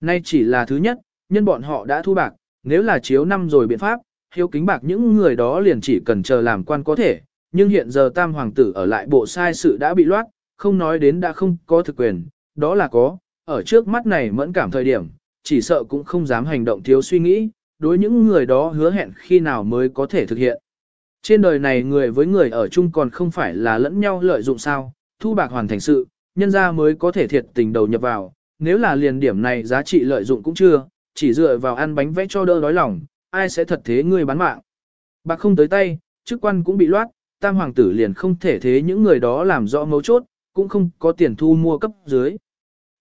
Nay chỉ là thứ nhất, nhân bọn họ đã thu bạc, nếu là chiếu năm rồi biện pháp, hiếu kính bạc những người đó liền chỉ cần chờ làm quan có thể, nhưng hiện giờ tam hoàng tử ở lại bộ sai sự đã bị loát, không nói đến đã không có thực quyền, đó là có, ở trước mắt này mẫn cảm thời điểm, chỉ sợ cũng không dám hành động thiếu suy nghĩ, đối những người đó hứa hẹn khi nào mới có thể thực hiện. Trên đời này người với người ở chung còn không phải là lẫn nhau lợi dụng sao, thu bạc hoàn thành sự, nhân ra mới có thể thiệt tình đầu nhập vào, nếu là liền điểm này giá trị lợi dụng cũng chưa, chỉ dựa vào ăn bánh vẽ cho đỡ đói lòng, ai sẽ thật thế người bán mạng. Bạc không tới tay, chức quan cũng bị loát, tam hoàng tử liền không thể thế những người đó làm rõ mấu chốt, cũng không có tiền thu mua cấp dưới.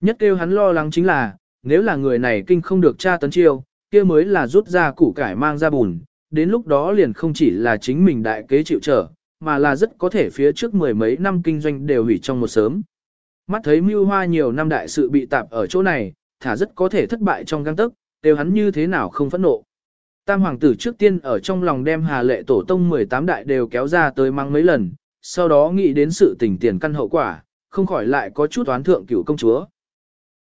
Nhất kêu hắn lo lắng chính là, nếu là người này kinh không được tra tấn chiêu, kia mới là rút ra củ cải mang ra bùn, đến lúc đó liền không chỉ là chính mình đại kế chịu trở, mà là rất có thể phía trước mười mấy năm kinh doanh đều hủy trong một sớm. Mắt thấy mưu hoa nhiều năm đại sự bị tạp ở chỗ này, thả rất có thể thất bại trong găng tức, đều hắn như thế nào không phẫn nộ. Tam hoàng tử trước tiên ở trong lòng đem hà lệ tổ tông 18 đại đều kéo ra tới mang mấy lần, sau đó nghĩ đến sự tình tiền căn hậu quả, không khỏi lại có chút oán thượng cửu công chúa.